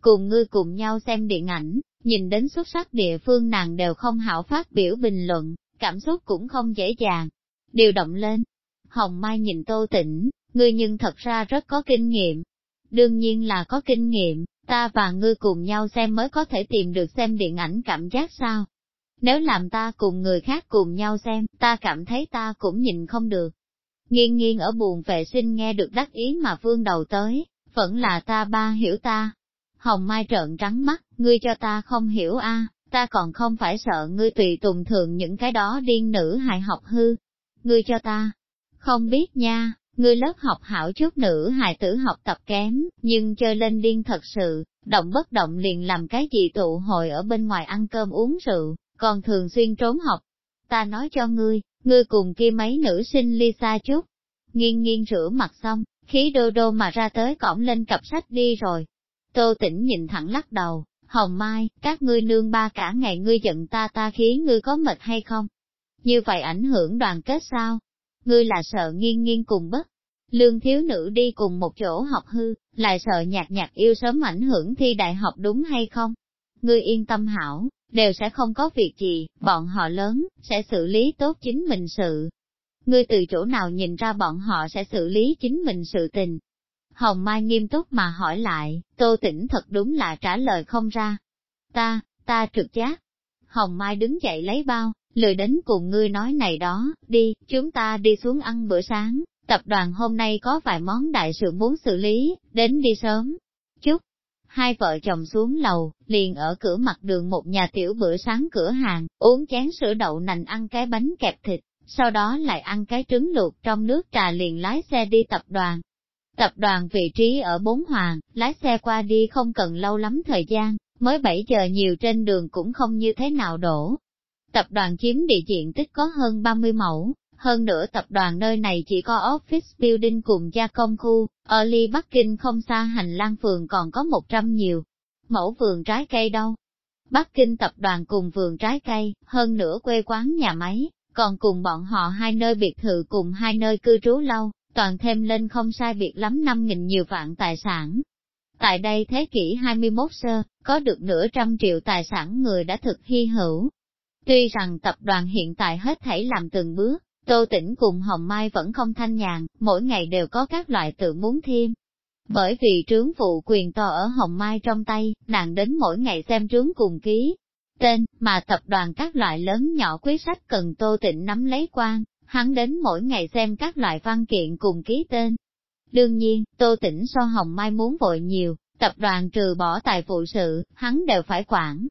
[SPEAKER 1] Cùng ngươi cùng nhau xem điện ảnh, nhìn đến xuất sắc địa phương nàng đều không hảo phát biểu bình luận, cảm xúc cũng không dễ dàng. Điều động lên. Hồng Mai nhìn Tô Tĩnh, ngươi nhưng thật ra rất có kinh nghiệm. Đương nhiên là có kinh nghiệm, ta và ngươi cùng nhau xem mới có thể tìm được xem điện ảnh cảm giác sao. Nếu làm ta cùng người khác cùng nhau xem, ta cảm thấy ta cũng nhìn không được. Nghiêng nghiêng ở buồn vệ sinh nghe được đắc ý mà vương đầu tới, vẫn là ta ba hiểu ta. Hồng Mai trợn trắng mắt, ngươi cho ta không hiểu a, ta còn không phải sợ ngươi tùy tùng thường những cái đó điên nữ hại học hư. Ngươi cho ta, không biết nha, Ngươi lớp học hảo chút nữ hài tử học tập kém, nhưng chơi lên điên thật sự, động bất động liền làm cái gì tụ hội ở bên ngoài ăn cơm uống rượu, còn thường xuyên trốn học. Ta nói cho ngươi, ngươi cùng kia mấy nữ sinh ly xa chút. Nghiêng nghiêng rửa mặt xong, khí đô đô mà ra tới cổng lên cặp sách đi rồi. Tô tỉnh nhìn thẳng lắc đầu, Hồng Mai, các ngươi nương ba cả ngày ngươi giận ta ta khiến ngươi có mệt hay không? Như vậy ảnh hưởng đoàn kết sao? ngươi là sợ nghiêng nghiêng cùng bất. Lương thiếu nữ đi cùng một chỗ học hư, lại sợ nhạt nhạt yêu sớm ảnh hưởng thi đại học đúng hay không? Ngươi yên tâm hảo, đều sẽ không có việc gì, bọn họ lớn, sẽ xử lý tốt chính mình sự. Ngươi từ chỗ nào nhìn ra bọn họ sẽ xử lý chính mình sự tình? Hồng Mai nghiêm túc mà hỏi lại, Tô Tĩnh thật đúng là trả lời không ra. Ta, ta trực giác. Hồng Mai đứng dậy lấy bao, lười đến cùng ngươi nói này đó, đi, chúng ta đi xuống ăn bữa sáng, tập đoàn hôm nay có vài món đại sự muốn xử lý, đến đi sớm. Chút, hai vợ chồng xuống lầu, liền ở cửa mặt đường một nhà tiểu bữa sáng cửa hàng, uống chén sữa đậu nành ăn cái bánh kẹp thịt, sau đó lại ăn cái trứng luộc trong nước trà liền lái xe đi tập đoàn. Tập đoàn vị trí ở Bốn Hoàng, lái xe qua đi không cần lâu lắm thời gian, mới 7 giờ nhiều trên đường cũng không như thế nào đổ, Tập đoàn chiếm địa diện tích có hơn 30 mẫu, hơn nữa tập đoàn nơi này chỉ có office building cùng gia công khu, ở ly Bắc Kinh không xa hành lang phường còn có 100 nhiều. Mẫu vườn trái cây đâu. Bắc Kinh tập đoàn cùng vườn trái cây, hơn nữa quê quán nhà máy, còn cùng bọn họ hai nơi biệt thự cùng hai nơi cư trú lâu, toàn thêm lên không sai biệt lắm 5.000 nhiều vạn tài sản. Tại đây thế kỷ 21 sơ, có được nửa trăm triệu tài sản người đã thực hy hữu, Tuy rằng tập đoàn hiện tại hết thảy làm từng bước, Tô Tĩnh cùng Hồng Mai vẫn không thanh nhàn, mỗi ngày đều có các loại tự muốn thêm. Bởi vì trướng vụ quyền to ở Hồng Mai trong tay, nàng đến mỗi ngày xem trướng cùng ký. tên, mà tập đoàn các loại lớn nhỏ quyết sách cần Tô Tịnh nắm lấy quan, hắn đến mỗi ngày xem các loại văn kiện cùng ký tên. Đương nhiên, Tô Tĩnh so Hồng Mai muốn vội nhiều, tập đoàn trừ bỏ tài vụ sự, hắn đều phải quản.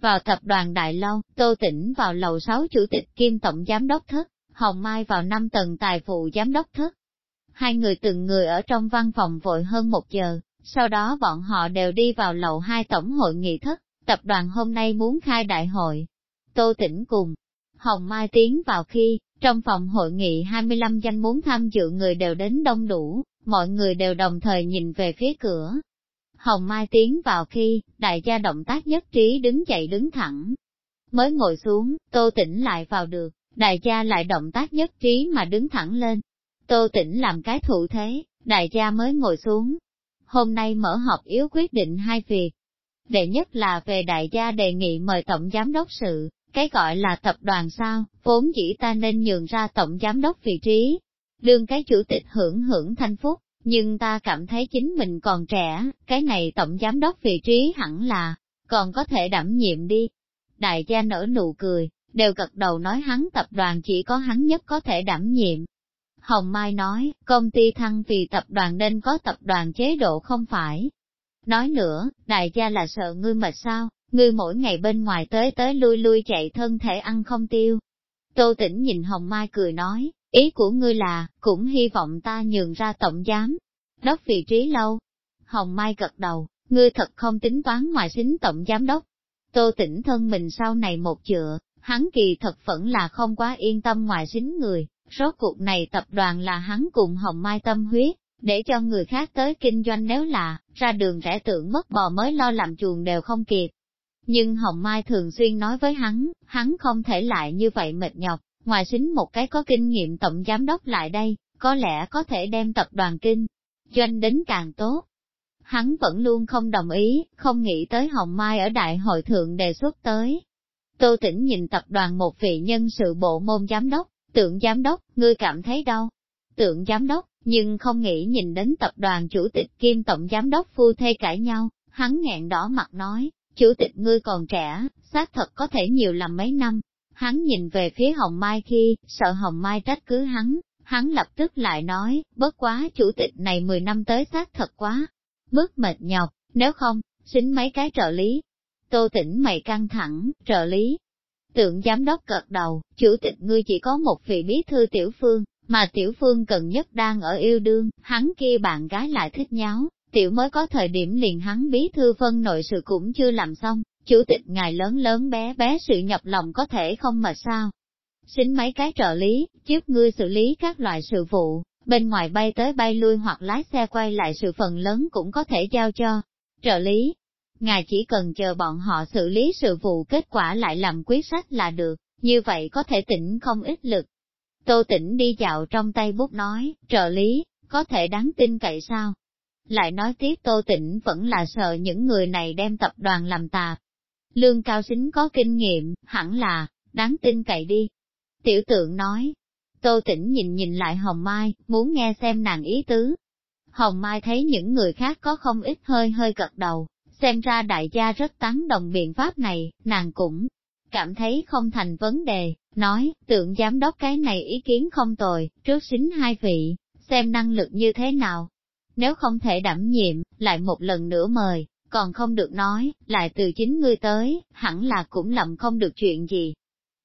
[SPEAKER 1] Vào tập đoàn Đại Lâu, Tô Tĩnh vào lầu 6 chủ tịch kim tổng giám đốc thất, Hồng Mai vào 5 tầng tài vụ giám đốc thất. Hai người từng người ở trong văn phòng vội hơn một giờ, sau đó bọn họ đều đi vào lầu 2 tổng hội nghị thất, tập đoàn hôm nay muốn khai đại hội. Tô Tĩnh cùng Hồng Mai tiến vào khi, trong phòng hội nghị 25 danh muốn tham dự người đều đến đông đủ, mọi người đều đồng thời nhìn về phía cửa. Hồng Mai tiến vào khi, đại gia động tác nhất trí đứng dậy đứng thẳng. Mới ngồi xuống, Tô Tĩnh lại vào được, đại gia lại động tác nhất trí mà đứng thẳng lên. Tô Tĩnh làm cái thủ thế, đại gia mới ngồi xuống. Hôm nay mở họp yếu quyết định hai việc. Đệ nhất là về đại gia đề nghị mời Tổng Giám đốc sự, cái gọi là tập đoàn sao, vốn dĩ ta nên nhường ra tổng giám đốc vị trí, đương cái chủ tịch hưởng hưởng thanh phúc, nhưng ta cảm thấy chính mình còn trẻ, cái này tổng giám đốc vị trí hẳn là, còn có thể đảm nhiệm đi. Đại gia nở nụ cười, đều gật đầu nói hắn tập đoàn chỉ có hắn nhất có thể đảm nhiệm. Hồng Mai nói, công ty thăng vì tập đoàn nên có tập đoàn chế độ không phải. Nói nữa, đại gia là sợ ngươi mệt sao, ngươi mỗi ngày bên ngoài tới tới lui lui chạy thân thể ăn không tiêu. Tô tỉnh nhìn Hồng Mai cười nói, ý của ngươi là, cũng hy vọng ta nhường ra tổng giám, đốc vị trí lâu. Hồng Mai gật đầu, ngươi thật không tính toán ngoài xính tổng giám đốc. Tô tỉnh thân mình sau này một chữa, hắn kỳ thật vẫn là không quá yên tâm ngoài xính người, rốt cuộc này tập đoàn là hắn cùng Hồng Mai tâm huyết, để cho người khác tới kinh doanh nếu là, ra đường rẻ tượng mất bò mới lo làm chuồng đều không kịp. Nhưng Hồng Mai thường xuyên nói với hắn, hắn không thể lại như vậy mệt nhọc, ngoài xính một cái có kinh nghiệm tổng giám đốc lại đây, có lẽ có thể đem tập đoàn kinh, doanh đến càng tốt. Hắn vẫn luôn không đồng ý, không nghĩ tới Hồng Mai ở đại hội thượng đề xuất tới. Tô tỉnh nhìn tập đoàn một vị nhân sự bộ môn giám đốc, tượng giám đốc, ngươi cảm thấy đâu? Tượng giám đốc, nhưng không nghĩ nhìn đến tập đoàn chủ tịch kim tổng giám đốc phu thê cãi nhau, hắn nghẹn đỏ mặt nói, chủ tịch ngươi còn trẻ, xác thật có thể nhiều làm mấy năm. Hắn nhìn về phía Hồng Mai khi, sợ Hồng Mai trách cứ hắn, hắn lập tức lại nói, bất quá chủ tịch này 10 năm tới xác thật quá, bước mệt nhọc, nếu không, xin mấy cái trợ lý. Tô tỉnh mày căng thẳng, trợ lý. Tượng giám đốc cật đầu, chủ tịch ngươi chỉ có một vị bí thư tiểu phương, mà tiểu phương cần nhất đang ở yêu đương, hắn kia bạn gái lại thích nháo, tiểu mới có thời điểm liền hắn bí thư phân nội sự cũng chưa làm xong, chủ tịch ngài lớn lớn bé bé sự nhập lòng có thể không mà sao. Xin mấy cái trợ lý, giúp ngươi xử lý các loại sự vụ, bên ngoài bay tới bay lui hoặc lái xe quay lại sự phần lớn cũng có thể giao cho trợ lý. Ngài chỉ cần chờ bọn họ xử lý sự vụ kết quả lại làm quyết sách là được, như vậy có thể tỉnh không ít lực. Tô tỉnh đi dạo trong tay bút nói, trợ lý, có thể đáng tin cậy sao? Lại nói tiếp Tô Tĩnh vẫn là sợ những người này đem tập đoàn làm tạp. Lương cao xính có kinh nghiệm, hẳn là, đáng tin cậy đi. Tiểu tượng nói, Tô Tĩnh nhìn nhìn lại Hồng Mai, muốn nghe xem nàng ý tứ. Hồng Mai thấy những người khác có không ít hơi hơi gật đầu, xem ra đại gia rất tán đồng biện pháp này, nàng cũng cảm thấy không thành vấn đề, nói, tượng giám đốc cái này ý kiến không tồi, trước xính hai vị, xem năng lực như thế nào, nếu không thể đảm nhiệm, lại một lần nữa mời, còn không được nói, lại từ chính ngươi tới, hẳn là cũng lầm không được chuyện gì.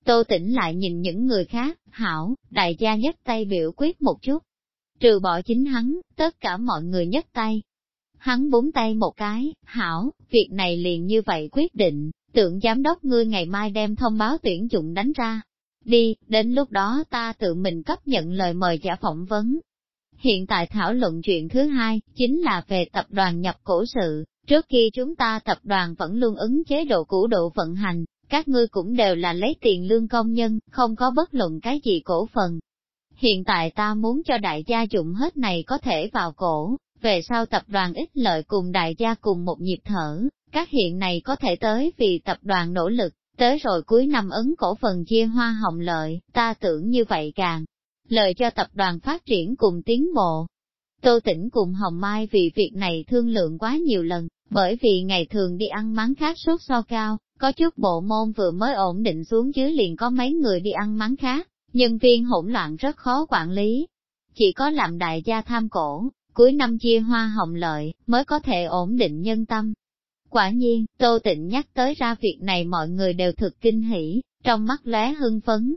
[SPEAKER 1] Tô tỉnh lại nhìn những người khác, hảo, đại gia nhất tay biểu quyết một chút. Trừ bỏ chính hắn, tất cả mọi người nhất tay. Hắn búng tay một cái, hảo, việc này liền như vậy quyết định, tượng giám đốc ngươi ngày mai đem thông báo tuyển dụng đánh ra. Đi, đến lúc đó ta tự mình cấp nhận lời mời giả phỏng vấn, Hiện tại thảo luận chuyện thứ hai, chính là về tập đoàn nhập cổ sự. Trước khi chúng ta tập đoàn vẫn luôn ứng chế độ cũ độ vận hành, các ngươi cũng đều là lấy tiền lương công nhân, không có bất luận cái gì cổ phần. Hiện tại ta muốn cho đại gia dụng hết này có thể vào cổ, về sau tập đoàn ít lợi cùng đại gia cùng một nhịp thở, các hiện này có thể tới vì tập đoàn nỗ lực, tới rồi cuối năm ấn cổ phần chia hoa hồng lợi, ta tưởng như vậy càng lợi cho tập đoàn phát triển cùng tiến bộ. Tô Tĩnh cùng Hồng Mai vì việc này thương lượng quá nhiều lần, bởi vì ngày thường đi ăn mắng khác sốt so cao, có chút bộ môn vừa mới ổn định xuống dưới liền có mấy người đi ăn mắng khác, nhân viên hỗn loạn rất khó quản lý. Chỉ có làm đại gia tham cổ, cuối năm chia hoa hồng lợi, mới có thể ổn định nhân tâm. Quả nhiên, Tô Tịnh nhắc tới ra việc này mọi người đều thực kinh hỉ, trong mắt lóe hưng phấn.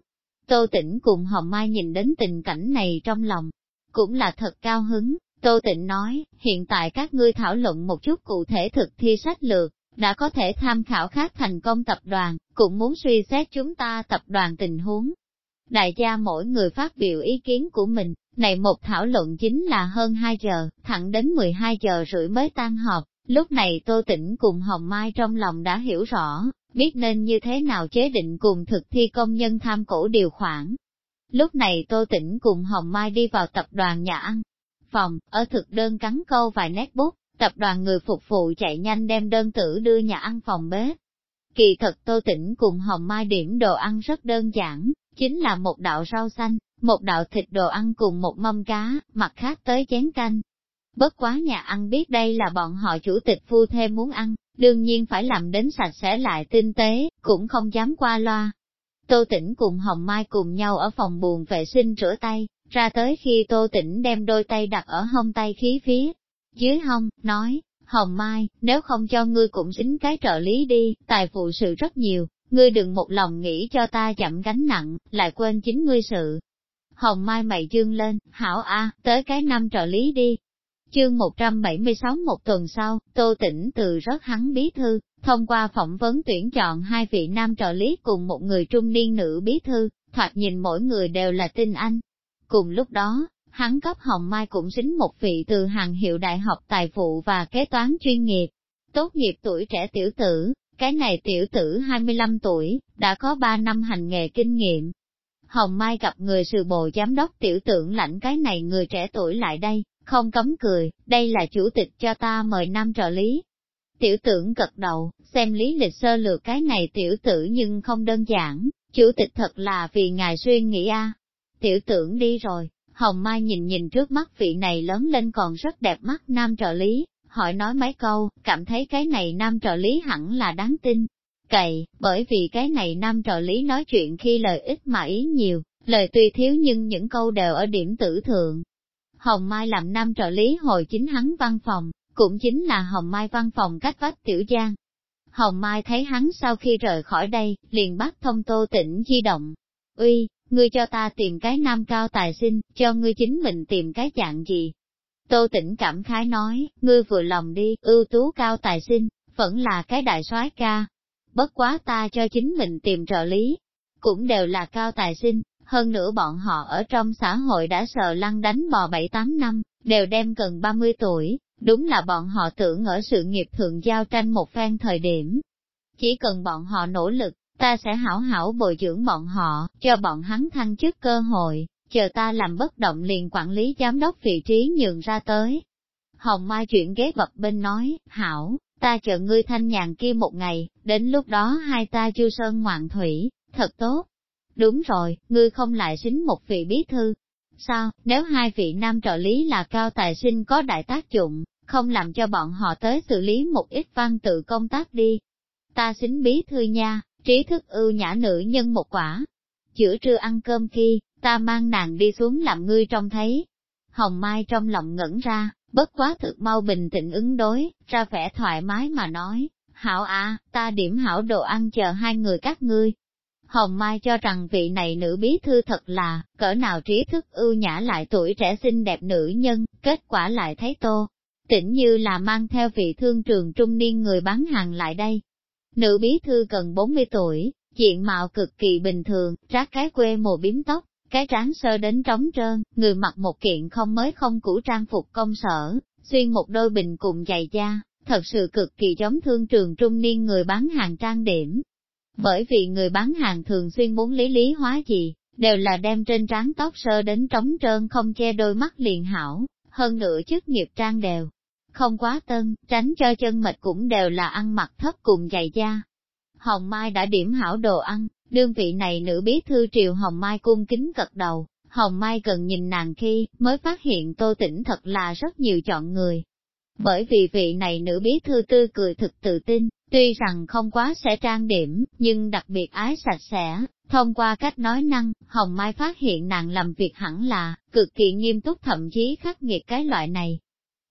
[SPEAKER 1] Tô Tĩnh cùng Hồng Mai nhìn đến tình cảnh này trong lòng, cũng là thật cao hứng. Tô Tịnh nói, hiện tại các ngươi thảo luận một chút cụ thể thực thi sách lược, đã có thể tham khảo khác thành công tập đoàn, cũng muốn suy xét chúng ta tập đoàn tình huống. Đại gia mỗi người phát biểu ý kiến của mình, này một thảo luận chính là hơn 2 giờ, thẳng đến 12 giờ rưỡi mới tan họp, lúc này Tô Tĩnh cùng Hồng Mai trong lòng đã hiểu rõ, biết nên như thế nào chế định cùng thực thi công nhân tham cổ điều khoản. Lúc này Tô Tĩnh cùng Hồng Mai đi vào tập đoàn nhà ăn, phòng, ở thực đơn cắn câu vài nét bút, tập đoàn người phục vụ chạy nhanh đem đơn tử đưa nhà ăn phòng bếp. Kỳ thật Tô Tĩnh cùng Hồng Mai điểm đồ ăn rất đơn giản, chính là một đạo rau xanh, một đạo thịt đồ ăn cùng một mâm cá, mặt khác tới chén canh. Bất quá nhà ăn biết đây là bọn họ chủ tịch phu thêm muốn ăn, đương nhiên phải làm đến sạch sẽ lại tinh tế, cũng không dám qua loa. Tô Tĩnh cùng Hồng Mai cùng nhau ở phòng buồn vệ sinh rửa tay, ra tới khi Tô Tĩnh đem đôi tay đặt ở hông tay khí phía dưới hông, nói, Hồng Mai, nếu không cho ngươi cũng dính cái trợ lý đi, tài phụ sự rất nhiều, ngươi đừng một lòng nghĩ cho ta chậm gánh nặng, lại quên chính ngươi sự. Hồng Mai mày dương lên, hảo a, tới cái năm trợ lý đi. Chương 176 một tuần sau, Tô Tĩnh từ rất hắn bí thư, thông qua phỏng vấn tuyển chọn hai vị nam trợ lý cùng một người trung niên nữ bí thư, thoạt nhìn mỗi người đều là tinh anh. Cùng lúc đó, hắn cấp Hồng Mai cũng xính một vị từ hàng hiệu đại học tài vụ và kế toán chuyên nghiệp. Tốt nghiệp tuổi trẻ tiểu tử, cái này tiểu tử 25 tuổi, đã có 3 năm hành nghề kinh nghiệm. Hồng Mai gặp người sự bộ giám đốc tiểu tưởng lãnh cái này người trẻ tuổi lại đây, không cấm cười, đây là chủ tịch cho ta mời năm trợ lý. Tiểu tưởng gật đầu, xem lý lịch sơ lược cái này tiểu tử nhưng không đơn giản, chủ tịch thật là vì ngài suy nghĩ a. Tiểu tưởng đi rồi, Hồng Mai nhìn nhìn trước mắt vị này lớn lên còn rất đẹp mắt nam trợ lý, hỏi nói mấy câu, cảm thấy cái này nam trợ lý hẳn là đáng tin. Cậy, bởi vì cái này nam trợ lý nói chuyện khi lời ít mà ý nhiều, lời tuy thiếu nhưng những câu đều ở điểm tử thượng. Hồng Mai làm nam trợ lý hồi chính hắn văn phòng, cũng chính là Hồng Mai văn phòng cách vách tiểu giang. Hồng Mai thấy hắn sau khi rời khỏi đây, liền bắt thông tô tỉnh di động. Uy, ngươi cho ta tìm cái nam cao tài sinh, cho ngươi chính mình tìm cái dạng gì. Tô tỉnh cảm khái nói, ngươi vừa lòng đi, ưu tú cao tài sinh, vẫn là cái đại soái ca. Bất quá ta cho chính mình tìm trợ lý, cũng đều là cao tài sinh, hơn nữa bọn họ ở trong xã hội đã sờ lăn đánh bò 7-8 năm, đều đem gần 30 tuổi, đúng là bọn họ tưởng ở sự nghiệp thượng giao tranh một phen thời điểm. Chỉ cần bọn họ nỗ lực, ta sẽ hảo hảo bồi dưỡng bọn họ, cho bọn hắn thăng chức cơ hội, chờ ta làm bất động liền quản lý giám đốc vị trí nhường ra tới. Hồng Mai chuyển ghế bập bên nói, hảo, ta chờ ngươi thanh nhàn kia một ngày, đến lúc đó hai ta chư sơn ngoạn thủy, thật tốt. Đúng rồi, ngươi không lại xính một vị bí thư. Sao, nếu hai vị nam trợ lý là cao tài sinh có đại tác dụng, không làm cho bọn họ tới xử lý một ít văn tự công tác đi. Ta xính bí thư nha, trí thức ưu nhã nữ nhân một quả. Chữa trưa ăn cơm khi, ta mang nàng đi xuống làm ngươi trông thấy. Hồng Mai trong lòng ngẩn ra, bất quá thực mau bình tĩnh ứng đối, ra vẻ thoải mái mà nói, hảo à, ta điểm hảo đồ ăn chờ hai người các ngươi. Hồng Mai cho rằng vị này nữ bí thư thật là, cỡ nào trí thức ưu nhã lại tuổi trẻ xinh đẹp nữ nhân, kết quả lại thấy tô. tỉnh như là mang theo vị thương trường trung niên người bán hàng lại đây, Nữ bí thư gần 40 tuổi, diện mạo cực kỳ bình thường, rác cái quê mồ biếm tóc, cái trán sơ đến trống trơn, người mặc một kiện không mới không cũ trang phục công sở, xuyên một đôi bình cùng giày da, thật sự cực kỳ giống thương trường trung niên người bán hàng trang điểm. Bởi vì người bán hàng thường xuyên muốn lý lý hóa gì, đều là đem trên trán tóc sơ đến trống trơn không che đôi mắt liền hảo, hơn nữa chức nghiệp trang đều, không quá tân, tránh cho chân mệt cũng đều là ăn mặc thấp cùng dày da. Hồng Mai đã điểm hảo đồ ăn, đương vị này nữ bí thư triều Hồng Mai cung kính cật đầu, Hồng Mai cần nhìn nàng khi, mới phát hiện tô tỉnh thật là rất nhiều chọn người. Bởi vì vị này nữ bí thư tư cười thực tự tin, Tuy rằng không quá sẽ trang điểm, nhưng đặc biệt ái sạch sẽ, thông qua cách nói năng, Hồng Mai phát hiện nàng làm việc hẳn là, cực kỳ nghiêm túc thậm chí khắc nghiệt cái loại này.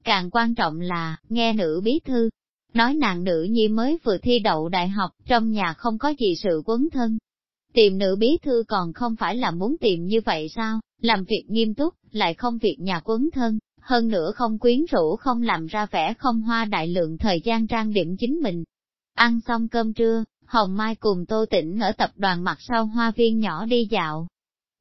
[SPEAKER 1] Càng quan trọng là, nghe nữ bí thư, nói nàng nữ nhi mới vừa thi đậu đại học, trong nhà không có gì sự quấn thân. Tìm nữ bí thư còn không phải là muốn tìm như vậy sao, làm việc nghiêm túc, lại không việc nhà quấn thân, hơn nữa không quyến rũ không làm ra vẻ không hoa đại lượng thời gian trang điểm chính mình. Ăn xong cơm trưa, Hồng Mai cùng Tô Tĩnh ở tập đoàn mặt sau hoa viên nhỏ đi dạo.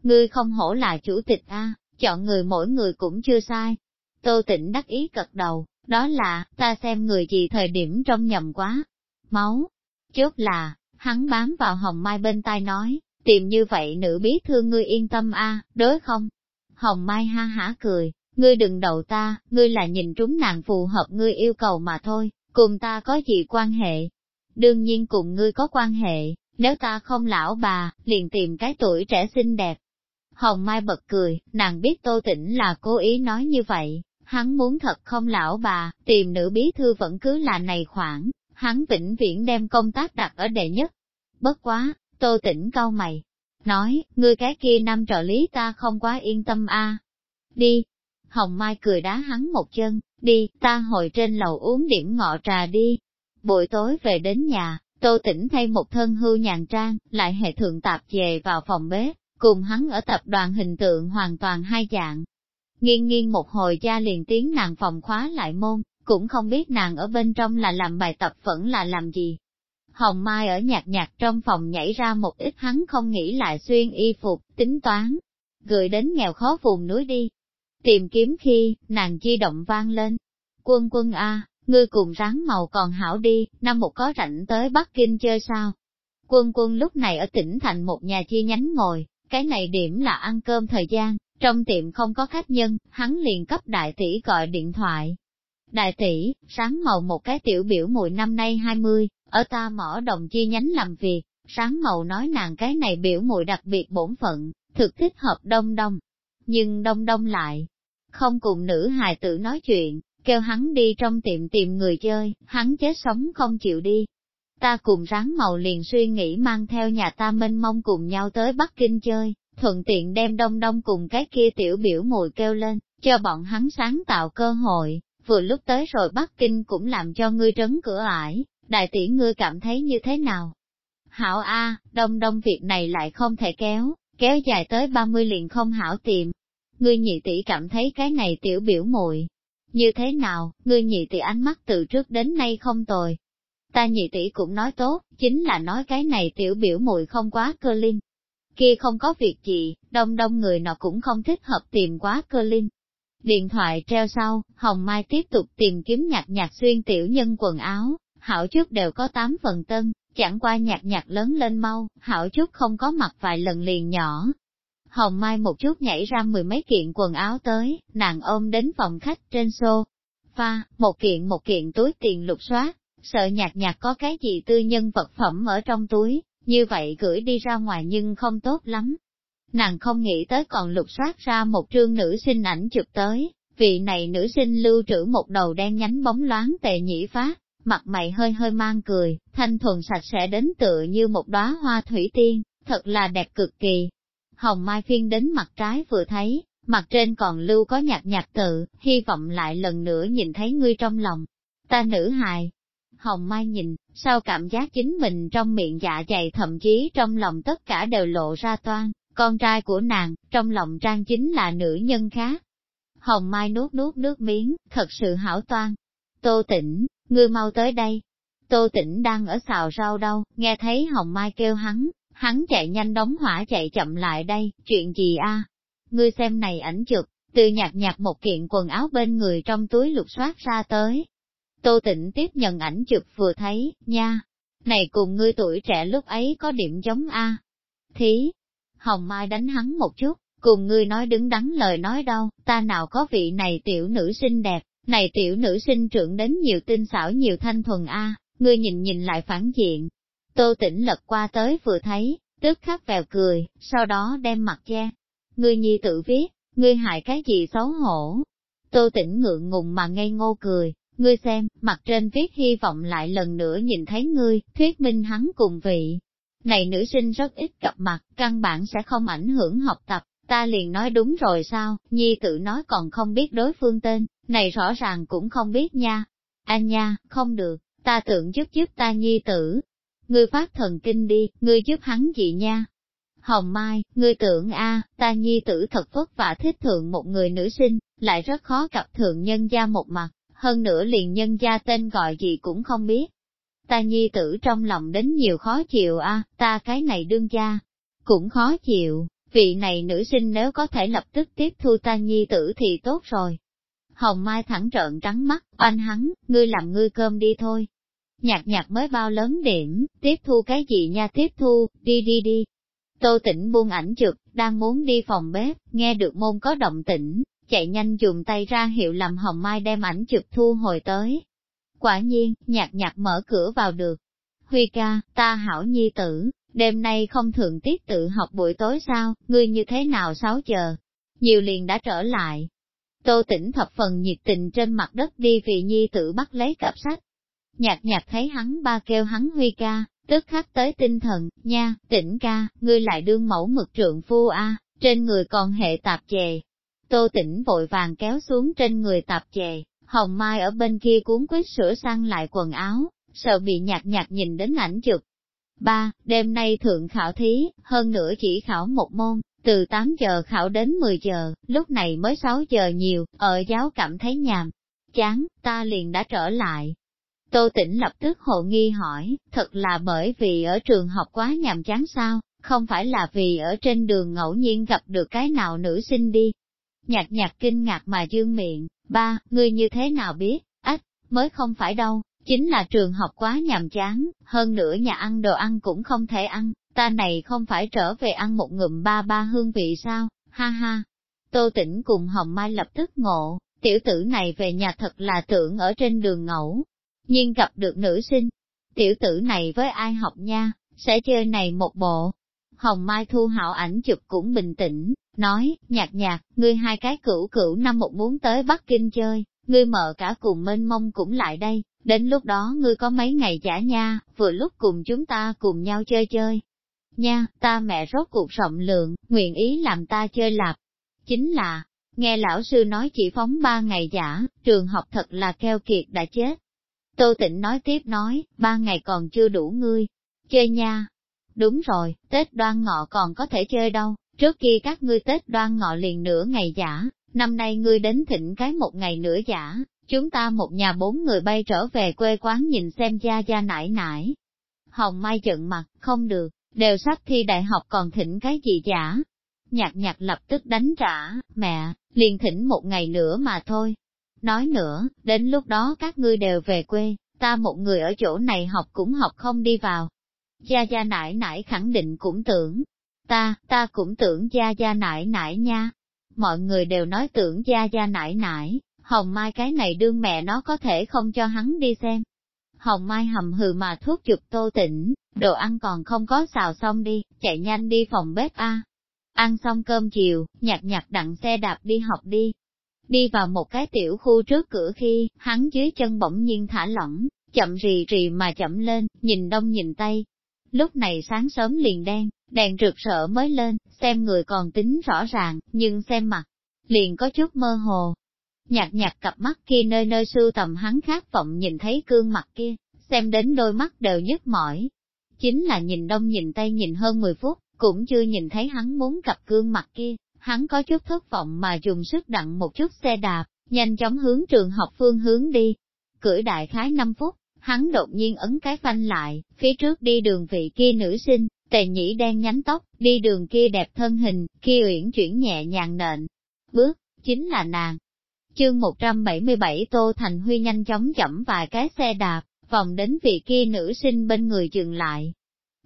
[SPEAKER 1] Ngươi không hổ là chủ tịch A, chọn người mỗi người cũng chưa sai. Tô Tĩnh đắc ý cật đầu, đó là, ta xem người gì thời điểm trong nhầm quá. Máu. Chốt là, hắn bám vào Hồng Mai bên tai nói, tìm như vậy nữ bí thư ngươi yên tâm a, đối không? Hồng Mai ha hả cười, ngươi đừng đầu ta, ngươi là nhìn trúng nàng phù hợp ngươi yêu cầu mà thôi, cùng ta có gì quan hệ? Đương nhiên cùng ngươi có quan hệ, nếu ta không lão bà, liền tìm cái tuổi trẻ xinh đẹp. Hồng Mai bật cười, nàng biết Tô Tĩnh là cố ý nói như vậy, hắn muốn thật không lão bà, tìm nữ bí thư vẫn cứ là này khoản, hắn vĩnh viễn đem công tác đặt ở đệ nhất. Bất quá, Tô Tĩnh cau mày, nói, ngươi cái kia năm trợ lý ta không quá yên tâm a. Đi, Hồng Mai cười đá hắn một chân, đi, ta hồi trên lầu uống điểm ngọ trà đi. Buổi tối về đến nhà, Tô Tĩnh thay một thân hưu nhàn trang, lại hệ thượng tạp về vào phòng bếp, cùng hắn ở tập đoàn hình tượng hoàn toàn hai dạng. Nghiêng nghiêng một hồi cha liền tiếng nàng phòng khóa lại môn, cũng không biết nàng ở bên trong là làm bài tập vẫn là làm gì. Hồng Mai ở nhạt nhạt trong phòng nhảy ra một ít hắn không nghĩ lại xuyên y phục, tính toán, gửi đến nghèo khó vùng núi đi, Tìm kiếm khi, nàng chi động vang lên. Quân quân A, ngươi cùng ráng màu còn hảo đi, năm một có rảnh tới Bắc Kinh chơi sao? Quân quân lúc này ở tỉnh thành một nhà chi nhánh ngồi, cái này điểm là ăn cơm thời gian, trong tiệm không có khách nhân, hắn liền cấp đại tỷ gọi điện thoại. Đại tỷ, sáng màu một cái tiểu biểu mùi năm nay 20, ở ta mỏ đồng chi nhánh làm việc, sáng màu nói nàng cái này biểu mùi đặc biệt bổn phận, thực thích hợp đông đông. Nhưng đông đông lại, không cùng nữ hài tử nói chuyện, kêu hắn đi trong tiệm tìm người chơi, hắn chết sống không chịu đi. Ta cùng ráng màu liền suy nghĩ mang theo nhà ta mênh mông cùng nhau tới Bắc Kinh chơi, thuận tiện đem đông đông cùng cái kia tiểu biểu mùi kêu lên, cho bọn hắn sáng tạo cơ hội, vừa lúc tới rồi Bắc Kinh cũng làm cho ngươi trấn cửa ải, đại tỷ ngươi cảm thấy như thế nào? Hảo A, đông đông việc này lại không thể kéo, kéo dài tới 30 liền không hảo tìm, ngươi nhị tỷ cảm thấy cái này tiểu biểu muội như thế nào, ngươi nhị tỷ ánh mắt từ trước đến nay không tồi. Ta nhị tỷ cũng nói tốt, chính là nói cái này tiểu biểu mùi không quá cơ linh. Kia không có việc gì, đông đông người nọ cũng không thích hợp tìm quá cơ linh. Điện thoại treo sau, Hồng Mai tiếp tục tìm kiếm nhạc nhạc xuyên tiểu nhân quần áo, hảo chút đều có 8 phần tân, chẳng qua nhạc nhạc lớn lên mau, hảo chút không có mặc vài lần liền nhỏ, Hồng Mai một chút nhảy ra mười mấy kiện quần áo tới, nàng ôm đến phòng khách trên xô. Pha, một kiện một kiện túi tiền lục soát, sợ nhạt nhạt có cái gì tư nhân vật phẩm ở trong túi, như vậy gửi đi ra ngoài nhưng không tốt lắm. Nàng không nghĩ tới còn lục soát ra một trương nữ sinh ảnh chụp tới, vị này nữ sinh lưu trữ một đầu đen nhánh bóng loáng tệ nhĩ phát, mặt mày hơi hơi mang cười, thanh thuần sạch sẽ đến tựa như một đóa hoa thủy tiên, thật là đẹp cực kỳ. Hồng Mai phiên đến mặt trái vừa thấy, mặt trên còn lưu có nhạt nhạt tự, hy vọng lại lần nữa nhìn thấy ngươi trong lòng. Ta nữ hài. Hồng Mai nhìn, sao cảm giác chính mình trong miệng dạ dày thậm chí trong lòng tất cả đều lộ ra toan, con trai của nàng, trong lòng trang chính là nữ nhân khác. Hồng Mai nuốt nuốt nước miếng, thật sự hảo toan. Tô tỉnh, ngươi mau tới đây. Tô tỉnh đang ở xào rau đâu, nghe thấy Hồng Mai kêu hắn, hắn chạy nhanh đóng hỏa chạy chậm lại đây, chuyện gì a? Ngươi xem này ảnh chụp, từ nhạt nhạt một kiện quần áo bên người trong túi lục soát ra tới. Tô tịnh tiếp nhận ảnh chụp vừa thấy, nha, này cùng ngươi tuổi trẻ lúc ấy có điểm giống a. Thí, Hồng Mai đánh hắn một chút, cùng ngươi nói đứng đắn lời nói đâu, ta nào có vị này tiểu nữ xinh đẹp, này tiểu nữ sinh trưởng đến nhiều tinh xảo nhiều thanh thuần a, ngươi nhìn nhìn lại phản diện, Tô Tĩnh lật qua tới vừa thấy, tức khắc vèo cười, sau đó đem mặt che. Ngươi nhi tự viết, ngươi hại cái gì xấu hổ. Tô Tĩnh ngượng ngùng mà ngây ngô cười, Ngươi xem, mặt trên viết hy vọng lại lần nữa nhìn thấy ngươi, thuyết minh hắn cùng vị. Này nữ sinh rất ít gặp mặt, căn bản sẽ không ảnh hưởng học tập, ta liền nói đúng rồi sao, nhi tự nói còn không biết đối phương tên, này rõ ràng cũng không biết nha. Anh nha, không được, ta tưởng giúp giúp ta nhi tử. Ngươi phát thần kinh đi, ngươi giúp hắn gì nha, Hồng Mai, ngươi tưởng a, ta nhi tử thật vất vả thích thượng một người nữ sinh, lại rất khó gặp thượng nhân gia một mặt, hơn nữa liền nhân gia tên gọi gì cũng không biết. Ta nhi tử trong lòng đến nhiều khó chịu a, ta cái này đương gia, cũng khó chịu, vị này nữ sinh nếu có thể lập tức tiếp thu ta nhi tử thì tốt rồi. Hồng Mai thẳng trợn trắng mắt, anh hắn, ngươi làm ngươi cơm đi thôi. Nhạc nhạc mới bao lớn điểm, tiếp thu cái gì nha tiếp thu, đi đi đi, Tô tỉnh buông ảnh chụp, đang muốn đi phòng bếp, nghe được môn có động tĩnh, chạy nhanh dùng tay ra hiệu làm Hồng Mai đem ảnh chụp thu hồi tới. Quả nhiên, nhạc nhạc mở cửa vào được. Huy ca, ta hảo nhi tử, đêm nay không thường tiết tự học buổi tối sao, ngươi như thế nào 6 giờ? Nhiều liền đã trở lại. Tô tỉnh thập phần nhiệt tình trên mặt đất đi vì nhi tử bắt lấy cặp sách. Nhạc nhạc thấy hắn ba kêu hắn Huy ca, tức khắc tới tinh thần, nha, tỉnh ca, ngươi lại đương mẫu mực trượng phu a, trên người còn hệ tạp chề. Tô tỉnh vội vàng kéo xuống trên người tạp chề, hồng mai ở bên kia cuốn quyết sửa sang lại quần áo, sợ bị nhạc nhạc nhìn đến ảnh chụp. Ba, đêm nay thượng khảo thí, hơn nữa chỉ khảo một môn, từ 8 giờ khảo đến 10 giờ, lúc này mới 6 giờ nhiều, ở giáo cảm thấy nhàm, chán, ta liền đã trở lại, Tô Tĩnh lập tức hộ nghi hỏi, thật là bởi vì ở trường học quá nhàm chán sao, không phải là vì ở trên đường ngẫu nhiên gặp được cái nào nữ sinh đi. Nhạc nhạc kinh ngạc mà dương miệng, ba, ngươi như thế nào biết, ách, mới không phải đâu, chính là trường học quá nhàm chán, hơn nữa nhà ăn đồ ăn cũng không thể ăn, ta này không phải trở về ăn một ngụm ba ba hương vị sao, ha ha. Tô Tĩnh cùng Hồng Mai lập tức ngộ, tiểu tử này về nhà thật là tưởng ở trên đường ngẫu, nhưng gặp được nữ sinh. Tiểu tử này với ai học nha, sẽ chơi này một bộ. Hồng Mai thu hảo ảnh chụp cũng bình tĩnh, nói, nhạt nhạt ngươi hai cái cửu cửu năm một muốn tới Bắc Kinh chơi, ngươi mở cả cùng mênh mông cũng lại đây, đến lúc đó ngươi có mấy ngày giả nha, vừa lúc cùng chúng ta cùng nhau chơi chơi. Nha, ta mẹ rốt cuộc rộng lượng, nguyện ý làm ta chơi lạp. Chính là, nghe lão sư nói chỉ phóng ba ngày giả, trường học thật là keo kiệt đã chết, Tô Tịnh nói tiếp nói, ba ngày còn chưa đủ ngươi, chơi nha. Đúng rồi, Tết đoan ngọ còn có thể chơi đâu, trước kia các ngươi Tết đoan ngọ liền nửa ngày giả, năm nay ngươi đến thịnh cái một ngày nửa giả, chúng ta một nhà bốn người bay trở về quê quán nhìn xem gia gia nải nải. Hồng Mai giận mặt, không được, đều sắp thi đại học còn thỉnh cái gì giả. Nhạc nhạc lập tức đánh trả, mẹ, liền thỉnh một ngày nữa mà thôi, Nói nữa, đến lúc đó các ngươi đều về quê, ta một người ở chỗ này học cũng học không đi vào. Gia Gia nải nải khẳng định cũng tưởng, ta, ta cũng tưởng Gia Gia nải nải nha. Mọi người đều nói tưởng Gia Gia nải nải, Hồng Mai cái này đương mẹ nó có thể không cho hắn đi xem. Hồng Mai hầm hừ mà thuốc chụp tô tỉnh, đồ ăn còn không có xào xong đi, chạy nhanh đi phòng bếp a. Ăn xong cơm chiều, nhặt nhặt đặng xe đạp đi học đi, Đi vào một cái tiểu khu trước cửa khi, hắn dưới chân bỗng nhiên thả lỏng, chậm rì rì mà chậm lên, nhìn đông nhìn tây. Lúc này sáng sớm liền đen, đèn rực rỡ mới lên, xem người còn tính rõ ràng, nhưng xem mặt, liền có chút mơ hồ. Nhạt nhạt cặp mắt kia nơi nơi sưu tầm hắn khát vọng nhìn thấy gương mặt kia, xem đến đôi mắt đều nhức mỏi. Chính là nhìn đông nhìn tây nhìn hơn 10 phút, cũng chưa nhìn thấy hắn muốn cặp gương mặt kia, hắn có chút thất vọng mà dùng sức đặng một chút xe đạp, nhanh chóng hướng trường học phương hướng đi. Cưỡi đại khái 5 phút, hắn đột nhiên ấn cái phanh lại, phía trước đi đường vị kia nữ sinh, tề nhĩ đen nhánh tóc, đi đường kia đẹp thân hình, kia uyển chuyển nhẹ nhàng nện. Bước, chính là nàng. Chương 177 Tô Thành Huy nhanh chóng chậm vài cái xe đạp, vòng đến vị kia nữ sinh bên người dừng lại.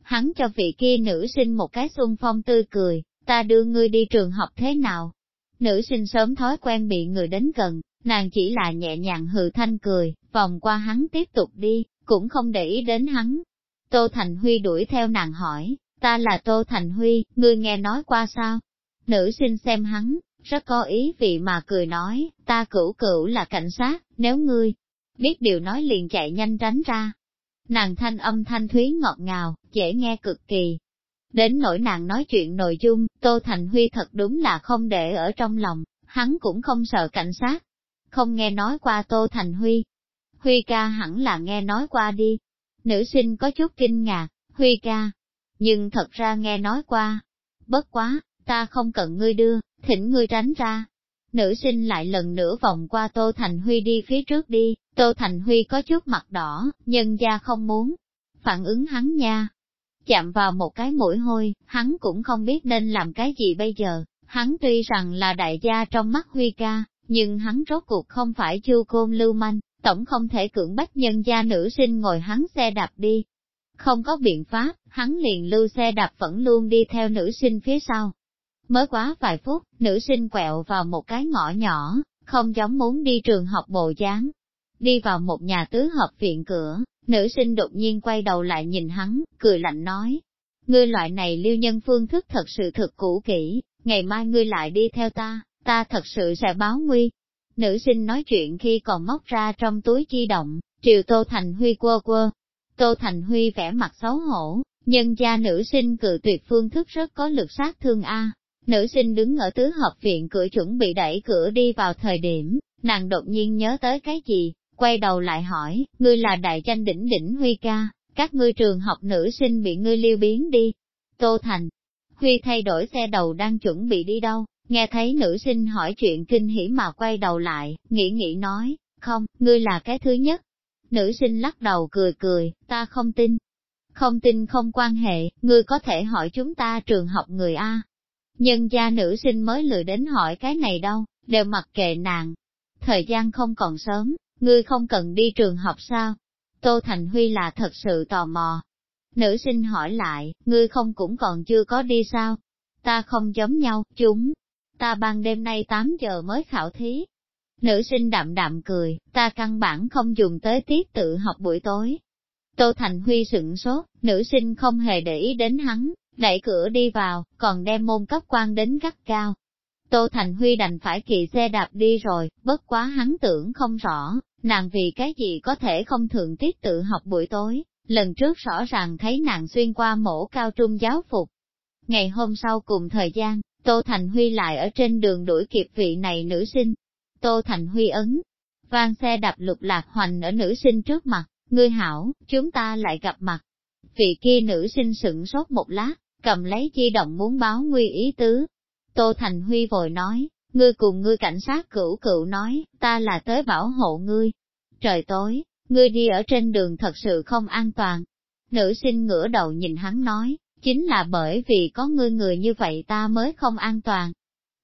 [SPEAKER 1] Hắn cho vị kia nữ sinh một cái xuân phong tươi cười, ta đưa ngươi đi trường học thế nào? Nữ sinh sớm thói quen bị người đến gần, nàng chỉ là nhẹ nhàng hừ thanh cười, vòng qua hắn tiếp tục đi, cũng không để ý đến hắn. Tô Thành Huy đuổi theo nàng hỏi, ta là Tô Thành Huy, ngươi nghe nói qua sao? Nữ sinh xem hắn, rất có ý vị mà cười nói, ta cửu cửu là cảnh sát, nếu ngươi biết điều nói liền chạy nhanh tránh ra. Nàng thanh âm thanh thúy ngọt ngào, dễ nghe cực kỳ. Đến nỗi nàng nói chuyện nội dung, Tô Thành Huy thật đúng là không để ở trong lòng, hắn cũng không sợ cảnh sát. Không nghe nói qua Tô Thành Huy. Huy ca hẳn là nghe nói qua đi. Nữ sinh có chút kinh ngạc, Huy ca. Nhưng thật ra nghe nói qua. Bất quá, ta không cần ngươi đưa, thỉnh ngươi tránh ra. Nữ sinh lại lần nữa vòng qua Tô Thành Huy đi phía trước đi, Tô Thành Huy có chút mặt đỏ, nhân gia không muốn. Phản ứng hắn nha. Chạm vào một cái mũi hôi, hắn cũng không biết nên làm cái gì bây giờ. Hắn tuy rằng là đại gia trong mắt Huy ca, nhưng hắn rốt cuộc không phải chu côn lưu manh, tổng không thể cưỡng bách nhân gia nữ sinh ngồi hắn xe đạp đi. Không có biện pháp, hắn liền lưu xe đạp vẫn luôn đi theo nữ sinh phía sau. Mới quá vài phút, nữ sinh quẹo vào một cái ngõ nhỏ, không giống muốn đi trường học bộ dáng. Đi vào một nhà tứ hợp viện cửa, nữ sinh đột nhiên quay đầu lại nhìn hắn, cười lạnh nói. Ngươi loại này lưu nhân phương thức thật sự thực cũ kỹ, ngày mai ngươi lại đi theo ta, ta thật sự sẽ báo nguy. Nữ sinh nói chuyện khi còn móc ra trong túi chi động, triều Tô Thành Huy quơ quơ. Tô Thành Huy vẻ mặt xấu hổ, nhân gia nữ sinh cự tuyệt phương thức rất có lực sát thương A. Nữ sinh đứng ở tứ hợp viện cửa chuẩn bị đẩy cửa đi vào thời điểm, nàng đột nhiên nhớ tới cái gì, quay đầu lại hỏi, ngươi là đại tranh đỉnh đỉnh Huy ca, các ngươi trường học nữ sinh bị ngươi liêu biến đi. Tô Thành, Huy thay đổi xe đầu đang chuẩn bị đi đâu, nghe thấy nữ sinh hỏi chuyện kinh hỉ mà quay đầu lại, nghĩ nghĩ nói, không, ngươi là cái thứ nhất. Nữ sinh lắc đầu cười cười, ta không tin. Không tin không quan hệ, ngươi có thể hỏi chúng ta trường học người A. Nhân gia nữ sinh mới lười đến hỏi cái này đâu, đều mặc kệ nàng. Thời gian không còn sớm, ngươi không cần đi trường học sao? Tô Thành Huy là thật sự tò mò. Nữ sinh hỏi lại, ngươi không cũng còn chưa có đi sao? Ta không giống nhau, chúng. Ta ban đêm nay 8 giờ mới khảo thí. Nữ sinh đạm đạm cười, ta căn bản không dùng tới tiết tự học buổi tối. Tô Thành Huy sửng sốt, nữ sinh không hề để ý đến hắn, đẩy cửa đi vào, còn đem môn cấp quan đến gắt cao. Tô Thành Huy đành phải kỵ xe đạp đi rồi, bất quá hắn tưởng không rõ, nàng vì cái gì có thể không thường tiết tự học buổi tối, lần trước rõ ràng thấy nàng xuyên qua mổ cao trung giáo phục. Ngày hôm sau cùng thời gian, Tô Thành Huy lại ở trên đường đuổi kịp vị này nữ sinh. Tô Thành Huy ấn, vang xe đạp lục lạc hoành ở nữ sinh trước mặt, ngươi hảo, chúng ta lại gặp mặt. Vị kia nữ sinh sửng sốt một lát, cầm lấy chi động muốn báo nguy ý tứ. Tô Thành Huy vội nói, ngươi cùng ngươi cảnh sát cửu cựu nói, ta là tới bảo hộ ngươi. Trời tối, ngươi đi ở trên đường thật sự không an toàn. Nữ sinh ngửa đầu nhìn hắn nói, chính là bởi vì có ngươi người như vậy ta mới không an toàn.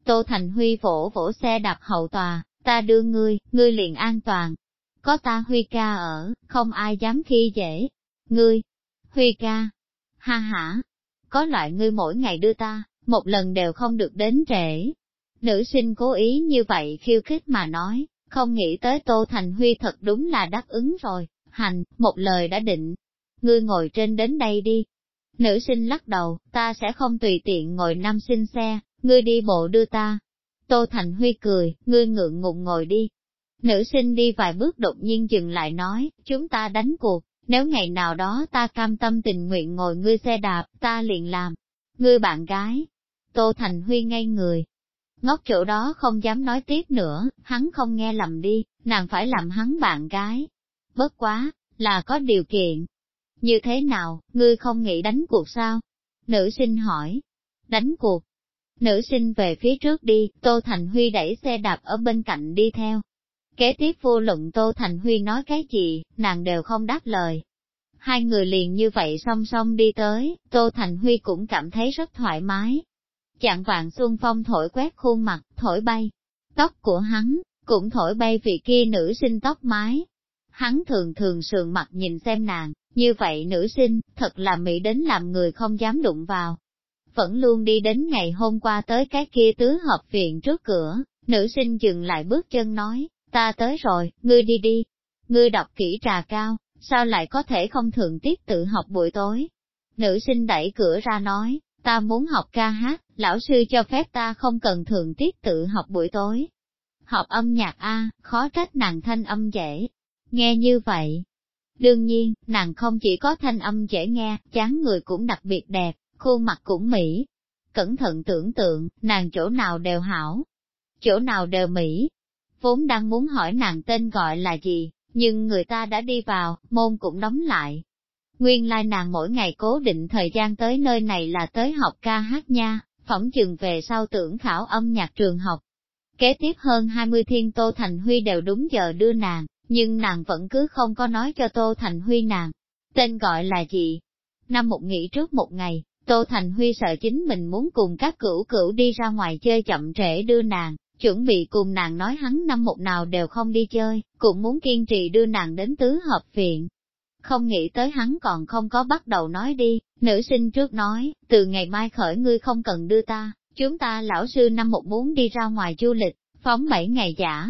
[SPEAKER 1] Tô Thành Huy vỗ vỗ xe đạp hậu tòa, ta đưa ngươi, ngươi liền an toàn. Có ta Huy ca ở, không ai dám khi dễ. Ngươi, Huy ca, ha ha, có loại ngươi mỗi ngày đưa ta, một lần đều không được đến trễ. Nữ sinh cố ý như vậy khiêu khích mà nói, không nghĩ tới Tô Thành Huy thật đúng là đáp ứng rồi, hành, một lời đã định. Ngươi ngồi trên đến đây đi. Nữ sinh lắc đầu, ta sẽ không tùy tiện ngồi năm sinh xe, ngươi đi bộ đưa ta. Tô Thành Huy cười, ngươi ngượng ngùng ngồi đi. Nữ sinh đi vài bước đột nhiên dừng lại nói, chúng ta đánh cuộc, nếu ngày nào đó ta cam tâm tình nguyện ngồi ngươi xe đạp, ta liền làm. Ngươi bạn gái. Tô Thành Huy ngay người. Ngốc chỗ đó không dám nói tiếp nữa, hắn không nghe lầm đi, nàng phải làm hắn bạn gái. Bất quá, là có điều kiện. Như thế nào, ngươi không nghĩ đánh cuộc sao? Nữ sinh hỏi. Đánh cuộc. Nữ sinh về phía trước đi, Tô Thành Huy đẩy xe đạp ở bên cạnh đi theo. Kế tiếp vô luận Tô Thành Huy nói cái gì, nàng đều không đáp lời. Hai người liền như vậy song song đi tới, Tô Thành Huy cũng cảm thấy rất thoải mái. Chạng vạn xuân phong thổi quét khuôn mặt, thổi bay. Tóc của hắn, cũng thổi bay vì kia nữ sinh tóc mái. Hắn thường thường sườn mặt nhìn xem nàng, như vậy nữ sinh, thật là mỹ đến làm người không dám đụng vào. Vẫn luôn đi đến ngày hôm qua tới cái kia tứ hợp viện trước cửa, nữ sinh dừng lại bước chân nói, Ta tới rồi, ngươi đi đi. Ngươi đọc kỹ trà cao, sao lại có thể không thường tiếp tự học buổi tối? Nữ sinh đẩy cửa ra nói, ta muốn học ca hát, lão sư cho phép ta không cần thường tiết tự học buổi tối. Học âm nhạc A, khó trách nàng thanh âm dễ. Nghe như vậy, đương nhiên, nàng không chỉ có thanh âm dễ nghe, chán người cũng đặc biệt đẹp, khuôn mặt cũng mỹ. Cẩn thận tưởng tượng, nàng chỗ nào đều hảo, chỗ nào đều mỹ. Vốn đang muốn hỏi nàng tên gọi là gì, nhưng người ta đã đi vào, môn cũng đóng lại. Nguyên lai nàng mỗi ngày cố định thời gian tới nơi này là tới học ca hát nha, phỏng chừng về sau tưởng khảo âm nhạc trường học. Kế tiếp hơn 20 thiên Tô Thành Huy đều đúng giờ đưa nàng, nhưng nàng vẫn cứ không có nói cho Tô Thành Huy nàng. Tên gọi là gì? Năm một nghỉ trước một ngày, Tô Thành Huy sợ chính mình muốn cùng các cửu cửu đi ra ngoài chơi chậm trễ đưa nàng, chuẩn bị cùng nàng nói hắn năm một nào đều không đi chơi, cũng muốn kiên trì đưa nàng đến tứ hợp viện. Không nghĩ tới hắn còn không có bắt đầu nói đi, nữ sinh trước nói, từ ngày mai khởi ngươi không cần đưa ta, chúng ta lão sư năm một muốn đi ra ngoài du lịch, phóng bảy ngày giả.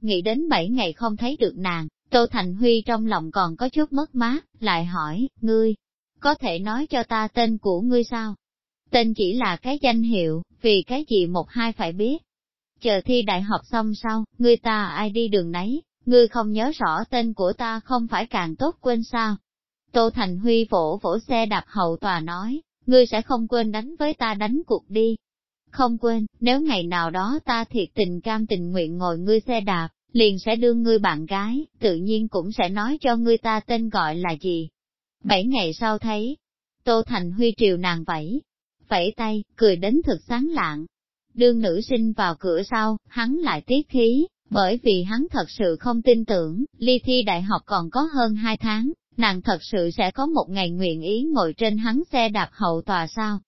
[SPEAKER 1] Nghĩ đến bảy ngày không thấy được nàng, Tô Thành Huy trong lòng còn có chút mất mát, lại hỏi, ngươi, có thể nói cho ta tên của ngươi sao? Tên chỉ là cái danh hiệu, vì cái gì một hai phải biết. Chờ thi đại học xong sau, ngươi ta ai đi đường nấy, ngươi không nhớ rõ tên của ta không phải càng tốt quên sao? Tô Thành Huy vỗ vỗ xe đạp hậu tòa nói, ngươi sẽ không quên đánh với ta đánh cuộc đi. Không quên, nếu ngày nào đó ta thiệt tình cam tình nguyện ngồi ngươi xe đạp, liền sẽ đưa ngươi bạn gái, tự nhiên cũng sẽ nói cho ngươi ta tên gọi là gì. Bảy ngày sau thấy, Tô Thành Huy triều nàng vẫy, vẫy tay, cười đến thực sáng lạng. Đương nữ sinh vào cửa sau, hắn lại tiết khí, bởi vì hắn thật sự không tin tưởng, ly thi đại học còn có hơn hai tháng, nàng thật sự sẽ có một ngày nguyện ý ngồi trên hắn xe đạp hậu tòa sao.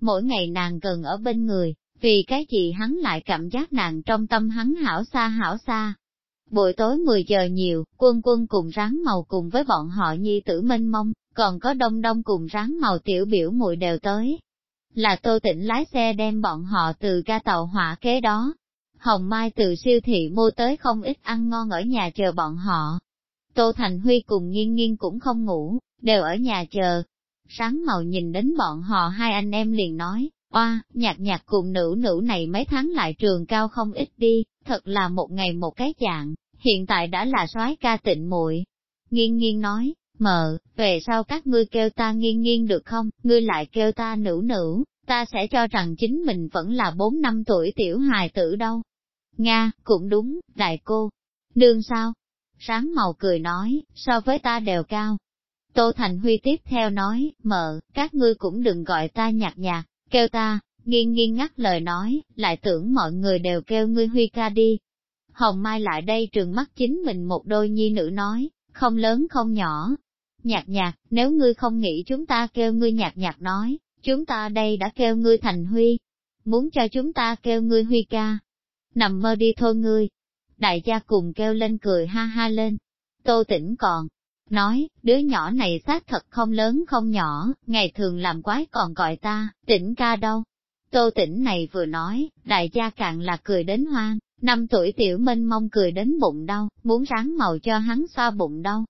[SPEAKER 1] Mỗi ngày nàng gần ở bên người, vì cái gì hắn lại cảm giác nàng trong tâm hắn hảo xa hảo xa. Buổi tối 10 giờ nhiều, quân quân cùng ráng màu cùng với bọn họ nhi tử minh mông, còn có đông đông cùng ráng màu tiểu biểu mùi đều tới. Là tô tỉnh lái xe đem bọn họ từ ga tàu hỏa kế đó. Hồng Mai từ siêu thị mua tới không ít ăn ngon ở nhà chờ bọn họ. Tô Thành Huy cùng nghiên nghiên cũng không ngủ, đều ở nhà chờ. Sáng màu nhìn đến bọn họ hai anh em liền nói, oa, nhạc nhạc cùng nữ nữ này mấy tháng lại trường cao không ít đi, thật là một ngày một cái dạng, hiện tại đã là soái ca tịnh muội. Nghiên nghiên nói, mờ, về sau các ngươi kêu ta nghiên nghiên được không, ngươi lại kêu ta nữ nữ, ta sẽ cho rằng chính mình vẫn là bốn năm tuổi tiểu hài tử đâu. Nga, cũng đúng, đại cô. Nương sao? Sáng màu cười nói, so với ta đều cao. Tô Thành Huy tiếp theo nói, mợ, các ngươi cũng đừng gọi ta nhạt nhạt, kêu ta, nghiêng nghiêng ngắt lời nói, lại tưởng mọi người đều kêu ngươi Huy ca đi. Hồng Mai lại đây trường mắt chính mình một đôi nhi nữ nói, không lớn không nhỏ, nhạt nhạt nếu ngươi không nghĩ chúng ta kêu ngươi nhạt nhạt nói, chúng ta đây đã kêu ngươi thành huy. Muốn cho chúng ta kêu ngươi huy ca. Nằm mơ đi thôi ngươi. Đại gia cùng kêu lên cười ha ha lên. Tô tỉnh còn, nói, đứa nhỏ này xác thật không lớn không nhỏ, ngày thường làm quái còn gọi ta, tỉnh ca đâu. Tô tỉnh này vừa nói, đại gia càng là cười đến hoang, năm tuổi tiểu minh mong cười đến bụng đau, muốn ráng màu cho hắn xoa bụng đau.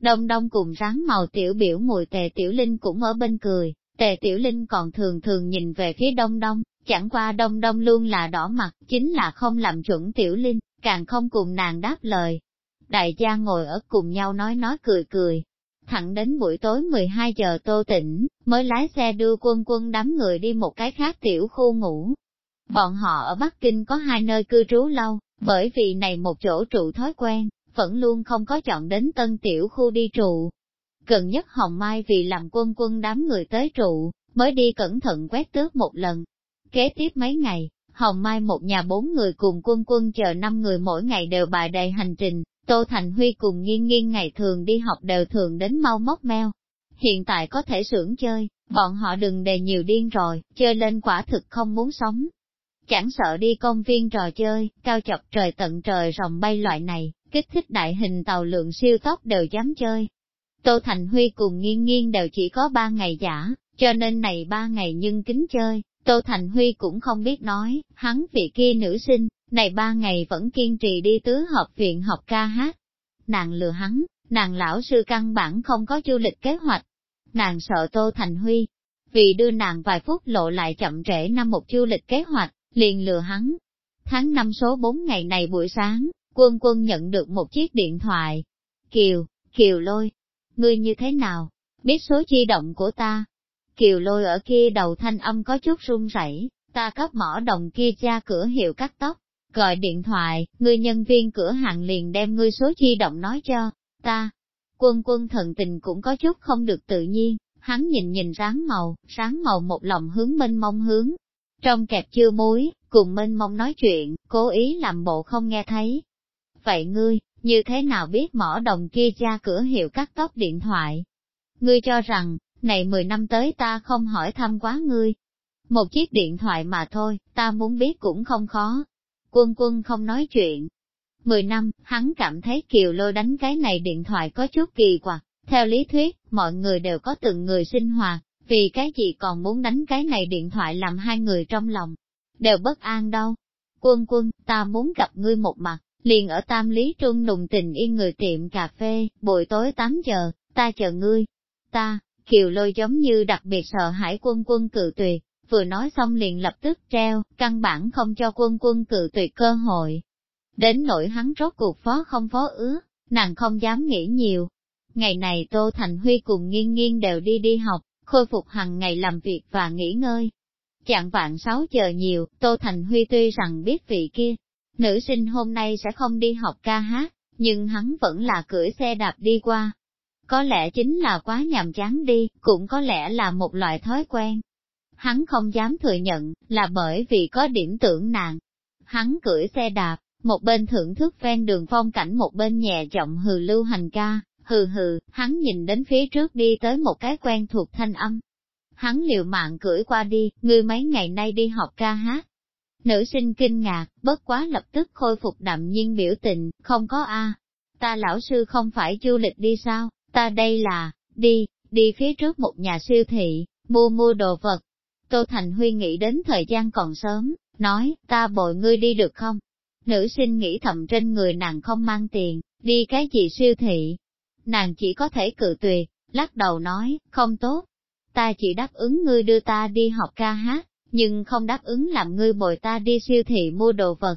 [SPEAKER 1] Đông đông cùng ráng màu tiểu biểu mùi tề tiểu linh cũng ở bên cười, tề tiểu linh còn thường thường nhìn về phía đông đông, chẳng qua đông đông luôn là đỏ mặt, chính là không làm chuẩn tiểu linh, càng không cùng nàng đáp lời. Đại gia ngồi ở cùng nhau nói nói cười cười. Thẳng đến buổi tối 12 giờ tô tỉnh, mới lái xe đưa quân quân đám người đi một cái khác tiểu khu ngủ. Bọn họ ở Bắc Kinh có hai nơi cư trú lâu, bởi vì này một chỗ trụ thói quen, vẫn luôn không có chọn đến tân tiểu khu đi trụ. Gần nhất Hồng Mai vì làm quân quân đám người tới trụ, mới đi cẩn thận quét tước một lần. Kế tiếp mấy ngày, Hồng Mai một nhà bốn người cùng quân quân chờ năm người mỗi ngày đều bài đầy hành trình, Tô Thành Huy cùng nghiên nghiên ngày thường đi học đều thường đến mau móc meo. Hiện tại có thể sưởng chơi, bọn họ đừng đề nhiều điên rồi, chơi lên quả thực không muốn sống. Chẳng sợ đi công viên trò chơi, cao chọc trời tận trời rồng bay loại này, kích thích đại hình tàu lượng siêu tốc đều dám chơi. Tô Thành Huy cùng nghiên nghiên đều chỉ có ba ngày giả, cho nên này ba ngày nhưng kính chơi, Tô Thành Huy cũng không biết nói, hắn vị kia nữ sinh, này ba ngày vẫn kiên trì đi tứ hợp viện học ca hát. Nàng lừa hắn, nàng lão sư căn bản không có du lịch kế hoạch. Nàng sợ Tô Thành Huy, vì đưa nàng vài phút lộ lại chậm trễ năm một du lịch kế hoạch, liền lừa hắn. Tháng năm số 4 ngày này buổi sáng, quân quân nhận được một chiếc điện thoại. Kiều, Kiều lôi, ngươi như thế nào? Biết số di động của ta? Kiều lôi ở kia đầu thanh âm có chút run rẩy, ta cấp mỏ đồng kia ra cửa hiệu cắt tóc, gọi điện thoại, người nhân viên cửa hàng liền đem ngươi số di động nói cho ta. Quân quân thần tình cũng có chút không được tự nhiên, hắn nhìn nhìn ráng màu, sáng màu một lòng hướng mênh mông hướng. Trong kẹp chưa muối, cùng mênh mông nói chuyện, cố ý làm bộ không nghe thấy. Vậy ngươi, như thế nào biết mỏ đồng kia ra cửa hiệu cắt tóc điện thoại? Ngươi cho rằng, này 10 năm tới ta không hỏi thăm quá ngươi. Một chiếc điện thoại mà thôi, ta muốn biết cũng không khó. Quân quân không nói chuyện. 10 năm, hắn cảm thấy kiều lôi đánh cái này điện thoại có chút kỳ quặc. Theo lý thuyết, mọi người đều có từng người sinh hoạt, vì cái gì còn muốn đánh cái này điện thoại làm hai người trong lòng, đều bất an đâu. Quân quân, ta muốn gặp ngươi một mặt, liền ở Tam Lý Trung nùng tình yên người tiệm cà phê, buổi tối 8 giờ, ta chờ ngươi. Ta, kiều lôi giống như đặc biệt sợ hãi quân quân cự tuyệt, vừa nói xong liền lập tức treo, căn bản không cho quân quân cự tuyệt cơ hội. Đến nỗi hắn rốt cuộc phó không phó ứa, nàng không dám nghĩ nhiều, Ngày này Tô Thành Huy cùng nghiên nghiên đều đi đi học, khôi phục hàng ngày làm việc và nghỉ ngơi. Chạng vạn 6 giờ nhiều, Tô Thành Huy tuy rằng biết vị kia, nữ sinh hôm nay sẽ không đi học ca hát, nhưng hắn vẫn là cưỡi xe đạp đi qua. Có lẽ chính là quá nhàm chán đi, cũng có lẽ là một loại thói quen. Hắn không dám thừa nhận, là bởi vì có điểm tưởng nàng. Hắn cưỡi xe đạp, một bên thưởng thức ven đường phong cảnh một bên nhẹ giọng hừ lưu hành ca, Hừ hừ, hắn nhìn đến phía trước đi tới một cái quen thuộc thanh âm. Hắn liều mạng cưỡi qua đi, ngươi mấy ngày nay đi học ca hát. Nữ sinh kinh ngạc, bất quá lập tức khôi phục đạm nhiên biểu tình, không có a. Ta lão sư không phải du lịch đi sao, ta đây là, đi, đi phía trước một nhà siêu thị, mua mua đồ vật. Tô Thành Huy nghĩ đến thời gian còn sớm, nói, ta bội ngươi đi được không? Nữ sinh nghĩ thầm trên người nàng không mang tiền, đi cái gì siêu thị, nàng chỉ có thể cự tuyệt, lắc đầu nói, không tốt. Ta chỉ đáp ứng ngươi đưa ta đi học ca hát, nhưng không đáp ứng làm ngươi bồi ta đi siêu thị mua đồ vật.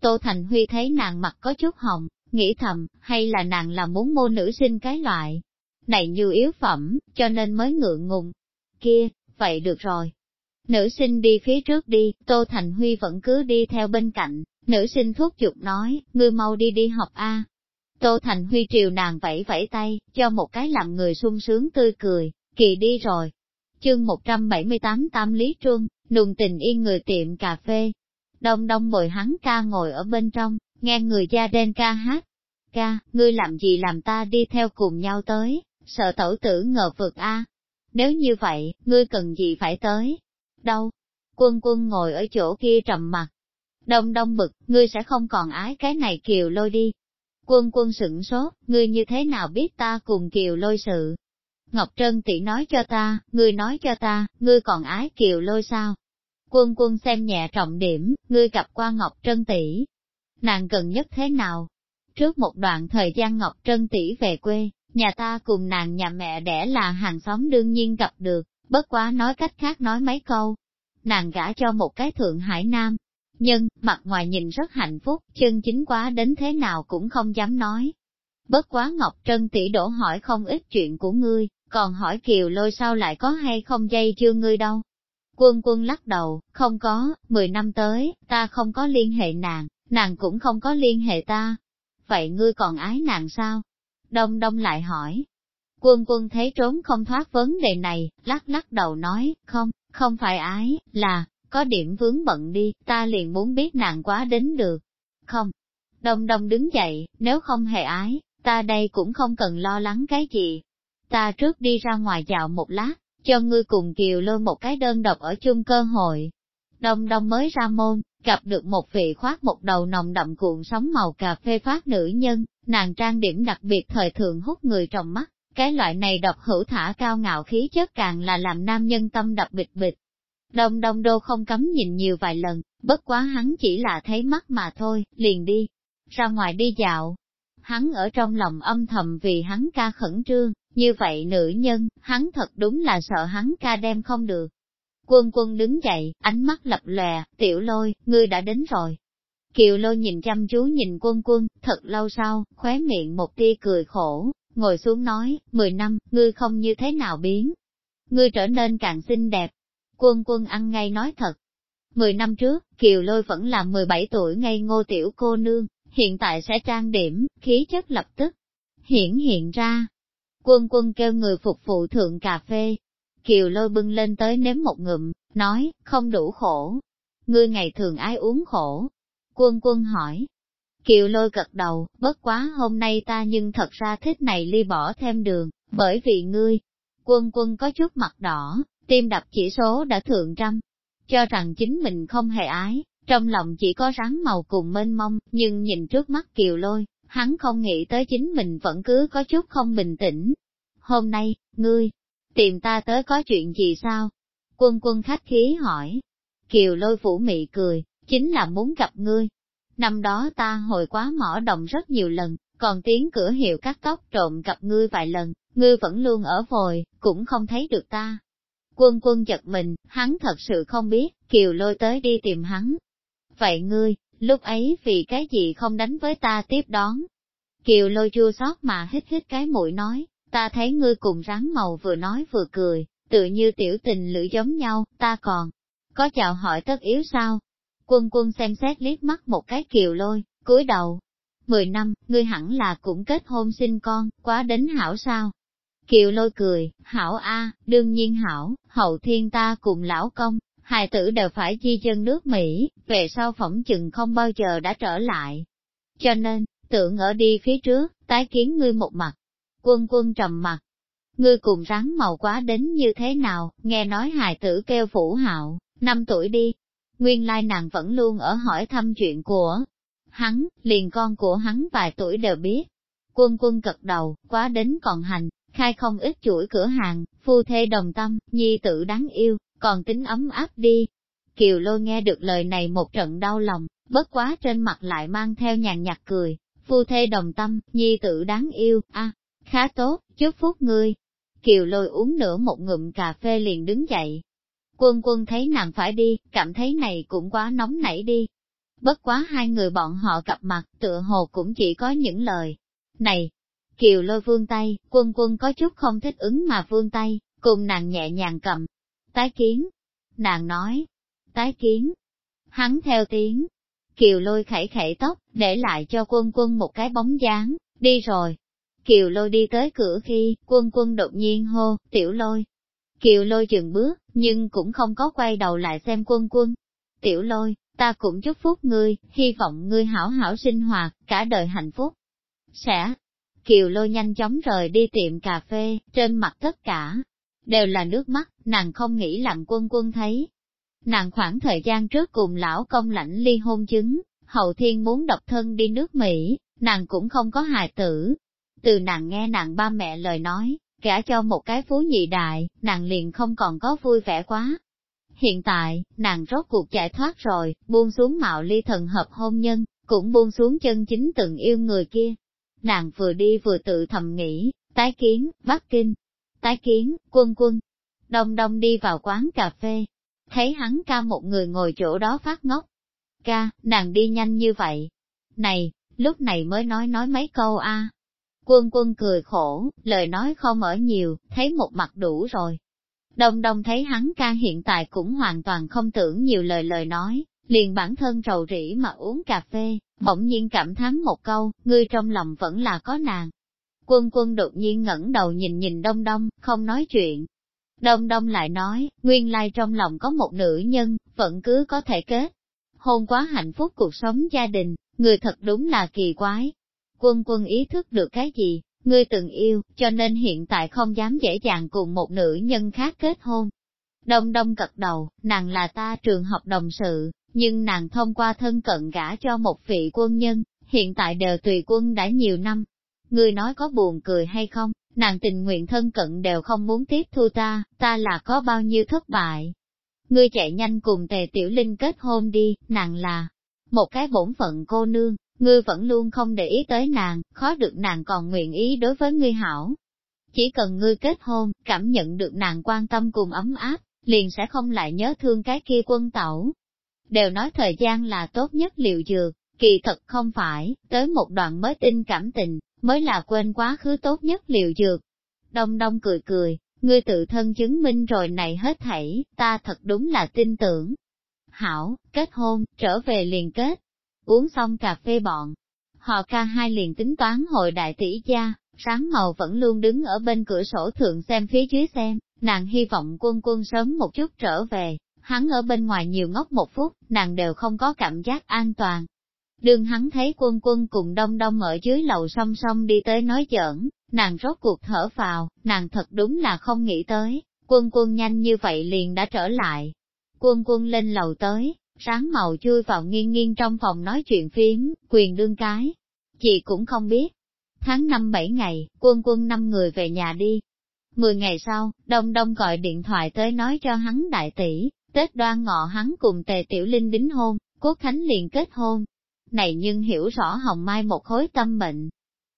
[SPEAKER 1] Tô Thành Huy thấy nàng mặt có chút hồng, nghĩ thầm, hay là nàng là muốn mua nữ sinh cái loại. Này như yếu phẩm, cho nên mới ngượng ngùng. Kia, vậy được rồi. Nữ sinh đi phía trước đi, Tô Thành Huy vẫn cứ đi theo bên cạnh, nữ sinh thuốc chụp nói, ngươi mau đi đi học A, Tô Thành Huy triều nàng vẫy vẫy tay, cho một cái làm người sung sướng tươi cười, kỳ đi rồi. Chương 178 Tam Lý trương nùng tình yên người tiệm cà phê. Đông đông bồi hắn ca ngồi ở bên trong, nghe người da đen ca hát. Ca, ngươi làm gì làm ta đi theo cùng nhau tới, sợ tẩu tử ngờ vực a. Nếu như vậy, ngươi cần gì phải tới? Đâu? Quân quân ngồi ở chỗ kia trầm mặt. Đông đông bực, ngươi sẽ không còn ái cái này kiều lôi đi, Quân quân sửng sốt, ngươi như thế nào biết ta cùng Kiều lôi sự? Ngọc Trân tỷ nói cho ta, ngươi nói cho ta, ngươi còn ái Kiều lôi sao? Quân quân xem nhẹ trọng điểm, ngươi gặp qua Ngọc Trân tỷ. Nàng gần nhất thế nào? Trước một đoạn thời gian Ngọc Trân tỷ về quê, nhà ta cùng nàng nhà mẹ đẻ là hàng xóm đương nhiên gặp được, bất quá nói cách khác nói mấy câu. Nàng gả cho một cái thượng hải nam, nhưng, mặt ngoài nhìn rất hạnh phúc, chân chính quá đến thế nào cũng không dám nói. Bất quá Ngọc Trân tỷ đổ hỏi không ít chuyện của ngươi, còn hỏi Kiều lôi sao lại có hay không dây chưa ngươi đâu. Quân quân lắc đầu, không có, 10 năm tới, ta không có liên hệ nàng, nàng cũng không có liên hệ ta. Vậy ngươi còn ái nàng sao? Đông đông lại hỏi. Quân quân thấy trốn không thoát vấn đề này, lắc lắc đầu nói, không, không phải ái, là, có điểm vướng bận đi, ta liền muốn biết nàng quá đến được. Không, đông đông đứng dậy, nếu không hề ái, ta đây cũng không cần lo lắng cái gì. Ta trước đi ra ngoài dạo một lát, cho ngươi cùng Kiều lôi một cái đơn độc ở chung cơ hội. Đông đông mới ra môn, gặp được một vị khoác một đầu nồng đậm cuộn sóng màu cà phê phát nữ nhân, nàng trang điểm đặc biệt thời thượng hút người trong mắt, cái loại này độc hữu thả cao ngạo khí chất càng là làm nam nhân tâm đập bịch bịch. Đông đông đô không cấm nhìn nhiều vài lần, bất quá hắn chỉ là thấy mắt mà thôi, liền đi, ra ngoài đi dạo. Hắn ở trong lòng âm thầm vì hắn ca khẩn trương, như vậy nữ nhân, hắn thật đúng là sợ hắn ca đem không được. Quân quân đứng dậy, ánh mắt lập lòe, tiểu lôi, ngươi đã đến rồi. Kiều lôi nhìn chăm chú nhìn quân quân, thật lâu sau, khóe miệng một tia cười khổ, ngồi xuống nói, mười năm, ngươi không như thế nào biến. Ngươi trở nên càng xinh đẹp. Quân quân ăn ngay nói thật. Mười năm trước, Kiều lôi vẫn là 17 tuổi ngây ngô tiểu cô nương, hiện tại sẽ trang điểm, khí chất lập tức hiển hiện ra. Quân quân kêu người phục vụ thượng cà phê. Kiều lôi bưng lên tới nếm một ngụm, nói, không đủ khổ. Ngươi ngày thường ai uống khổ? Quân quân hỏi. Kiều lôi gật đầu, bất quá hôm nay ta nhưng thật ra thích này ly bỏ thêm đường, bởi vì ngươi. Quân quân có chút mặt đỏ, tim đập chỉ số đã thượng trăm. Cho rằng chính mình không hề ái, trong lòng chỉ có rắn màu cùng mênh mông, nhưng nhìn trước mắt kiều lôi, hắn không nghĩ tới chính mình vẫn cứ có chút không bình tĩnh. Hôm nay, ngươi, tìm ta tới có chuyện gì sao? Quân quân khách khí hỏi. Kiều lôi phủ mị cười, chính là muốn gặp ngươi. Năm đó ta hồi quá mỏ đồng rất nhiều lần, còn tiếng cửa hiệu cắt tóc trộm gặp ngươi vài lần, ngươi vẫn luôn ở vồi, cũng không thấy được ta. Quân quân giật mình, hắn thật sự không biết, kiều lôi tới đi tìm hắn. Vậy ngươi, lúc ấy vì cái gì không đánh với ta tiếp đón? Kiều lôi chua xót mà hít hít cái mũi nói, ta thấy ngươi cùng rắn màu vừa nói vừa cười, tự như tiểu tình lữ giống nhau, ta còn có chào hỏi tất yếu sao? Quân quân xem xét liếc mắt một cái kiều lôi, cúi đầu. Mười năm, ngươi hẳn là cũng kết hôn sinh con, quá đến hảo sao? Kiều lôi cười, hảo a, đương nhiên hảo, hậu thiên ta cùng lão công, hài tử đều phải chi chân nước Mỹ, về sau phỏng chừng không bao giờ đã trở lại. Cho nên, tưởng ở đi phía trước, tái kiến ngươi một mặt. Quân quân trầm mặt. Ngươi cùng rắn màu quá đến như thế nào, nghe nói hài tử kêu phủ hạo, năm tuổi đi. Nguyên lai nàng vẫn luôn ở hỏi thăm chuyện của hắn, liền con của hắn vài tuổi đều biết. Quân quân cật đầu, quá đến còn hành, khai không ít chuỗi cửa hàng, phu thê đồng tâm, nhi tử đáng yêu, còn tính ấm áp đi. Kiều lôi nghe được lời này một trận đau lòng, bất quá trên mặt lại mang theo nhàn nhạt cười, phu thê đồng tâm, nhi tử đáng yêu, a khá tốt, chúc phúc ngươi. Kiều lôi uống nửa một ngụm cà phê liền đứng dậy. Quân quân thấy nàng phải đi, cảm thấy này cũng quá nóng nảy đi. Bất quá hai người bọn họ cặp mặt, tựa hồ cũng chỉ có những lời. Này, Kiều lôi vương tay, quân quân có chút không thích ứng mà vương tay, cùng nàng nhẹ nhàng cầm. Tái kiến. Nàng nói. Tái kiến. Hắn theo tiếng. Kiều lôi khẩy khẩy tóc, để lại cho quân quân một cái bóng dáng, đi rồi. Kiều lôi đi tới cửa khi, quân quân đột nhiên hô, tiểu lôi. Kiều lôi dừng bước, nhưng cũng không có quay đầu lại xem quân quân. Tiểu lôi, ta cũng chúc phúc ngươi, hy vọng ngươi hảo hảo sinh hoạt, cả đời hạnh phúc. Sẽ, Kiều lôi nhanh chóng rời đi tiệm cà phê, trên mặt tất cả, đều là nước mắt, nàng không nghĩ làm quân quân thấy. Nàng khoảng thời gian trước cùng lão công lãnh ly hôn chứng, hậu thiên muốn độc thân đi nước Mỹ, nàng cũng không có hài tử. Từ nàng nghe nàng ba mẹ lời nói, gả cho một cái phú nhị đại, nàng liền không còn có vui vẻ quá. Hiện tại, nàng rốt cuộc giải thoát rồi, buông xuống mạo ly thần hợp hôn nhân, cũng buông xuống chân chính từng yêu người kia, Nàng vừa đi vừa tự thầm nghĩ, tái kiến, Bắc Kinh, tái kiến, quân quân. Đông đông đi vào quán cà phê, thấy hắn ca một người ngồi chỗ đó phát ngốc. Ca, nàng đi nhanh như vậy. Này, lúc này mới nói nói mấy câu a. Quân quân cười khổ, lời nói không ở nhiều, thấy một mặt đủ rồi. Đông đông thấy hắn ca hiện tại cũng hoàn toàn không tưởng nhiều lời lời nói, liền bản thân rầu rĩ mà uống cà phê, bỗng nhiên cảm thán một câu, ngươi trong lòng vẫn là có nàng. Quân quân đột nhiên ngẩng đầu nhìn nhìn đông đông, không nói chuyện. Đông đông lại nói, nguyên lai trong lòng có một nữ nhân, vẫn cứ có thể kết. Hôn quá hạnh phúc cuộc sống gia đình, người thật đúng là kỳ quái. Quân quân ý thức được cái gì, ngươi từng yêu, cho nên hiện tại không dám dễ dàng cùng một nữ nhân khác kết hôn. Đông đông cật đầu, nàng là ta trường học đồng sự, nhưng nàng thông qua thân cận gả cho một vị quân nhân, hiện tại đều tùy quân đã nhiều năm. Ngươi nói có buồn cười hay không, nàng tình nguyện thân cận đều không muốn tiếp thu ta, ta là có bao nhiêu thất bại. Ngươi chạy nhanh cùng tề tiểu linh kết hôn đi, nàng là một cái bổn phận cô nương, ngươi vẫn luôn không để ý tới nàng, khó được nàng còn nguyện ý đối với ngươi hảo. Chỉ cần ngươi kết hôn, cảm nhận được nàng quan tâm cùng ấm áp, liền sẽ không lại nhớ thương cái kia quân tẩu, đều nói thời gian là tốt nhất liệu dược, Kỳ thật không phải, tới một đoạn mới tin cảm tình, mới là quên quá khứ tốt nhất liệu dược. Đông đông cười cười, ngươi tự thân chứng minh rồi này hết thảy, ta thật đúng là tin tưởng. Hảo, kết hôn, trở về liền kết. Uống xong cà phê bọn. Họ ca hai liền tính toán hội đại tỷ gia, sáng màu vẫn luôn đứng ở bên cửa sổ thượng xem phía dưới xem, nàng hy vọng quân quân sớm một chút trở về, hắn ở bên ngoài nhiều ngốc một phút, nàng đều không có cảm giác an toàn. Đường hắn thấy quân quân cùng đông đông ở dưới lầu song song đi tới nói giỡn, nàng rốt cuộc thở vào, nàng thật đúng là không nghĩ tới, quân quân nhanh như vậy liền đã trở lại. Quân quân lên lầu tới, sáng màu chui vào nghiêng nghiêng trong phòng nói chuyện phím, quyền đương cái. Chị cũng không biết. Tháng năm bảy ngày, quân quân năm người về nhà đi. Mười ngày sau, Đông Đông gọi điện thoại tới nói cho hắn đại tỷ, Tết đoan ngọ hắn cùng tề tiểu linh đính hôn, Quốc Khánh liền kết hôn. Này nhưng hiểu rõ Hồng Mai một khối tâm bệnh.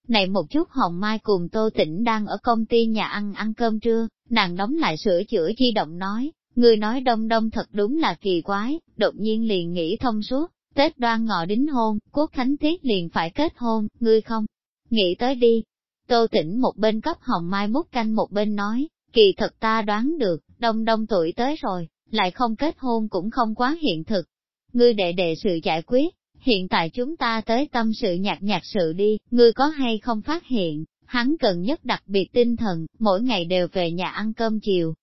[SPEAKER 1] Này một chút Hồng Mai cùng Tô Tĩnh đang ở công ty nhà ăn ăn cơm trưa, nàng đóng lại sửa chữa di động nói, người nói đông đông thật đúng là kỳ quái, đột nhiên liền nghĩ thông suốt, Tết đoan ngọ đính hôn, Quốc Khánh Tiết liền phải kết hôn, ngươi không? Nghĩ tới đi. Tô Tĩnh một bên cấp Hồng Mai mút canh một bên nói, kỳ thật ta đoán được, đông đông tuổi tới rồi, lại không kết hôn cũng không quá hiện thực. Ngươi đệ đệ sự giải quyết, hiện tại chúng ta tới tâm sự nhạc nhạc sự đi, ngươi có hay không phát hiện, hắn cần nhất đặc biệt tinh thần, mỗi ngày đều về nhà ăn cơm chiều.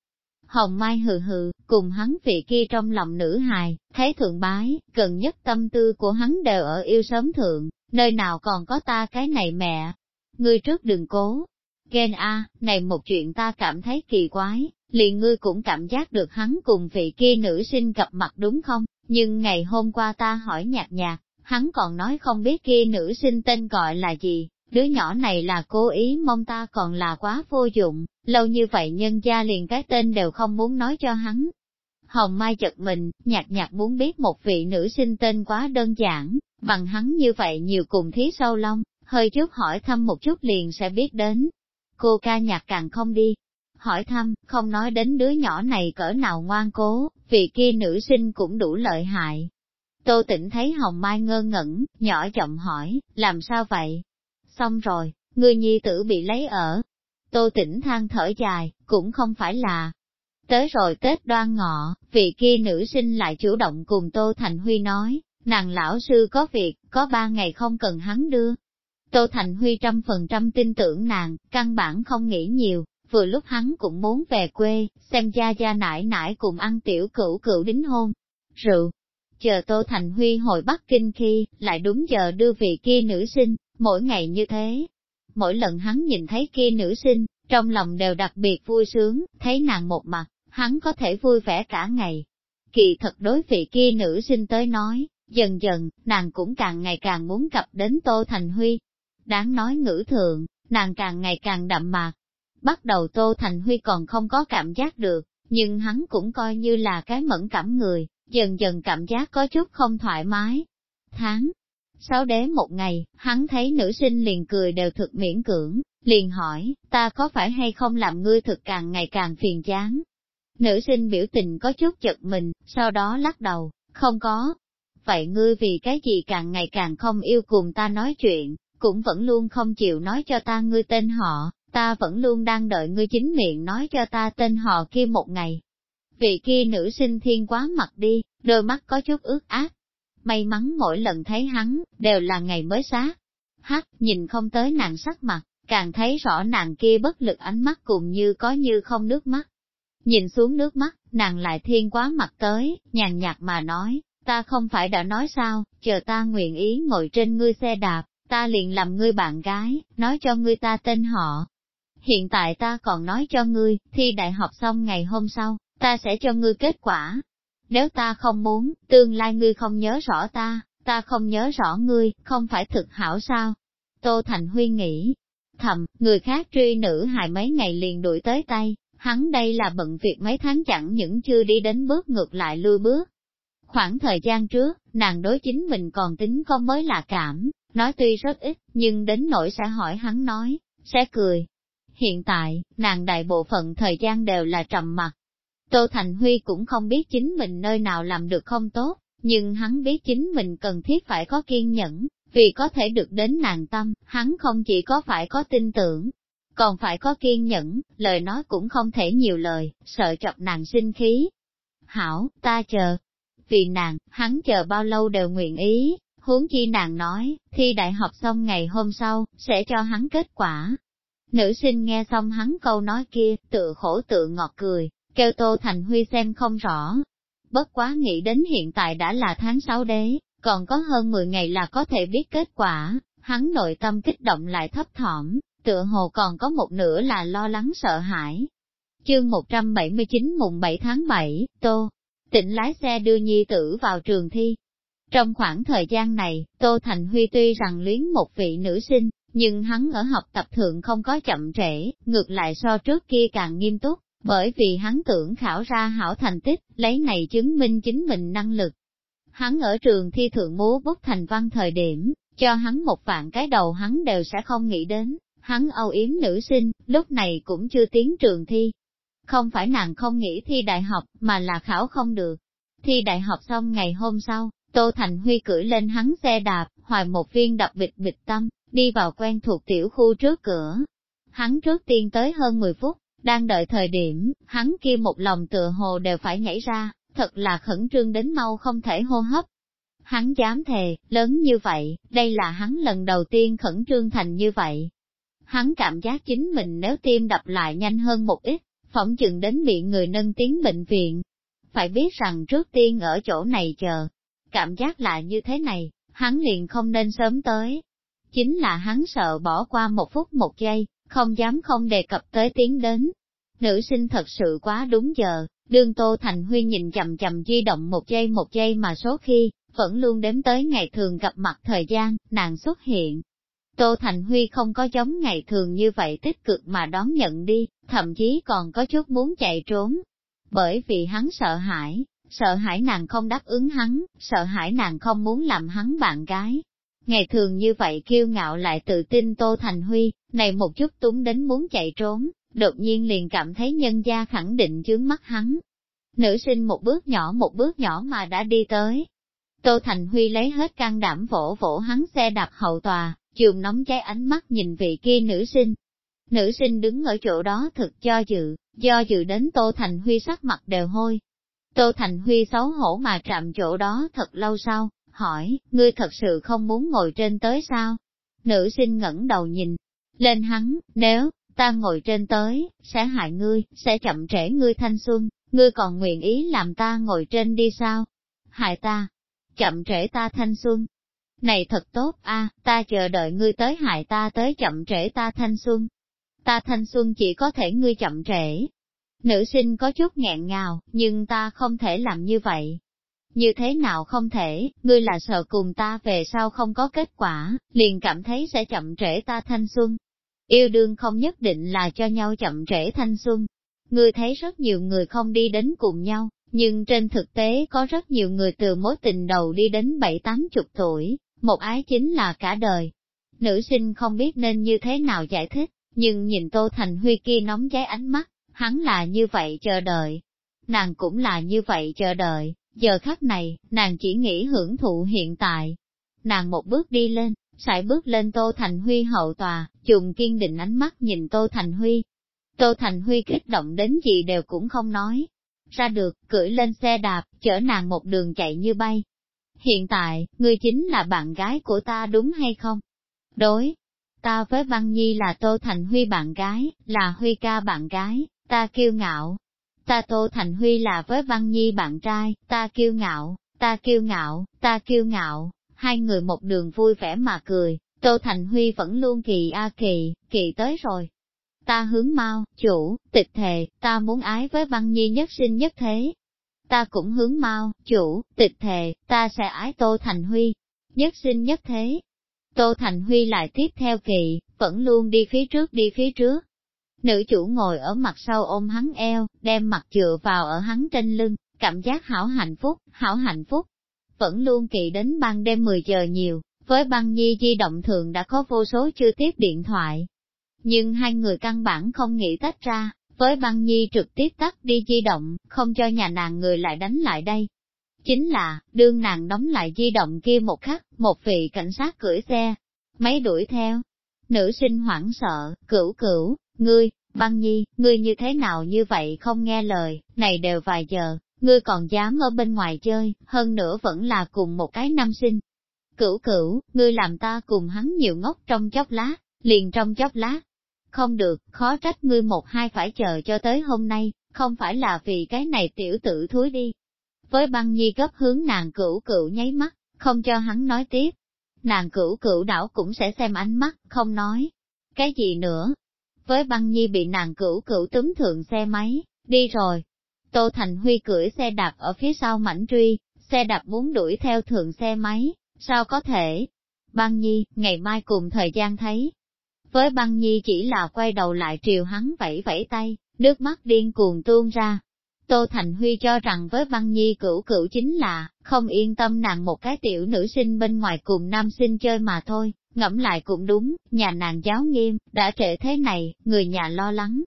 [SPEAKER 1] Hồng Mai hừ hừ, cùng hắn vị kia trong lòng nữ hài, thấy thượng bái, gần nhất tâm tư của hắn đều ở yêu sớm thượng, nơi nào còn có ta cái này mẹ. Ngươi trước đừng cố. Ghen a, này một chuyện ta cảm thấy kỳ quái, liền ngươi cũng cảm giác được hắn cùng vị kia nữ sinh gặp mặt đúng không? Nhưng ngày hôm qua ta hỏi nhạt nhạt, hắn còn nói không biết kia nữ sinh tên gọi là gì, đứa nhỏ này là cố ý mong ta còn là quá vô dụng, lâu như vậy nhân gia liền cái tên đều không muốn nói cho hắn. Hồng Mai chật mình, nhạt nhạt muốn biết một vị nữ sinh tên quá đơn giản, bằng hắn như vậy nhiều cùng thí sâu long, hơi chút hỏi thăm một chút liền sẽ biết đến. Cô ca nhạc càng không đi, hỏi thăm, không nói đến đứa nhỏ này cỡ nào ngoan cố, vì kia nữ sinh cũng đủ lợi hại. Tô tỉnh thấy Hồng Mai ngơ ngẩn, nhỏ giọng hỏi, làm sao vậy? Xong rồi, người nhi tử bị lấy ở. Tô tĩnh than thở dài, cũng không phải là. Tới rồi Tết đoan ngọ, vị kia nữ sinh lại chủ động cùng Tô Thành Huy nói, nàng lão sư có việc, có ba ngày không cần hắn đưa. Tô Thành Huy trăm phần trăm tin tưởng nàng, căn bản không nghĩ nhiều, vừa lúc hắn cũng muốn về quê, xem gia gia nải nải cùng ăn tiểu cửu cửu đính hôn. Rượu, chờ Tô Thành Huy hồi Bắc Kinh khi, lại đúng giờ đưa vị kia nữ sinh, mỗi ngày như thế. Mỗi lần hắn nhìn thấy kia nữ sinh, trong lòng đều đặc biệt vui sướng, thấy nàng một mặt, hắn có thể vui vẻ cả ngày. Kỳ thật đối vị kia nữ sinh tới nói, dần dần, nàng cũng càng ngày càng muốn cập đến Tô Thành Huy. Đáng nói ngữ thượng, nàng càng ngày càng đậm mạc, Bắt đầu Tô Thành Huy còn không có cảm giác được, nhưng hắn cũng coi như là cái mẫn cảm người, dần dần cảm giác có chút không thoải mái. Tháng sáu đế một ngày, hắn thấy nữ sinh liền cười đều thực miễn cưỡng, liền hỏi, ta có phải hay không làm ngươi thực càng ngày càng phiền chán? Nữ sinh biểu tình có chút chật mình, sau đó lắc đầu, không có. Vậy ngươi vì cái gì càng ngày càng không yêu cùng ta nói chuyện, cũng vẫn luôn không chịu nói cho ta ngươi tên họ, ta vẫn luôn đang đợi ngươi chính miệng nói cho ta tên họ kia một ngày. Vị kia nữ sinh thiên quá mặt đi, đôi mắt có chút ướt át. May mắn mỗi lần thấy hắn, đều là ngày mới xá. Hắc, nhìn không tới nàng sắc mặt, càng thấy rõ nàng kia bất lực ánh mắt cùng như có như không nước mắt. Nhìn xuống nước mắt, nàng lại thiên quá mặt tới, nhàn nhạt mà nói, ta không phải đã nói sao, chờ ta nguyện ý ngồi trên ngươi xe đạp, ta liền làm ngươi bạn gái, nói cho ngươi ta tên họ, hiện tại ta còn nói cho ngươi, thi đại học xong ngày hôm sau, ta sẽ cho ngươi kết quả. Nếu ta không muốn, tương lai ngươi không nhớ rõ ta, ta không nhớ rõ ngươi, không phải thực hảo sao? Tô Thành Huy nghĩ, thầm, người khác truy nữ hài mấy ngày liền đuổi tới tay, hắn đây là bận việc mấy tháng chẳng những chưa đi đến bước ngược lại lui bước. Khoảng thời gian trước, nàng đối chính mình còn tính có mới là cảm, nói tuy rất ít, nhưng đến nỗi sẽ hỏi hắn nói, sẽ cười, Hiện tại, nàng đại bộ phận thời gian đều là trầm mặt. Tô Thành Huy cũng không biết chính mình nơi nào làm được không tốt, nhưng hắn biết chính mình cần thiết phải có kiên nhẫn, vì có thể được đến nàng tâm, hắn không chỉ có phải có tin tưởng, còn phải có kiên nhẫn, lời nói cũng không thể nhiều lời, sợ chọc nàng sinh khí. Hảo, ta chờ. Vì nàng, hắn chờ bao lâu đều nguyện ý, huống chi nàng nói, thi đại học xong ngày hôm sau, sẽ cho hắn kết quả. Nữ sinh nghe xong hắn câu nói kia, tự khổ tự ngọt cười, kêu Tô Thành Huy xem không rõ. Bất quá nghĩ đến hiện tại đã là tháng 6 đế, còn có hơn 10 ngày là có thể biết kết quả, hắn nội tâm kích động lại thấp thỏm, tựa hồ còn có một nửa là lo lắng sợ hãi. Chương 179 mùng 7 tháng 7, Tô, tỉnh lái xe đưa nhi tử vào trường thi. Trong khoảng thời gian này, Tô Thành Huy tuy rằng luyến một vị nữ sinh, nhưng hắn ở học tập thượng không có chậm trễ, ngược lại so trước kia càng nghiêm túc, bởi vì hắn tưởng khảo ra hảo thành tích, lấy này chứng minh chính mình năng lực. Hắn ở trường thi thượng múa bút thành văn thời điểm, cho hắn một vạn cái đầu hắn đều sẽ không nghĩ đến, hắn âu yếm nữ sinh, lúc này cũng chưa tiến trường thi. Không phải nàng không nghĩ thi đại học, mà là khảo không được. Thi đại học xong ngày hôm sau, Tô Thành Huy cưỡi lên hắn xe đạp, hoài một viên đập bịch bịch tâm, đi vào quen thuộc tiểu khu trước cửa. Hắn trước tiên tới hơn 10 phút, đang đợi thời điểm, hắn kia một lòng tựa hồ đều phải nhảy ra, thật là khẩn trương đến mau không thể hô hấp. Hắn dám thề, lớn như vậy, đây là hắn lần đầu tiên khẩn trương thành như vậy. Hắn cảm giác chính mình nếu tim đập lại nhanh hơn một ít, phỏng chừng đến bị người nâng tiếng bệnh viện. Phải biết rằng trước tiên ở chỗ này chờ, cảm giác là như thế này, hắn liền không nên sớm tới. Chính là hắn sợ bỏ qua một phút một giây, không dám không đề cập tới tiến đến. Nữ sinh thật sự quá đúng giờ, đương Tô Thành Huy nhìn chầm chầm di động một giây một giây mà số khi, vẫn luôn đếm tới ngày thường gặp mặt thời gian, nàng xuất hiện. Tô Thành Huy không có giống ngày thường như vậy tích cực mà đón nhận đi, thậm chí còn có chút muốn chạy trốn. Bởi vì hắn sợ hãi, sợ hãi nàng không đáp ứng hắn, sợ hãi nàng không muốn làm hắn bạn gái. Ngày thường như vậy kiêu ngạo lại tự tin Tô Thành Huy, này một chút túng đến muốn chạy trốn, đột nhiên liền cảm thấy nhân gia khẳng định chướng mắt hắn. Nữ sinh một bước nhỏ một bước nhỏ mà đã đi tới. Tô Thành Huy lấy hết can đảm vỗ vỗ hắn xe đạp hậu tòa, chùm nóng cháy ánh mắt nhìn vị kia nữ sinh. Nữ sinh đứng ở chỗ đó thực cho dự, do dự đến Tô Thành Huy sắc mặt đều hôi. Tô Thành Huy xấu hổ mà chạm chỗ đó thật lâu sau, hỏi, ngươi thật sự không muốn ngồi trên tới sao? Nữ sinh ngẩng đầu nhìn, lên hắn, nếu, ta ngồi trên tới, sẽ hại ngươi, sẽ chậm trễ ngươi thanh xuân, ngươi còn nguyện ý làm ta ngồi trên đi sao? Hại ta, chậm trễ ta thanh xuân. Này thật tốt a, ta chờ đợi ngươi tới hại ta tới chậm trễ ta thanh xuân. Ta thanh xuân chỉ có thể ngươi chậm trễ. Nữ sinh có chút nghẹn ngào, nhưng ta không thể làm như vậy. Như thế nào không thể, ngươi là sợ cùng ta về sau không có kết quả, liền cảm thấy sẽ chậm trễ ta thanh xuân. Yêu đương không nhất định là cho nhau chậm trễ thanh xuân. Ngươi thấy rất nhiều người không đi đến cùng nhau, nhưng trên thực tế có rất nhiều người từ mối tình đầu đi đến bảy tám chục tuổi, một ái chính là cả đời. Nữ sinh không biết nên như thế nào giải thích, nhưng nhìn Tô Thành Huy kia nóng cháy ánh mắt, hắn là như vậy chờ đợi. Nàng cũng là như vậy chờ đợi, giờ khắc này, nàng chỉ nghĩ hưởng thụ hiện tại. Nàng một bước đi lên, sải bước lên Tô Thành Huy hậu tòa, dùng kiên định ánh mắt nhìn Tô Thành Huy. Tô Thành Huy kích động đến gì đều cũng không nói. Ra được, cưỡi lên xe đạp, chở nàng một đường chạy như bay. Hiện tại, ngươi chính là bạn gái của ta đúng hay không? Đối. Ta với Văn Nhi là Tô Thành Huy bạn gái, là Huy ca bạn gái, ta kiêu ngạo. Ta Tô Thành Huy là với Văn Nhi bạn trai, ta kiêu ngạo, ta kiêu ngạo, ta kiêu ngạo hai người một đường vui vẻ mà cười, Tô Thành Huy vẫn luôn kỳ a kỳ, kỳ tới rồi. Ta hướng mau, chủ, tịch thề, ta muốn ái với Văn Nhi nhất sinh nhất thế. Ta cũng hướng mau, chủ, tịch thề, ta sẽ ái Tô Thành Huy, nhất sinh nhất thế. Tô Thành Huy lại tiếp theo kỳ, vẫn luôn đi phía trước đi phía trước. Nữ chủ ngồi ở mặt sau ôm hắn eo, đem mặt dựa vào ở hắn trên lưng, cảm giác hảo hạnh phúc, hảo hạnh phúc vẫn luôn kỳ đến ban đêm 10 giờ nhiều, với băng nhi di động thường đã có vô số chưa tiếp điện thoại. Nhưng hai người căn bản không nghĩ tách ra, với băng nhi trực tiếp tắt đi di động, không cho nhà nàng người lại đánh lại đây. Chính là, đương nàng đóng lại di động kia một khắc, một vị cảnh sát cưỡi xe, máy đuổi theo. Nữ sinh hoảng sợ, cửu cửu, ngươi, băng nhi, ngươi như thế nào như vậy không nghe lời, này đều vài giờ, ngươi còn dám ở bên ngoài chơi, hơn nữa vẫn là cùng một cái nam sinh. Cửu cửu, ngươi làm ta cùng hắn nhiều ngốc trong chốc lá, liền trong chốc lá. Không được, khó trách ngươi một hai phải chờ cho tới hôm nay, không phải là vì cái này tiểu tử thúi đi. Với băng nhi gấp hướng nàng cửu cửu nháy mắt, không cho hắn nói tiếp. Nàng cửu cửu đảo cũng sẽ xem ánh mắt, không nói. Cái gì nữa? Với băng nhi bị nàng cửu cửu túm thượng xe máy, đi rồi. Tô Thành Huy cưỡi xe đạp ở phía sau mảnh truy, xe đạp muốn đuổi theo thượng xe máy, sao có thể? Băng nhi, ngày mai cùng thời gian thấy. Với băng nhi chỉ là quay đầu lại triều hắn vẫy vẫy tay, nước mắt điên cuồng tuôn ra. Tô Thành Huy cho rằng với băng nhi cửu cửu chính là, không yên tâm nàng một cái tiểu nữ sinh bên ngoài cùng nam sinh chơi mà thôi, ngẫm lại cũng đúng, nhà nàng giáo nghiêm, đã trễ thế này, người nhà lo lắng.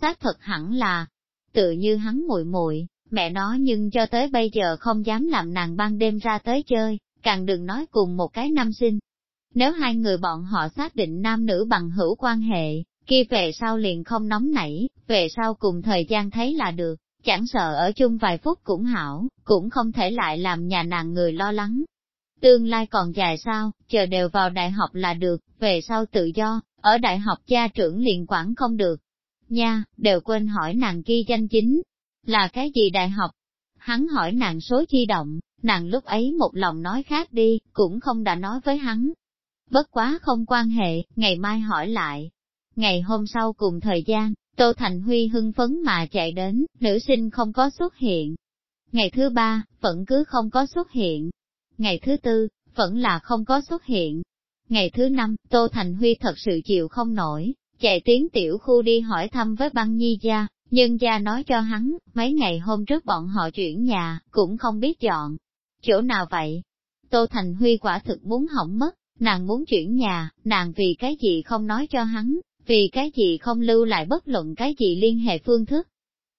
[SPEAKER 1] Xác thật hẳn là, tự như hắn muội muội mẹ nó nhưng cho tới bây giờ không dám làm nàng ban đêm ra tới chơi, càng đừng nói cùng một cái nam sinh. Nếu hai người bọn họ xác định nam nữ bằng hữu quan hệ, kia về sau liền không nóng nảy, về sau cùng thời gian thấy là được, chẳng sợ ở chung vài phút cũng hảo, cũng không thể lại làm nhà nàng người lo lắng. Tương lai còn dài sao, chờ đều vào đại học là được, về sau tự do, ở đại học gia trưởng liền quản không được. Nha, đều quên hỏi nàng ghi danh chính, là cái gì đại học? Hắn hỏi nàng số chi động, nàng lúc ấy một lòng nói khác đi, cũng không đã nói với hắn. Bất quá không quan hệ, ngày mai hỏi lại, Ngày hôm sau cùng thời gian, Tô Thành Huy hưng phấn mà chạy đến, nữ sinh không có xuất hiện. Ngày thứ ba, vẫn cứ không có xuất hiện. Ngày thứ tư, vẫn là không có xuất hiện. Ngày thứ năm, Tô Thành Huy thật sự chịu không nổi, chạy tiến tiểu khu đi hỏi thăm với băng nhi gia, nhưng gia nói cho hắn, mấy ngày hôm trước bọn họ chuyển nhà, cũng không biết chọn. Chỗ nào vậy? Tô Thành Huy quả thực muốn hỏng mất, nàng muốn chuyển nhà, nàng vì cái gì không nói cho hắn, vì cái gì không lưu lại bất luận cái gì liên hệ phương thức.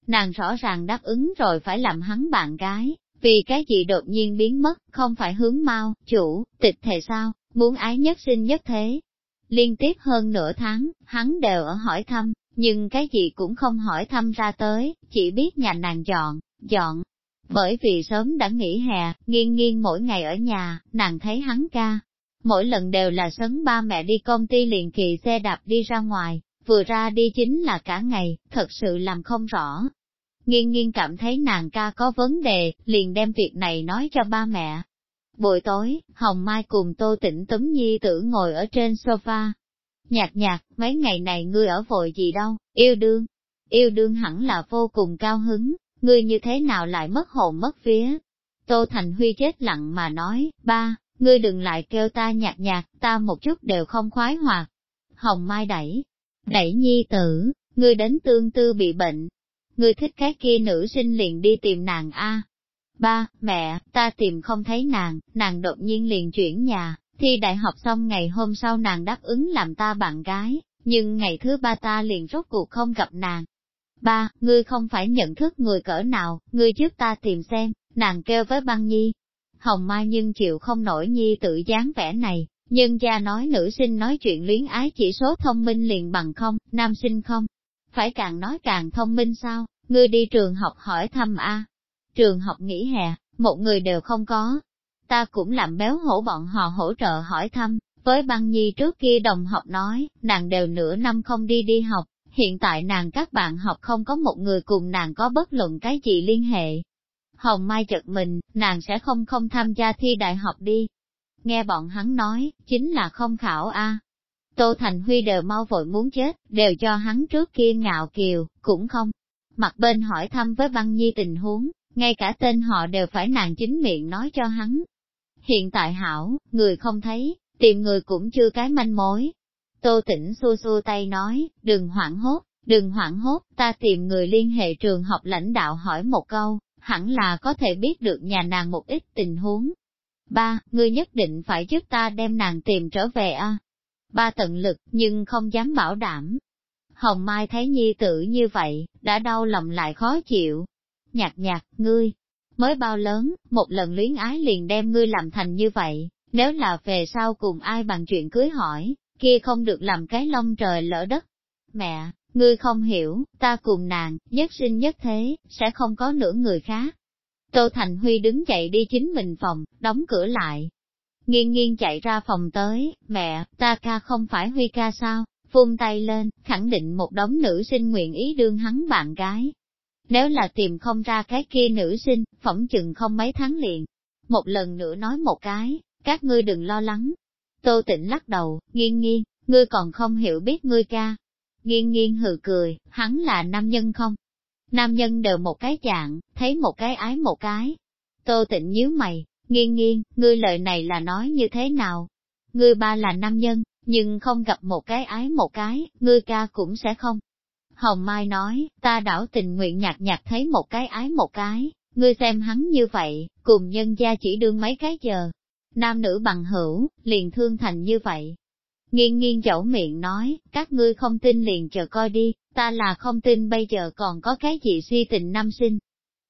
[SPEAKER 1] Nàng rõ ràng đáp ứng rồi phải làm hắn bạn gái, vì cái gì đột nhiên biến mất, không phải hướng mau, chủ, tịch thể sao, muốn ái nhất sinh nhất thế. Liên tiếp hơn nửa tháng, hắn đều ở hỏi thăm, nhưng cái gì cũng không hỏi thăm ra tới, chỉ biết nhà nàng dọn, dọn. Bởi vì sớm đã nghỉ hè, nghiêng nghiêng mỗi ngày ở nhà, nàng thấy hắn ca, mỗi lần đều là sấn ba mẹ đi công ty liền kỳ xe đạp đi ra ngoài, vừa ra đi chính là cả ngày, thật sự làm không rõ. Nghiên nghiên cảm thấy nàng ca có vấn đề, liền đem việc này nói cho ba mẹ. Buổi tối, Hồng Mai cùng Tô Tĩnh Tấm Nhi tử ngồi ở trên sofa. Nhạc nhạc, mấy ngày này ngươi ở vội gì đâu, yêu đương. Yêu đương hẳn là vô cùng cao hứng, ngươi như thế nào lại mất hồn mất vía. Tô Thành Huy chết lặng mà nói, ba, ngươi đừng lại kêu ta nhạt nhạt, ta một chút đều không khoái hoạt. Hồng Mai đẩy, đẩy nhi tử, ngươi đến tương tư bị bệnh. Ngươi thích cái kia nữ sinh liền đi tìm nàng a. Ba, mẹ, ta tìm không thấy nàng, nàng đột nhiên liền chuyển nhà, thi đại học xong ngày hôm sau nàng đáp ứng làm ta bạn gái, nhưng ngày thứ ba ta liền rốt cuộc không gặp nàng. Ba, ngươi không phải nhận thức người cỡ nào, ngươi trước ta tìm xem, nàng kêu với băng nhi, Hồng Mai nhưng chịu không nổi nhi tự dáng vẻ này, nhưng gia nói nữ sinh nói chuyện luyến ái chỉ số thông minh liền bằng không, nam sinh không. Phải càng nói càng thông minh sao, ngươi đi trường học hỏi thăm a Trường học nghỉ hè, một người đều không có. Ta cũng làm béo hổ bọn họ hỗ trợ hỏi thăm, với băng nhi trước kia đồng học nói, nàng đều nửa năm không đi đi học, hiện tại nàng các bạn học không có một người cùng nàng có bất luận cái gì liên hệ, Hồng Mai chật mình, nàng sẽ không không tham gia thi đại học đi. Nghe bọn hắn nói, chính là không khảo a. Tô Thành Huy đều mau vội muốn chết, đều cho hắn trước kia ngạo kiều, cũng không. Mặt bên hỏi thăm với băng nhi tình huống, ngay cả tên họ đều phải nàng chính miệng nói cho hắn. Hiện tại hảo, người không thấy, tìm người cũng chưa cái manh mối. Tô Tĩnh xua xua tay nói, đừng hoảng hốt, đừng hoảng hốt, ta tìm người liên hệ trường học lãnh đạo hỏi một câu, hẳn là có thể biết được nhà nàng một ít tình huống. Ba, ngươi nhất định phải giúp ta đem nàng tìm trở về a. Ba tận lực, nhưng không dám bảo đảm. Hồng Mai thấy nhi tử như vậy, đã đau lòng lại khó chịu. Nhạc nhạc, ngươi, mới bao lớn, một lần luyến ái liền đem ngươi làm thành như vậy, nếu là về sau cùng ai bằng chuyện cưới hỏi, kia không được làm cái lông trời lỡ đất. Mẹ, ngươi không hiểu, ta cùng nàng, nhất sinh nhất thế, sẽ không có nửa người khác. Tô Thành Huy đứng dậy đi chính mình phòng, đóng cửa lại nghiêng nghiêng chạy ra phòng tới, mẹ, ta ca không phải Huy ca sao, vung tay lên, khẳng định một đống nữ sinh nguyện ý đương hắn bạn gái. Nếu là tìm không ra cái kia nữ sinh, phỏng chừng không mấy tháng liền. Một lần nữa nói một cái, các ngươi đừng lo lắng. Tô tịnh lắc đầu, nghiêng nghiêng, ngươi còn không hiểu biết ngươi ca. Nghiêng nghiêng hừ cười, hắn là nam nhân không? Nam nhân đều một cái dạng, thấy một cái ái một cái. Tô tịnh nhíu mày, nghiêng nghiêng, ngươi lời này là nói như thế nào? Ngươi ba là nam nhân, nhưng không gặp một cái ái một cái, ngươi ca cũng sẽ không. Hồng Mai nói, ta đảo tình nguyện nhạt nhạt thấy một cái ái một cái, ngươi xem hắn như vậy, cùng nhân gia chỉ đương mấy cái giờ. Nam nữ bằng hữu, liền thương thành như vậy. Nghiên nghiên dẫu miệng nói, các ngươi không tin liền chờ coi đi, ta là không tin bây giờ còn có cái gì suy tình nam sinh.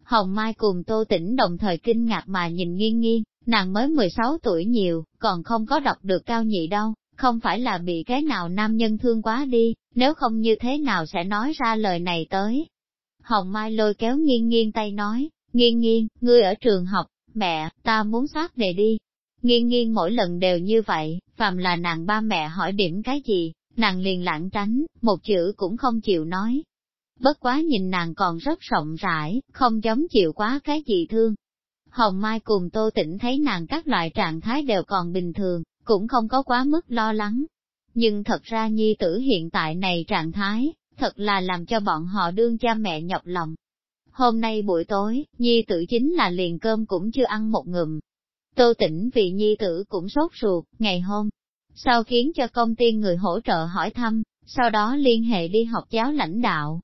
[SPEAKER 1] Hồng Mai cùng Tô Tĩnh đồng thời kinh ngạc mà nhìn nghiêng nghiêng. nàng mới 16 tuổi nhiều, còn không có đọc được cao nhị đâu, không phải là bị cái nào nam nhân thương quá đi, nếu không như thế nào sẽ nói ra lời này tới. Hồng Mai lôi kéo nghiêng nghiêng tay nói, nghiêng nghiêng, ngươi ở trường học, mẹ, ta muốn soát đề đi. Nghiêng nghiêng mỗi lần đều như vậy, phàm là nàng ba mẹ hỏi điểm cái gì, nàng liền lãng tránh, một chữ cũng không chịu nói. Bất quá nhìn nàng còn rất rộng rãi, không giống chịu quá cái gì thương. Hồng Mai cùng Tô Tĩnh thấy nàng các loại trạng thái đều còn bình thường, cũng không có quá mức lo lắng. Nhưng thật ra nhi tử hiện tại này trạng thái, thật là làm cho bọn họ đương cha mẹ nhọc lòng. Hôm nay buổi tối, nhi tử chính là liền cơm cũng chưa ăn một ngụm. Tô tĩnh vì nhi tử cũng sốt ruột, ngày hôm sau khiến cho công ty người hỗ trợ hỏi thăm, sau đó liên hệ đi học giáo lãnh đạo.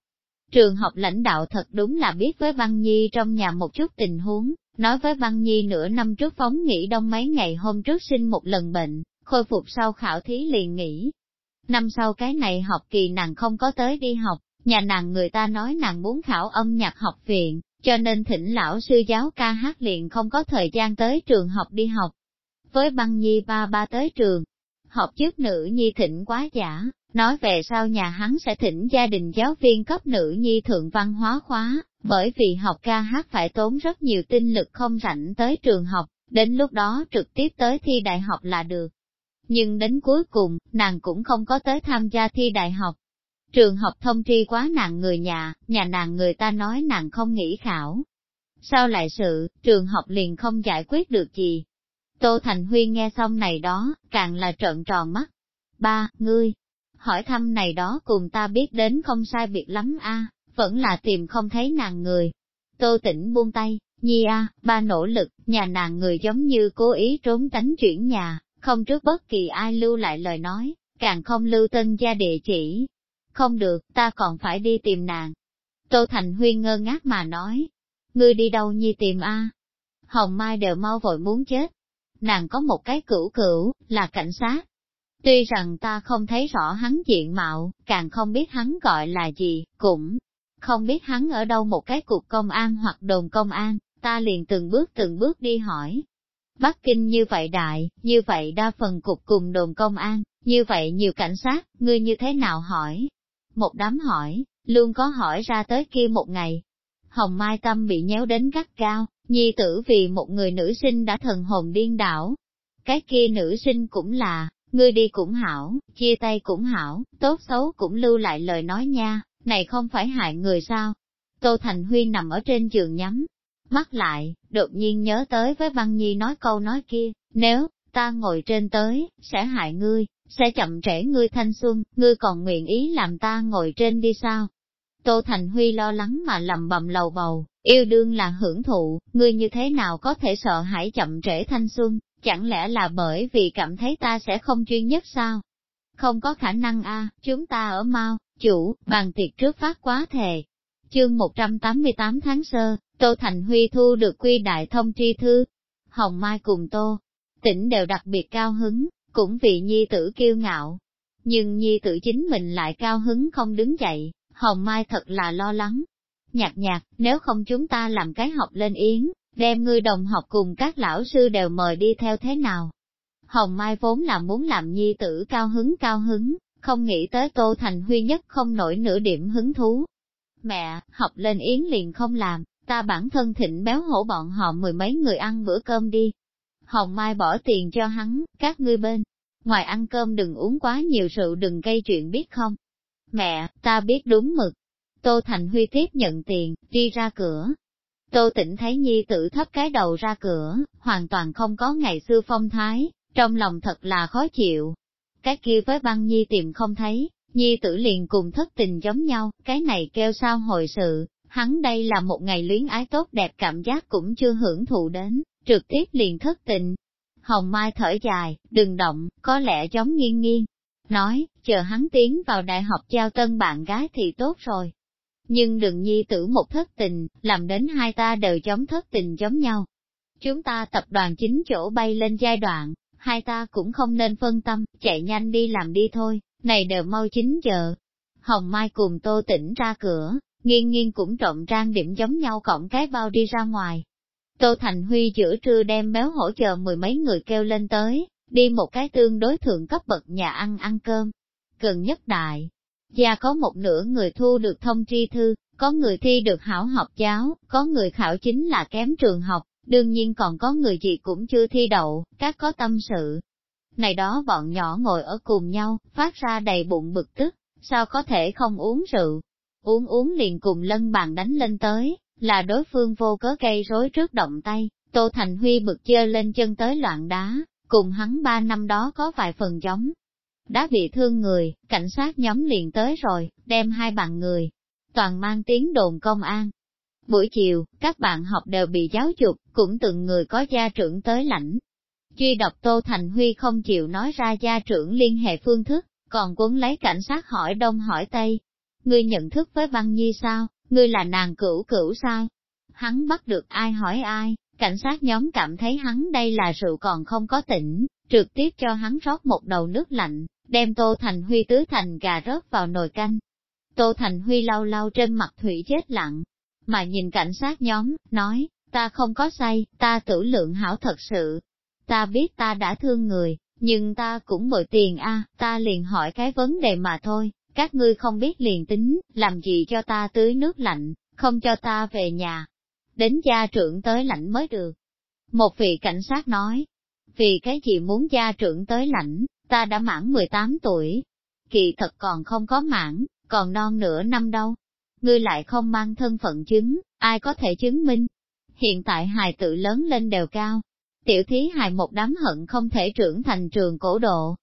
[SPEAKER 1] Trường học lãnh đạo thật đúng là biết với Văn Nhi trong nhà một chút tình huống, Nói với Văn Nhi nửa năm trước phóng nghỉ đông mấy ngày hôm trước sinh một lần bệnh, khôi phục sau khảo thí liền nghỉ. Năm sau cái này học kỳ nàng không có tới đi học, nhà nàng người ta nói nàng muốn khảo âm nhạc học viện, cho nên thỉnh lão sư giáo ca hát liền không có thời gian tới trường học đi học. Với băng nhi ba ba tới trường, học trước nữ nhi thỉnh quá giả, nói về sau nhà hắn sẽ thỉnh gia đình giáo viên cấp nữ nhi thượng văn hóa khóa, bởi vì học ca hát phải tốn rất nhiều tinh lực không rảnh tới trường học, đến lúc đó trực tiếp tới thi đại học là được. Nhưng đến cuối cùng, nàng cũng không có tới tham gia thi đại học. Trường học thông tri quá nàng người nhà, nhà nàng người ta nói nàng không nghĩ khảo. Sao lại sự, trường học liền không giải quyết được gì. Tô Thành Huy nghe xong này đó, càng là trợn tròn mắt. Ba, ngươi, hỏi thăm này đó cùng ta biết đến không sai biệt lắm a vẫn là tìm không thấy nàng người. Tô tỉnh buông tay, nhi a, ba nỗ lực, nhà nàng người giống như cố ý trốn tránh chuyển nhà, không trước bất kỳ ai lưu lại lời nói, càng không lưu tên gia địa chỉ. Không được, ta còn phải đi tìm nàng. Tô Thành Huyên ngơ ngác mà nói, ngươi đi đâu nhi tìm a? Hồng Mai đều mau vội muốn chết. Nàng có một cái cửu cửu, là cảnh sát, Tuy rằng ta không thấy rõ hắn diện mạo, càng không biết hắn gọi là gì, cũng không biết hắn ở đâu một cái cục công an hoặc đồn công an, ta liền từng bước từng bước đi hỏi. Bắc Kinh như vậy đại, như vậy đa phần cục cùng đồn công an, như vậy nhiều cảnh sát, ngươi như thế nào hỏi? Một đám hỏi, luôn có hỏi ra tới kia một ngày. Hồng Mai Tâm bị nhéo đến gắt cao, nhi tử vì một người nữ sinh đã thần hồn điên đảo. Cái kia nữ sinh cũng là, ngươi đi cũng hảo, chia tay cũng hảo, tốt xấu cũng lưu lại lời nói nha, này không phải hại người sao? Tô Thành Huy nằm ở trên giường nhắm, mắt lại, đột nhiên nhớ tới với Văn Nhi nói câu nói kia, nếu, ta ngồi trên tới, sẽ hại ngươi, sẽ chậm trễ ngươi thanh xuân, ngươi còn nguyện ý làm ta ngồi trên đi sao? Tô Thành Huy lo lắng mà lầm bầm lầu bầu, yêu đương là hưởng thụ, ngươi như thế nào có thể sợ hãi chậm trễ thanh xuân, chẳng lẽ là bởi vì cảm thấy ta sẽ không chuyên nhất sao? Không có khả năng a, chúng ta ở mau, chủ, bàn tiệc trước phát quá thề. Chương 188 tháng sơ, Tô Thành Huy thu được quy đại thông tri thư. Hồng Mai cùng Tô, tỉnh đều đặc biệt cao hứng, cũng vì nhi tử kiêu ngạo. Nhưng nhi tử chính mình lại cao hứng không đứng dậy, Hồng Mai thật là lo lắng. Nhạc nhạc, nếu không chúng ta làm cái học lên yến, đem ngươi đồng học cùng các lão sư đều mời đi theo thế nào. Hồng Mai vốn là muốn làm nhi tử cao hứng cao hứng, không nghĩ tới Tô Thành Huy nhất không nổi nửa điểm hứng thú. Mẹ, học lên yến liền không làm, ta bản thân thịnh béo hổ bọn họ mười mấy người ăn bữa cơm đi. Hồng Mai bỏ tiền cho hắn, các ngươi bên. Ngoài ăn cơm đừng uống quá nhiều rượu đừng gây chuyện biết không. Mẹ, ta biết đúng mực. Tô Thành Huy tiếp nhận tiền, đi ra cửa. Tô Tĩnh thấy nhi tử thấp cái đầu ra cửa, hoàn toàn không có ngày xưa phong thái, trong lòng thật là khó chịu. Cái kia với băng nhi tìm không thấy, nhi tử liền cùng thất tình giống nhau, cái này kêu sao hồi sự, hắn đây là một ngày luyến ái tốt đẹp cảm giác cũng chưa hưởng thụ đến, trực tiếp liền thất tình. Hồng Mai thở dài, đừng động, có lẽ giống nghiêng nghiêng. Nói, chờ hắn tiến vào đại học giao tân bạn gái thì tốt rồi. Nhưng đừng nhi tử một thất tình, làm đến hai ta đều giống thất tình giống nhau. Chúng ta tập đoàn chính chỗ bay lên giai đoạn, hai ta cũng không nên phân tâm, chạy nhanh đi làm đi thôi, này đều mau 9 giờ. Hồng Mai cùng Tô Tĩnh ra cửa, nghiêng nghiêng cũng trộm trang điểm giống nhau cộng cái bao đi ra ngoài. Tô Thành Huy giữa trưa đem béo hỗ trợ mười mấy người kêu lên tới, đi một cái tương đối thượng cấp bậc nhà ăn ăn cơm. Gần nhất đại, gia có một nửa người thu được thông tri thư, có người thi được hảo học giáo, có người khảo chính là kém trường học, đương nhiên còn có người gì cũng chưa thi đậu, các có tâm sự. Này đó bọn nhỏ ngồi ở cùng nhau, phát ra đầy bụng bực tức, sao có thể không uống rượu. Uống uống liền cùng lân bàn đánh lên tới, là đối phương vô cớ gây rối trước động tay, Tô Thành Huy bực chơ lên chân tới loạn đá, cùng hắn ba năm đó có vài phần giống. Đã bị thương người, cảnh sát nhóm liền tới rồi, đem hai bạn người, toàn mang tiếng đồn công an, Buổi chiều, các bạn học đều bị giáo dục, cũng từng người có gia trưởng tới lãnh. Duy độc Tô Thành Huy không chịu nói ra gia trưởng liên hệ phương thức, còn cuốn lấy cảnh sát hỏi đông hỏi tây. Ngươi nhận thức với băng nhi sao, ngươi là nàng cửu cửu sao? Hắn bắt được ai hỏi ai, cảnh sát nhóm cảm thấy hắn đây là rượu còn không có tỉnh, trực tiếp cho hắn rót một đầu nước lạnh, đem Tô Thành Huy tứ thành gà rớt vào nồi canh. Tô Thành Huy lau lau trên mặt thủy chết lặng, mà nhìn cảnh sát nhóm, nói, ta không có say, ta tử lượng hảo thật sự. Ta biết ta đã thương người, nhưng ta cũng bội tiền a, ta liền hỏi cái vấn đề mà thôi, các ngươi không biết liền tính, làm gì cho ta tưới nước lạnh, không cho ta về nhà. Đến gia trưởng tới lạnh mới được. Một vị cảnh sát nói, vì cái gì muốn gia trưởng tới lãnh, ta đã mãn 18 tuổi. Kỳ thật còn không có mãn, còn non nửa năm đâu ngươi lại không mang thân phận chứng, ai có thể chứng minh. Hiện tại hài tự lớn lên đều cao, tiểu thí hài một đám hận không thể trưởng thành trường cổ độ.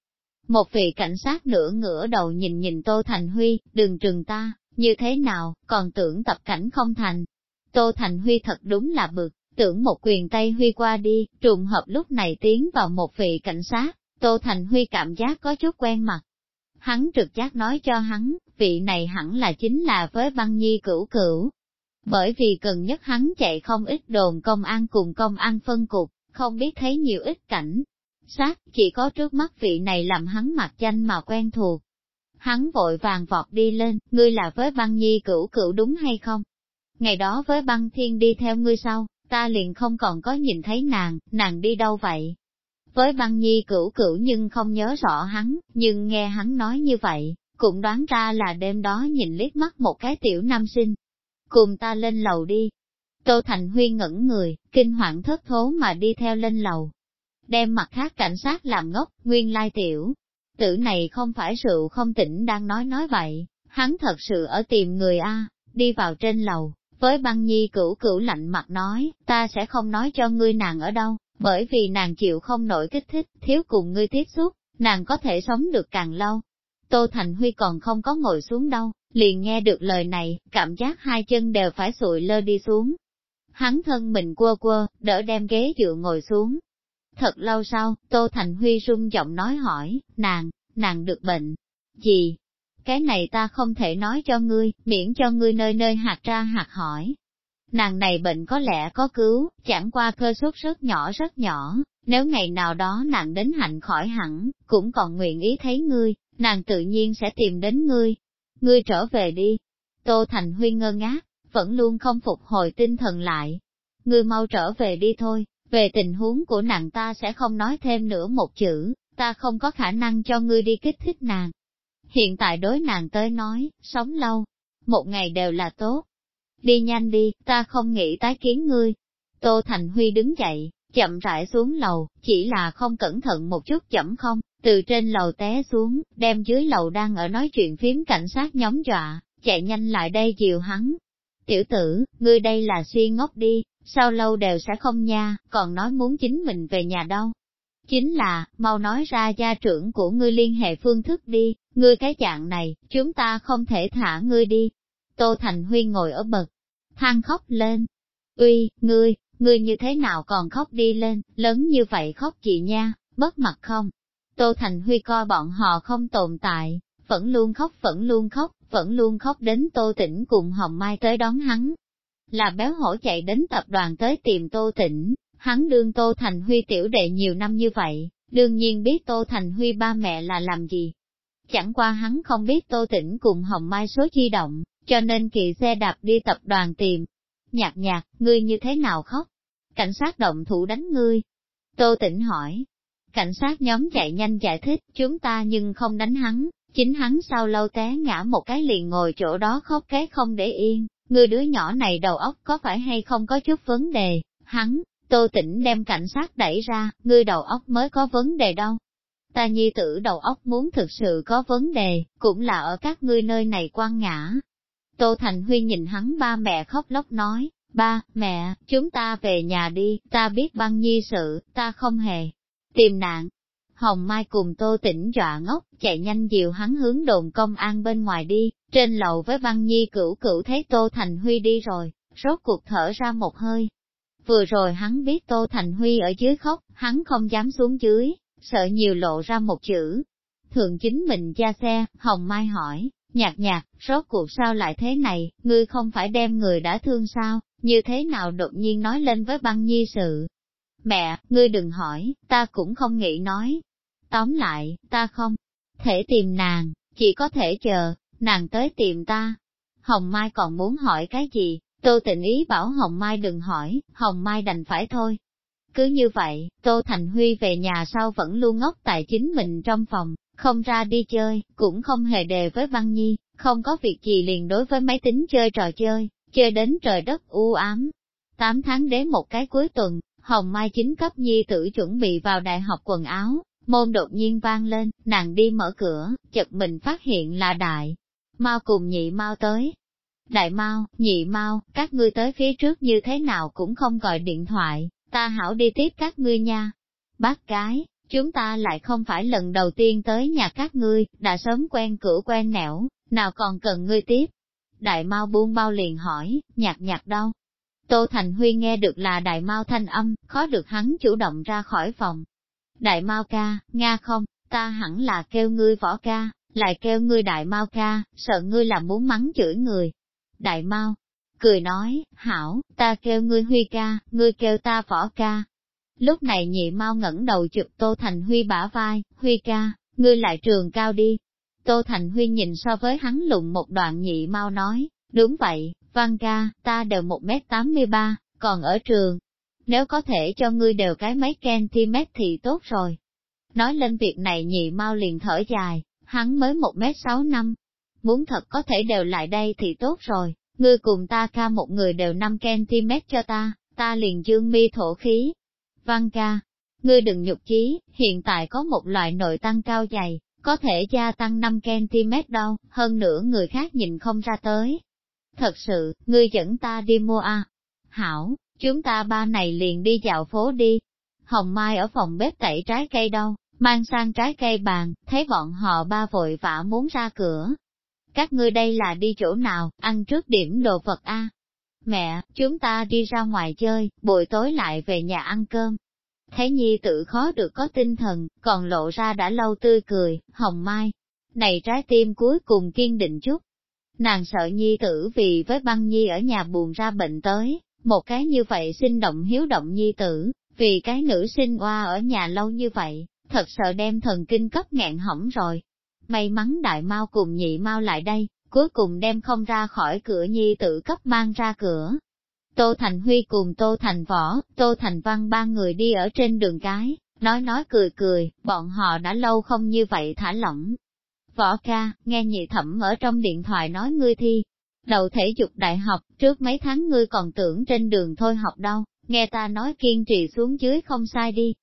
[SPEAKER 1] Một vị cảnh sát nửa ngửa đầu nhìn nhìn Tô Thành Huy, đừng trừng ta, như thế nào, còn tưởng tập cảnh không thành. Tô Thành Huy thật đúng là bực, tưởng một quyền tay Huy qua đi, trùng hợp lúc này tiến vào một vị cảnh sát, Tô Thành Huy cảm giác có chút quen mặt, Hắn trực giác nói cho hắn, vị này hẳn là chính là với băng nhi cửu cửu. Bởi vì gần nhất hắn chạy không ít đồn công an cùng công an phân cục, không biết thấy nhiều ít cảnh. Sát, chỉ có trước mắt vị này làm hắn mặt danh mà quen thuộc. Hắn vội vàng vọt đi lên, ngươi là với băng nhi cửu cửu đúng hay không? Ngày đó với băng thiên đi theo ngươi sau, ta liền không còn có nhìn thấy nàng, nàng đi đâu vậy? Với băng nhi cửu cửu nhưng không nhớ rõ hắn, nhưng nghe hắn nói như vậy, cũng đoán ra là đêm đó nhìn liếc mắt một cái tiểu nam sinh. Cùng ta lên lầu đi. Tô Thành Huy ngẩn người, kinh hoàng thất thố mà đi theo lên lầu. Đem mặt khác cảnh sát làm ngốc, nguyên lai tiểu. Tử này không phải rượu không tỉnh đang nói nói vậy, hắn thật sự ở tìm người A, đi vào trên lầu, với băng nhi cửu cửu lạnh mặt nói, ta sẽ không nói cho ngươi nàng ở đâu, bởi vì nàng chịu không nổi kích thích, thiếu cùng ngươi tiếp xúc, nàng có thể sống được càng lâu. Tô Thành Huy còn không có ngồi xuống đâu, liền nghe được lời này, cảm giác hai chân đều phải sụi lơ đi xuống. Hắn thân mình quơ quơ, đỡ đem ghế dựa ngồi xuống. Thật lâu sau, Tô Thành Huy rung giọng nói hỏi, nàng, nàng được bệnh. Gì? Cái này ta không thể nói cho ngươi, miễn cho ngươi nơi nơi hạt ra hạt hỏi, Nàng này bệnh có lẽ có cứu, chẳng qua cơ suất rất nhỏ rất nhỏ, nếu ngày nào đó nàng đến hạnh khỏi hẳn, cũng còn nguyện ý thấy ngươi, nàng tự nhiên sẽ tìm đến ngươi. Ngươi trở về đi. Tô Thành Huy ngơ ngác, vẫn luôn không phục hồi tinh thần lại. ngươi mau trở về đi thôi, về tình huống của nàng ta sẽ không nói thêm nữa một chữ, ta không có khả năng cho ngươi đi kích thích nàng. Hiện tại đối nàng tới nói, sống lâu, một ngày đều là tốt. Đi nhanh đi, ta không nghĩ tái kiến ngươi. Tô Thành Huy đứng dậy, chậm rãi xuống lầu, chỉ là không cẩn thận một chút chậm không, từ trên lầu té xuống, đem dưới lầu đang ở nói chuyện phím cảnh sát nhóm dọa, chạy nhanh lại đây dìu hắn. Tiểu tử, ngươi đây là suy ngốc đi, sao lâu đều sẽ không nha, còn nói muốn chính mình về nhà đâu. Chính là, mau nói ra gia trưởng của ngươi liên hệ phương thức đi, ngươi cái dạng này, chúng ta không thể thả ngươi đi. Tô Thành Huy ngồi ở bậc, than khóc lên. Uy, ngươi, ngươi như thế nào còn khóc đi lên, lớn như vậy khóc chị nha, bất mặt không? Tô Thành Huy coi bọn họ không tồn tại, vẫn luôn khóc vẫn luôn khóc, vẫn luôn khóc đến Tô Tĩnh cùng Hồng Mai tới đón hắn. Là béo hổ chạy đến tập đoàn tới tìm Tô Tĩnh, hắn đương Tô Thành Huy tiểu đệ nhiều năm như vậy, đương nhiên biết Tô Thành Huy ba mẹ là làm gì. Chẳng qua hắn không biết Tô Tĩnh cùng Hồng Mai số chi động, cho nên kỳ xe đạp đi tập đoàn tìm. Nhạc nhạc, ngươi như thế nào khóc? Cảnh sát động thủ đánh ngươi. Tô Tĩnh hỏi. Cảnh sát nhóm chạy nhanh giải thích, chúng ta nhưng không đánh hắn, chính hắn sau lâu té ngã một cái liền ngồi chỗ đó khóc cái không để yên, người đứa nhỏ này đầu óc có phải hay không có chút vấn đề, hắn, Tô Tĩnh đem cảnh sát đẩy ra, ngươi đầu óc mới có vấn đề đâu. Ta nhi tử đầu óc muốn thực sự có vấn đề, cũng là ở các ngươi nơi này quan ngã. Tô Thành Huy nhìn hắn ba mẹ khóc lóc nói, ba, mẹ, chúng ta về nhà đi, ta biết băng nhi sự, ta không hề tìm nạn. Hồng Mai cùng Tô Tĩnh dọa ngốc, chạy nhanh dìu hắn hướng đồn công an bên ngoài đi, trên lầu với băng nhi cửu cửu thấy Tô Thành Huy đi rồi, rốt cuộc thở ra một hơi, Vừa rồi hắn biết Tô Thành Huy ở dưới khóc, hắn không dám xuống dưới, sợ nhiều lộ ra một chữ. Thường chính mình ra xe, Hồng Mai hỏi, nhạc nhạc, rốt cuộc sao lại thế này, ngươi không phải đem người đã thương sao, như thế nào đột nhiên nói lên với băng nhi sự. Mẹ, ngươi đừng hỏi, ta cũng không nghĩ nói. Tóm lại, ta không thể tìm nàng, chỉ có thể chờ, nàng tới tìm ta. Hồng Mai còn muốn hỏi cái gì, Tô tịnh ý bảo Hồng Mai đừng hỏi, Hồng Mai đành phải thôi. Cứ như vậy, Tô Thành Huy về nhà sau vẫn luôn ngốc tại chính mình trong phòng, không ra đi chơi, cũng không hề đề với Văn Nhi, không có việc gì liền đối với máy tính chơi trò chơi, chơi đến trời đất u ám. Tám tháng đến một cái cuối tuần, Hồng Mai chính cấp Nhi tử chuẩn bị vào đại học quần áo, môn đột nhiên vang lên, nàng đi mở cửa, chật mình phát hiện là đại. Mau cùng nhị mau tới, Đại mau, nhị mau, các ngươi tới phía trước như thế nào cũng không gọi điện thoại, ta hảo đi tiếp các ngươi nha. Bác cái chúng ta lại không phải lần đầu tiên tới nhà các ngươi, đã sớm quen cửa quen nẻo, nào còn cần ngươi tiếp. Đại mau buông bao liền hỏi, nhạc nhạc đâu? Tô Thành Huy nghe được là đại mau thanh âm, khó được hắn chủ động ra khỏi phòng. Đại mau ca, Nga không, ta hẳn là kêu ngươi võ ca, lại kêu ngươi đại mau ca, sợ ngươi là muốn mắng chửi người, đại mau, cười nói, hảo, ta kêu ngươi huy ca, ngươi kêu ta võ ca. Lúc này nhị mau ngẩng đầu chụp Tô Thành Huy bả vai, Huy ca, ngươi lại trường cao đi. Tô Thành Huy nhìn so với hắn lụng một đoạn nhị mau nói, đúng vậy, văn ca, ta đều một mét tám mươi ba, còn ở trường. Nếu có thể cho ngươi đều cái mấy cm thì tốt rồi. Nói lên việc này nhị mau liền thở dài, hắn mới một mét sáu năm, muốn thật có thể đều lại đây thì tốt rồi, ngươi cùng ta ca một người đều 5cm cho ta, ta liền dương mi thổ khí. Văn ca, ngươi đừng nhục chí, hiện tại có một loại nội tăng cao dày, có thể gia tăng 5cm đâu, hơn nữa người khác nhìn không ra tới. Thật sự, ngươi dẫn ta đi mua à? Hảo, chúng ta ba này liền đi dạo phố đi. Hồng Mai ở phòng bếp tẩy trái cây đâu, mang sang trái cây bàn, thấy bọn họ ba vội vã muốn ra cửa, các ngươi đây là đi chỗ nào, ăn trước điểm đồ vật a. Mẹ, chúng ta đi ra ngoài chơi, buổi tối lại về nhà ăn cơm. Thấy nhi tự khó được có tinh thần, còn lộ ra đã lâu tươi cười, hồng mai. Này trái tim cuối cùng kiên định chút. Nàng sợ nhi tử vì với băng nhi ở nhà buồn ra bệnh tới, một cái như vậy sinh động hiếu động nhi tử, vì cái nữ sinh oa ở nhà lâu như vậy, thật sợ đem thần kinh cấp nghẹn hỏng rồi may mắn đại mau cùng nhị mau lại đây, cuối cùng đem không ra khỏi cửa nhi tự cấp mang ra cửa. Tô Thành Huy cùng Tô Thành Võ, Tô Thành Văn ba người đi ở trên đường cái, nói nói cười cười, bọn họ đã lâu không như vậy thả lỏng. Võ ca, nghe nhị thẩm ở trong điện thoại nói ngươi thi. Đầu thể dục đại học, trước mấy tháng ngươi còn tưởng trên đường thôi học đâu, nghe ta nói kiên trì xuống dưới không sai đi.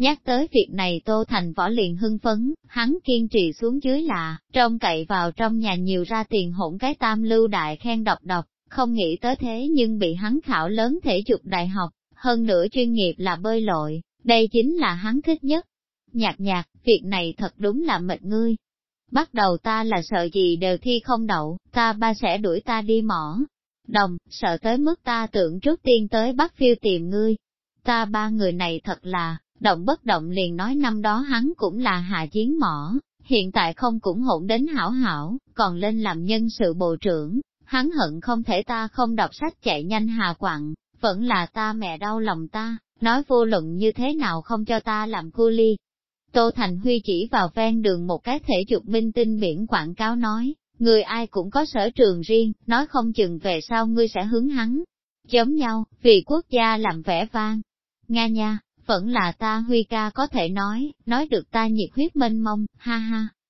[SPEAKER 1] Nhắc tới việc này Tô Thành Võ liền hưng phấn, hắn kiên trì xuống dưới là, trông cậy vào trong nhà nhiều ra tiền hỗn cái tam lưu đại khen độc độc, không nghĩ tới thế nhưng bị hắn khảo lớn thể dục đại học, hơn nữa chuyên nghiệp là bơi lội, đây chính là hắn thích nhất. Nhạc nhạc, việc này thật đúng là mệt ngươi. Bắt đầu ta là sợ gì đều thi không đậu, ta ba sẽ đuổi ta đi mỏ. Đồng, sợ tới mức ta tưởng trước tiên tới bắt phiêu tìm ngươi. Ta ba người này thật là, động bất động liền nói năm đó hắn cũng là hạ chiến mỏ, hiện tại không cũng hỗn đến hảo hảo, còn lên làm nhân sự bộ trưởng, hắn hận không thể ta không đọc sách chạy nhanh hà quặng, vẫn là ta mẹ đau lòng ta, nói vô luận như thế nào không cho ta làm cu ly. Tô Thành Huy chỉ vào ven đường một cái thể dục minh tinh biển quảng cáo nói, người ai cũng có sở trường riêng, nói không chừng về sau ngươi sẽ hướng hắn. Giống nhau, vì quốc gia làm vẻ vang. Nga nha, vẫn là ta Huy ca có thể nói, nói được ta nhiệt huyết mênh mông, ha ha.